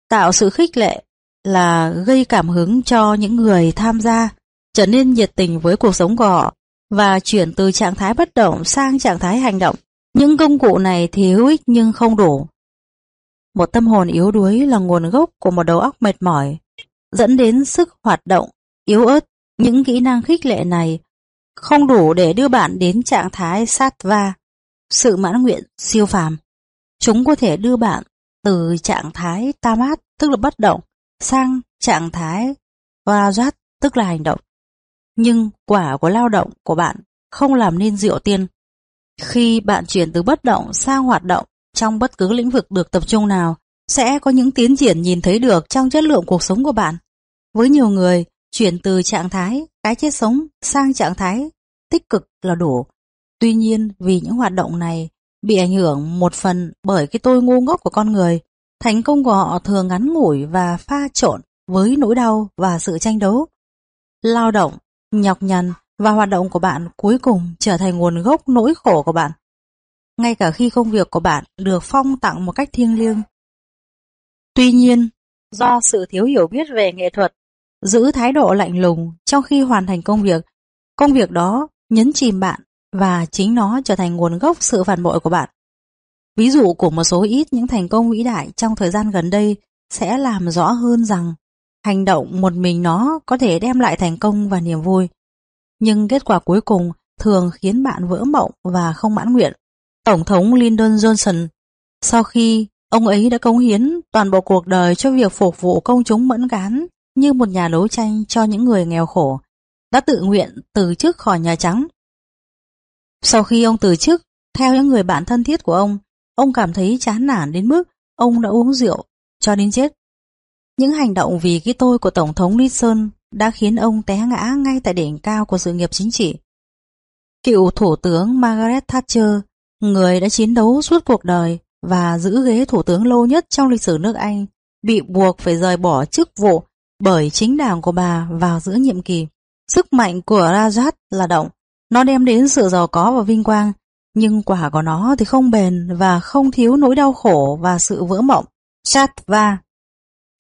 S1: tạo sự khích lệ là gây cảm hứng cho những người tham gia trở nên nhiệt tình với cuộc sống của họ và chuyển từ trạng thái bất động sang trạng thái hành động. Những công cụ này thì hữu ích nhưng không đủ. Một tâm hồn yếu đuối là nguồn gốc của một đầu óc mệt mỏi, dẫn đến sức hoạt động, yếu ớt. Những kỹ năng khích lệ này không đủ để đưa bạn đến trạng thái sattva sự mãn nguyện siêu phàm. Chúng có thể đưa bạn từ trạng thái tamat tức là bất động sang trạng thái rajat tức là hành động. Nhưng quả của lao động của bạn không làm nên diệu tiên. Khi bạn chuyển từ bất động sang hoạt động trong bất cứ lĩnh vực được tập trung nào, sẽ có những tiến triển nhìn thấy được trong chất lượng cuộc sống của bạn. Với nhiều người, chuyển từ trạng thái cái chết sống sang trạng thái tích cực là đủ. Tuy nhiên, vì những hoạt động này bị ảnh hưởng một phần bởi cái tôi ngu ngốc của con người, Thành công của họ thường ngắn ngủi và pha trộn với nỗi đau và sự tranh đấu. Lao động, nhọc nhằn và hoạt động của bạn cuối cùng trở thành nguồn gốc nỗi khổ của bạn. Ngay cả khi công việc của bạn được phong tặng một cách thiêng liêng. Tuy nhiên, do sự thiếu hiểu biết về nghệ thuật, giữ thái độ lạnh lùng trong khi hoàn thành công việc, công việc đó nhấn chìm bạn và chính nó trở thành nguồn gốc sự phản bội của bạn. Ví dụ của một số ít những thành công vĩ đại trong thời gian gần đây sẽ làm rõ hơn rằng hành động một mình nó có thể đem lại thành công và niềm vui. Nhưng kết quả cuối cùng thường khiến bạn vỡ mộng và không mãn nguyện. Tổng thống Lyndon Johnson, sau khi ông ấy đã cống hiến toàn bộ cuộc đời cho việc phục vụ công chúng mẫn cán như một nhà đấu tranh cho những người nghèo khổ, đã tự nguyện từ chức khỏi Nhà Trắng. Sau khi ông từ chức, theo những người bạn thân thiết của ông, ông cảm thấy chán nản đến mức ông đã uống rượu cho đến chết. Những hành động vì cái tôi của Tổng thống Nixon đã khiến ông té ngã ngay tại đỉnh cao của sự nghiệp chính trị. Cựu Thủ tướng Margaret Thatcher, người đã chiến đấu suốt cuộc đời và giữ ghế Thủ tướng lâu nhất trong lịch sử nước Anh, bị buộc phải rời bỏ chức vụ bởi chính đảng của bà vào giữa nhiệm kỳ. Sức mạnh của Rajat là động, nó đem đến sự giàu có và vinh quang, nhưng quả của nó thì không bền và không thiếu nỗi đau khổ và sự vỡ mộng. Sattva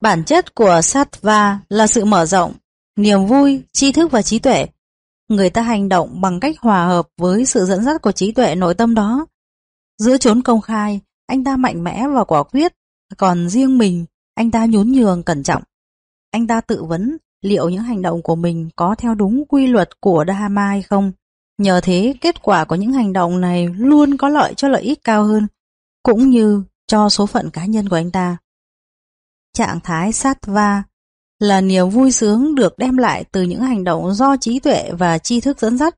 S1: Bản chất của Sattva là sự mở rộng, niềm vui, tri thức và trí tuệ. Người ta hành động bằng cách hòa hợp với sự dẫn dắt của trí tuệ nội tâm đó. Giữa chốn công khai, anh ta mạnh mẽ và quả quyết, còn riêng mình, anh ta nhún nhường cẩn trọng. Anh ta tự vấn liệu những hành động của mình có theo đúng quy luật của Dharma hay không. Nhờ thế, kết quả của những hành động này luôn có lợi cho lợi ích cao hơn, cũng như cho số phận cá nhân của anh ta. Trạng thái Sattva là niềm vui sướng được đem lại từ những hành động do trí tuệ và tri thức dẫn dắt.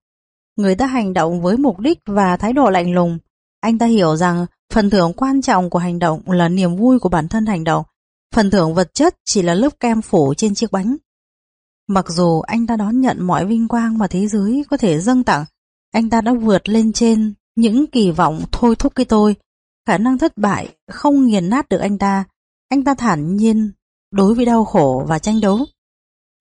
S1: Người ta hành động với mục đích và thái độ lạnh lùng. Anh ta hiểu rằng phần thưởng quan trọng của hành động là niềm vui của bản thân hành động. Phần thưởng vật chất chỉ là lớp kem phủ trên chiếc bánh. Mặc dù anh ta đón nhận mọi vinh quang mà thế giới có thể dâng tặng, anh ta đã vượt lên trên những kỳ vọng thôi thúc cái tôi. Khả năng thất bại không nghiền nát được anh ta. Anh ta thản nhiên đối với đau khổ và tranh đấu.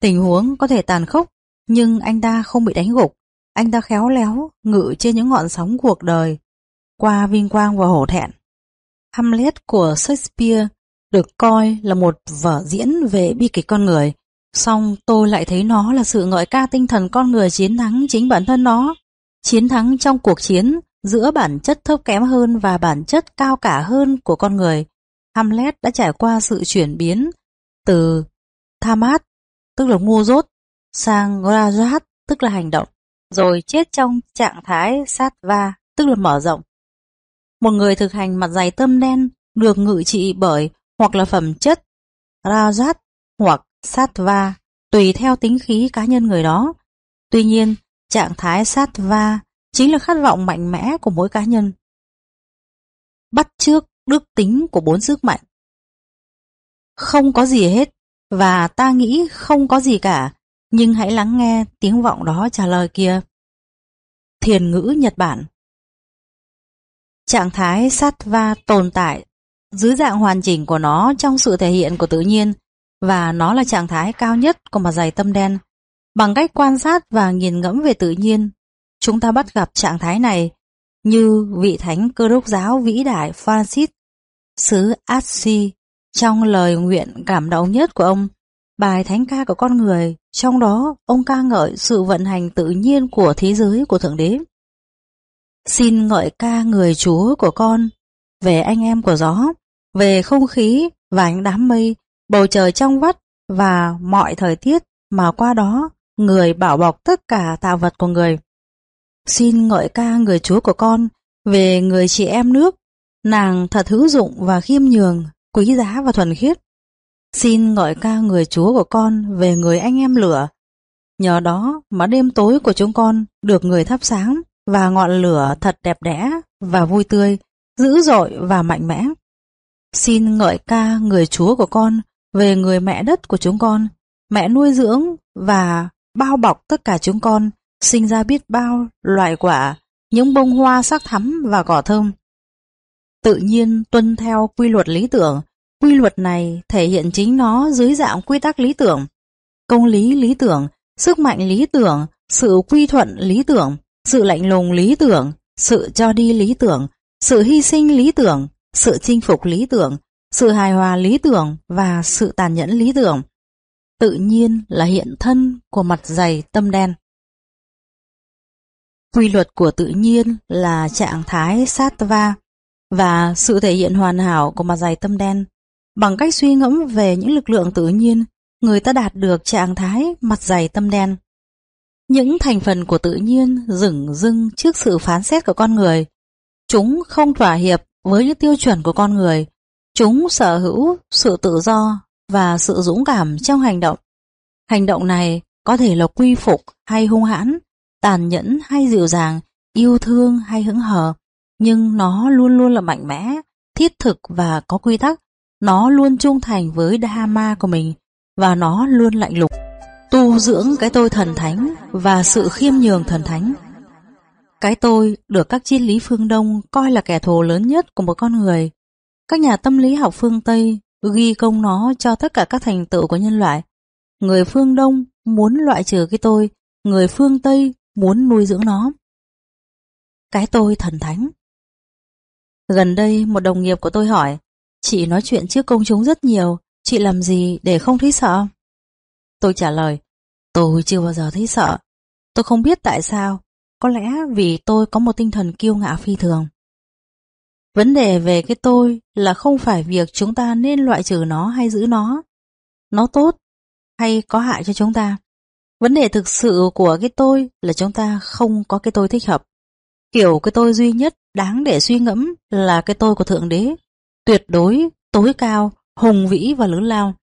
S1: Tình huống có thể tàn khốc, nhưng anh ta không bị đánh gục. Anh ta khéo léo, ngự trên những ngọn sóng cuộc đời, qua vinh quang và hổ thẹn. Hamlet của Shakespeare được coi là một vở diễn về bi kịch con người, song tôi lại thấy nó là sự ngợi ca tinh thần con người chiến thắng chính bản thân nó. Chiến thắng trong cuộc chiến giữa bản chất thấp kém hơn và bản chất cao cả hơn của con người. Hamlet đã trải qua sự chuyển biến từ Thamat, tức là ngu dốt, sang Rajat, tức là hành động, rồi chết trong trạng thái Sattva, tức là mở rộng. Một người thực hành mặt dày tâm đen được ngự trị bởi hoặc là phẩm chất Rajat hoặc Sattva, tùy theo tính khí cá nhân người đó. Tuy nhiên, trạng thái Sattva chính là khát vọng mạnh mẽ của mỗi cá nhân. Bắt trước đức tính của bốn sức mạnh. Không có gì hết, và ta nghĩ không có gì cả, nhưng hãy lắng nghe tiếng vọng đó trả lời kia. Thiền ngữ Nhật Bản Trạng thái Sattva tồn tại dưới dạng hoàn chỉnh của nó trong sự thể hiện của tự nhiên và nó là trạng thái cao nhất của mặt dày tâm đen. Bằng cách quan sát và nghiền ngẫm về tự nhiên, chúng ta bắt gặp trạng thái này như vị thánh cơ đốc giáo vĩ đại Francis xứ Assi trong lời nguyện cảm động nhất của ông, bài thánh ca của con người, trong đó ông ca ngợi sự vận hành tự nhiên của thế giới của Thượng Đế. Xin ngợi ca người Chúa của con, về anh em của gió, về không khí và ánh đám mây, bầu trời trong vắt và mọi thời tiết mà qua đó người bảo bọc tất cả tạo vật của người. Xin ngợi ca người Chúa của con về người chị em nước, nàng thật hữu dụng và khiêm nhường, quý giá và thuần khiết. Xin ngợi ca người Chúa của con về người anh em lửa. Nhờ đó mà đêm tối của chúng con được người thắp sáng và ngọn lửa thật đẹp đẽ và vui tươi, dữ dội và mạnh mẽ. Xin ngợi ca người Chúa của con về người mẹ đất của chúng con, mẹ nuôi dưỡng và bao bọc tất cả chúng con, sinh ra biết bao loại quả, những bông hoa sắc thắm và cỏ thơm. Tự nhiên tuân theo quy luật lý tưởng Quy luật này thể hiện chính nó dưới dạng quy tắc lý tưởng, công lý lý tưởng, sức mạnh lý tưởng, sự quy thuận lý tưởng, sự lạnh lùng lý tưởng, sự cho đi lý tưởng, sự hy sinh lý tưởng, sự chinh phục lý tưởng, sự hài hòa lý tưởng và sự tàn nhẫn lý tưởng. Tự nhiên là hiện thân của mặt dày tâm đen. Quy luật của tự nhiên là trạng thái sattva và sự thể hiện hoàn hảo của mặt dày tâm đen. Bằng cách suy ngẫm về những lực lượng tự nhiên, người ta đạt được trạng thái mặt dày tâm đen. Những thành phần của tự nhiên dửng dưng trước sự phán xét của con người. Chúng không thỏa hiệp với những tiêu chuẩn của con người. Chúng sở hữu sự tự do và sự dũng cảm trong hành động. Hành động này có thể là quy phục hay hung hãn, tàn nhẫn hay dịu dàng, yêu thương hay hững hờ, nhưng nó luôn luôn là mạnh mẽ, thiết thực và có quy tắc. Nó luôn trung thành với Dharma của mình và nó luôn lạnh lùng. Tu dưỡng cái tôi thần thánh và sự khiêm nhường thần thánh. Cái tôi được các triết lý phương Đông coi là kẻ thù lớn nhất của một con người. Các nhà tâm lý học phương Tây ghi công nó cho tất cả các thành tựu của nhân loại. Người phương Đông muốn loại trừ cái tôi, người phương Tây muốn nuôi dưỡng nó. Cái tôi thần thánh Gần đây một đồng nghiệp của tôi hỏi Chị nói chuyện trước công chúng rất nhiều Chị làm gì để không thấy sợ? Tôi trả lời Tôi chưa bao giờ thấy sợ Tôi không biết tại sao có lẽ vì tôi có một tinh thần kiêu ngạo phi thường Vấn đề về cái tôi là không phải việc chúng ta nên loại trừ nó hay giữ nó. Nó tốt hay có hại cho chúng ta. Vấn đề thực sự của cái tôi là chúng ta không có cái tôi thích hợp. Kiểu cái tôi duy nhất đáng để suy ngẫm là cái tôi của Thượng Đế. Tuyệt đối, tối cao, hùng vĩ và lớn lao.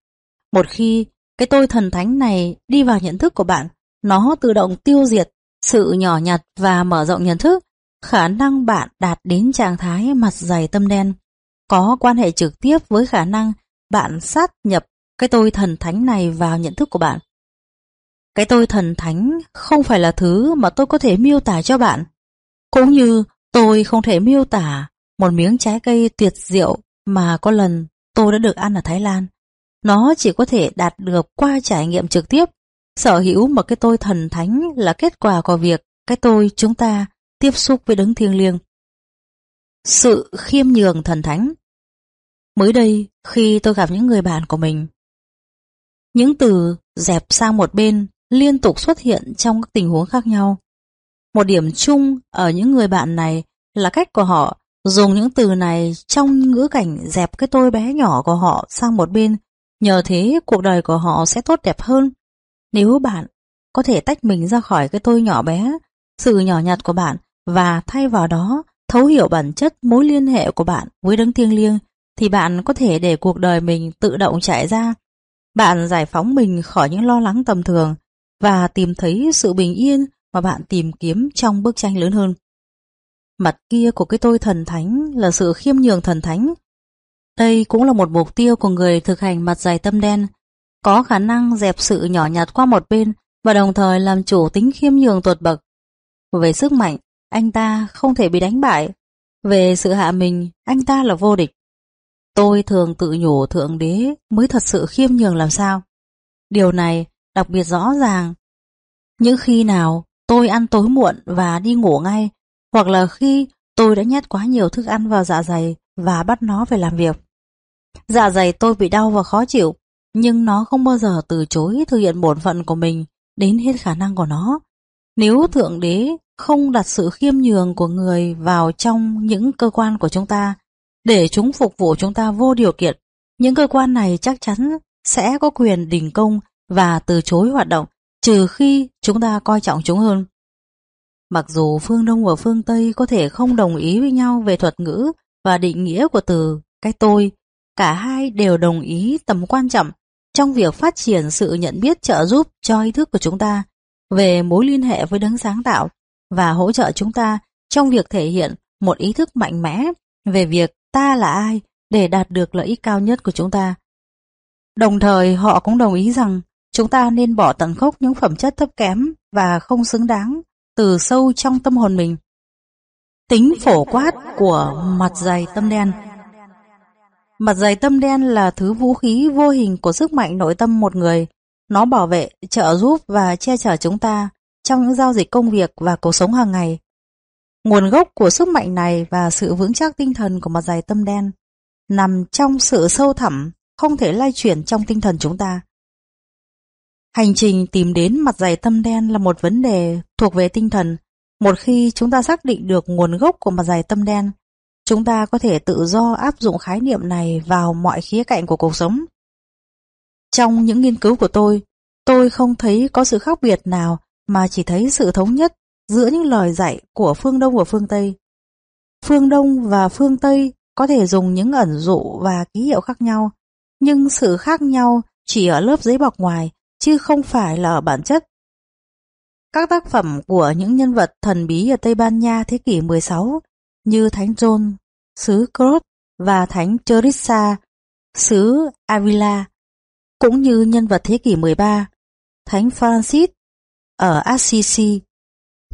S1: Một khi cái tôi thần thánh này đi vào nhận thức của bạn, nó tự động tiêu diệt sự nhỏ nhặt và mở rộng nhận thức, khả năng bạn đạt đến trạng thái mặt dày tâm đen, có quan hệ trực tiếp với khả năng bạn sát nhập cái tôi thần thánh này vào nhận thức của bạn. Cái tôi thần thánh không phải là thứ mà tôi có thể miêu tả cho bạn. Cũng như tôi không thể miêu tả một miếng trái cây tuyệt diệu mà có lần tôi đã được ăn ở Thái Lan. Nó chỉ có thể đạt được qua trải nghiệm trực tiếp. Sở hữu một cái tôi thần thánh là kết quả của việc cái tôi chúng ta tiếp xúc với đấng thiêng liêng. Sự khiêm nhường thần thánh Mới đây, khi tôi gặp những người bạn của mình, những từ dẹp sang một bên liên tục xuất hiện trong các tình huống khác nhau. Một điểm chung ở những người bạn này là cách của họ dùng những từ này trong ngữ cảnh dẹp cái tôi bé nhỏ của họ sang một bên, nhờ thế cuộc đời của họ sẽ tốt đẹp hơn. Nếu bạn có thể tách mình ra khỏi cái tôi nhỏ bé, sự nhỏ nhặt của bạn và thay vào đó thấu hiểu bản chất mối liên hệ của bạn với đấng thiêng liêng, thì bạn có thể để cuộc đời mình tự động chạy ra. Bạn giải phóng mình khỏi những lo lắng tầm thường và tìm thấy sự bình yên mà bạn tìm kiếm trong bức tranh lớn hơn. Mặt kia của cái tôi thần thánh là sự khiêm nhường thần thánh. Đây cũng là một mục tiêu của người thực hành mặt dài tâm đen, có khả năng dẹp sự nhỏ nhặt qua một bên và đồng thời làm chủ tính khiêm nhường tuột bậc. Về sức mạnh, anh ta không thể bị đánh bại. Về sự hạ mình, anh ta là vô địch. Tôi thường tự nhủ Thượng Đế mới thật sự khiêm nhường làm sao. Điều này đặc biệt rõ ràng. Những khi nào tôi ăn tối muộn và đi ngủ ngay, hoặc là khi tôi đã nhét quá nhiều thức ăn vào dạ dày và bắt nó phải làm việc. Dạ dày tôi bị đau và khó chịu, nhưng nó không bao giờ từ chối thực hiện bổn phận của mình đến hết khả năng của nó. Nếu Thượng Đế không đặt sự khiêm nhường của người vào trong những cơ quan của chúng ta, để chúng phục vụ chúng ta vô điều kiện, những cơ quan này chắc chắn sẽ có quyền đình công và từ chối hoạt động, trừ khi chúng ta coi trọng chúng hơn. Mặc dù phương Đông và phương Tây có thể không đồng ý với nhau về thuật ngữ và định nghĩa của từ cái tôi, cả hai đều đồng ý tầm quan trọng trong việc phát triển sự nhận biết trợ giúp cho ý thức của chúng ta về mối liên hệ với đấng sáng tạo và hỗ trợ chúng ta trong việc thể hiện một ý thức mạnh mẽ về việc ta là ai để đạt được lợi ích cao nhất của chúng ta. Đồng thời, họ cũng đồng ý rằng chúng ta nên bỏ tận gốc những phẩm chất thấp kém và không xứng đáng từ sâu trong tâm hồn mình. Tính phổ quát của mặt dày tâm đen Mặt dày tâm đen là thứ vũ khí vô hình của sức mạnh nội tâm một người. Nó bảo vệ, trợ giúp và che chở chúng ta trong những giao dịch công việc và cuộc sống hàng ngày. Nguồn gốc của sức mạnh này và sự vững chắc tinh thần của mặt dày tâm đen nằm trong sự sâu thẳm, không thể lay chuyển trong tinh thần chúng ta. Hành trình tìm đến mặt dày tâm đen là một vấn đề thuộc về tinh thần. Một khi chúng ta xác định được nguồn gốc của mặt dày tâm đen, chúng ta có thể tự do áp dụng khái niệm này vào mọi khía cạnh của cuộc sống. Trong những nghiên cứu của tôi, tôi không thấy có sự khác biệt nào mà chỉ thấy sự thống nhất giữa những lời dạy của phương Đông và phương Tây. Phương Đông và phương Tây có thể dùng những ẩn dụ và ký hiệu khác nhau, nhưng sự khác nhau chỉ ở lớp giấy bọc ngoài, chứ không phải là ở bản chất. Các tác phẩm của những nhân vật thần bí ở Tây Ban Nha thế kỷ 16 như Thánh John, xứ Crot và Thánh Teresa, xứ Avila, cũng như nhân vật thế kỷ 13, Thánh Francis ở Assisi.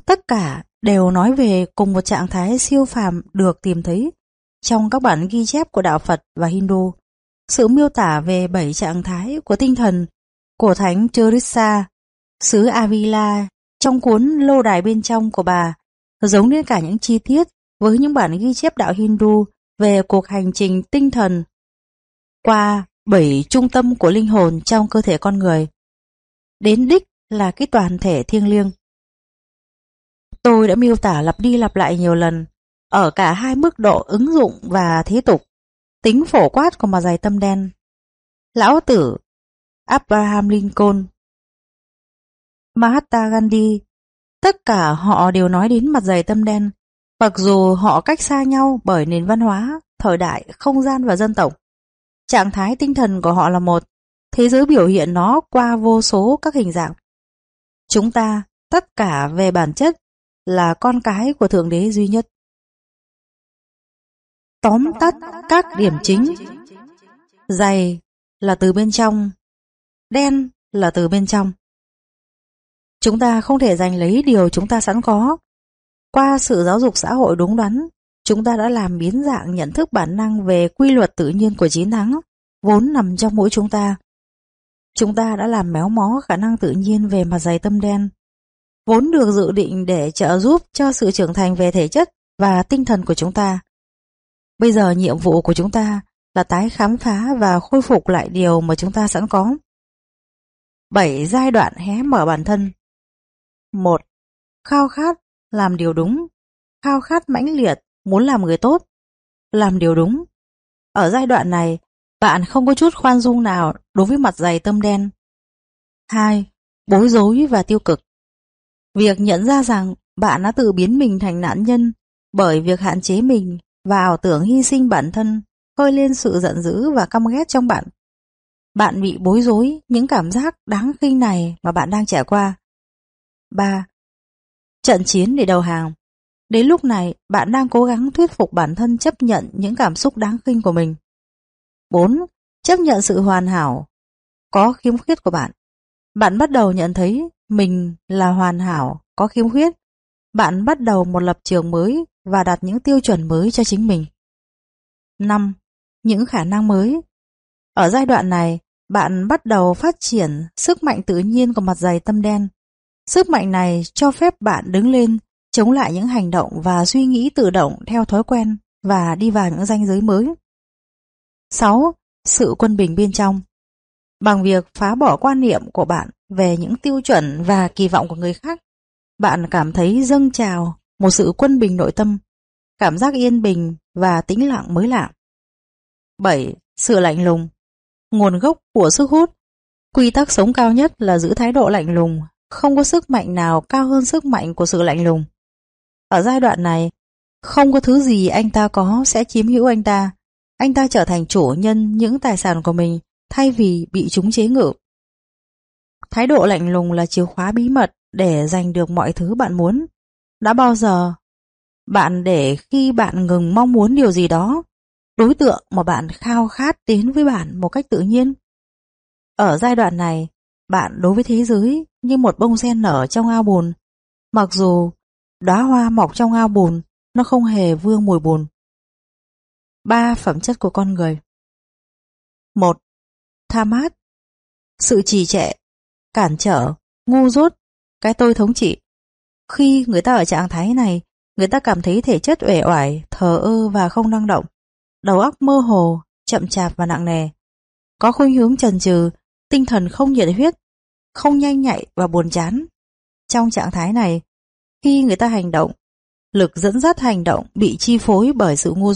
S1: Tất cả đều nói về cùng một trạng thái siêu phàm được tìm thấy trong các bản ghi chép của đạo Phật và Hindu. Sự miêu tả về bảy trạng thái của tinh thần của Thánh Teresa, xứ Avila trong cuốn Lô đài bên trong của bà giống như cả những chi tiết với những bản ghi chép đạo Hindu về cuộc hành trình tinh thần qua bảy trung tâm của linh hồn trong cơ thể con người. Đến đích là cái toàn thể thiêng liêng. Tôi đã miêu tả lặp đi lặp lại nhiều lần ở cả hai mức độ ứng dụng và thế tục, tính phổ quát của mà dày tâm đen. Lão tử, Abraham Lincoln, Mahatma Gandhi, tất cả họ đều nói đến mặt dày tâm đen, mặc dù họ cách xa nhau bởi nền văn hóa, thời đại, không gian và dân tộc. Trạng thái tinh thần của họ là một, thế giới biểu hiện nó qua vô số các hình dạng. Chúng ta, tất cả về bản chất, là con cái của Thượng Đế duy nhất. Tóm tắt các điểm chính Dày là từ bên trong Đen là từ bên trong Chúng ta không thể giành lấy điều chúng ta sẵn có qua sự giáo dục xã hội đúng đắn Chúng ta đã làm biến dạng nhận thức bản năng về quy luật tự nhiên của trí nắng, Vốn nằm trong mỗi chúng ta Chúng ta đã làm méo mó khả năng tự nhiên về mặt dày tâm đen Vốn được dự định để trợ giúp cho sự trưởng thành về thể chất và tinh thần của chúng ta Bây giờ nhiệm vụ của chúng ta là tái khám phá và khôi phục lại điều mà chúng ta sẵn có. 7 giai đoạn hé mở bản thân 1. Khao khát làm điều đúng Khao khát mãnh liệt, muốn làm người tốt Làm điều đúng Ở giai đoạn này, bạn không có chút khoan dung nào đối với mặt dày tâm đen 2. Bối rối và tiêu cực Việc nhận ra rằng bạn đã tự biến mình thành nạn nhân bởi việc hạn chế mình và ảo tưởng hy sinh bản thân khơi lên sự giận dữ và căm ghét trong bạn. Bạn bị bối rối những cảm giác đáng khinh này mà bạn đang trải qua. 3. Trận chiến để đầu hàng Đến lúc này, bạn đang cố gắng thuyết phục bản thân chấp nhận những cảm xúc đáng khinh của mình. 4. Chấp nhận sự hoàn hảo, có khiếm khuyết của bạn. Bạn bắt đầu nhận thấy mình là hoàn hảo, có khiếm khuyết. Bạn bắt đầu một lập trường mới và đặt những tiêu chuẩn mới cho chính mình. 5. Những khả năng mới Ở giai đoạn này, bạn bắt đầu phát triển sức mạnh tự nhiên của mặt dày tâm đen. Sức mạnh này cho phép bạn đứng lên, chống lại những hành động và suy nghĩ tự động theo thói quen và đi vào những ranh giới mới. 6. Sự quân bình bên trong Bằng việc phá bỏ quan niệm của bạn về những tiêu chuẩn và kỳ vọng của người khác, bạn cảm thấy dâng trào một sự quân bình nội tâm, cảm giác yên bình và tĩnh lặng mới lạ. 7. Sự lạnh lùng Nguồn gốc của sức hút Quy tắc sống cao nhất là giữ thái độ lạnh lùng, không có sức mạnh nào cao hơn sức mạnh của sự lạnh lùng. Ở giai đoạn này, không có thứ gì anh ta có sẽ chiếm hữu anh ta. Anh ta trở thành chủ nhân những tài sản của mình thay vì bị chúng chế ngự. Thái độ lạnh lùng là chìa khóa bí mật để giành được mọi thứ bạn muốn. Đã bao giờ bạn để khi bạn ngừng mong muốn điều gì đó, đối tượng mà bạn khao khát đến với bạn một cách tự nhiên? Ở giai đoạn này, bạn đối với thế giới như một bông sen nở trong ao bùn. Mặc dù đóa hoa mọc trong ao bùn, nó không hề vương mùi bùn. Ba phẩm chất của con người 1. Tham mát Sự trì trệ, cản trở, ngu dốt, cái tôi thống trị. Khi người ta ở trạng thái này, người ta cảm thấy thể chất uể oải, thờ ơ và không năng động, đầu óc mơ hồ, chậm chạp và nặng nề. Có khuynh hướng trần trừ, tinh thần không nhiệt huyết, không nhanh nhạy và buồn chán. Trong trạng thái này, khi người ta hành động, lực dẫn dắt hành động bị chi phối bởi sự ngu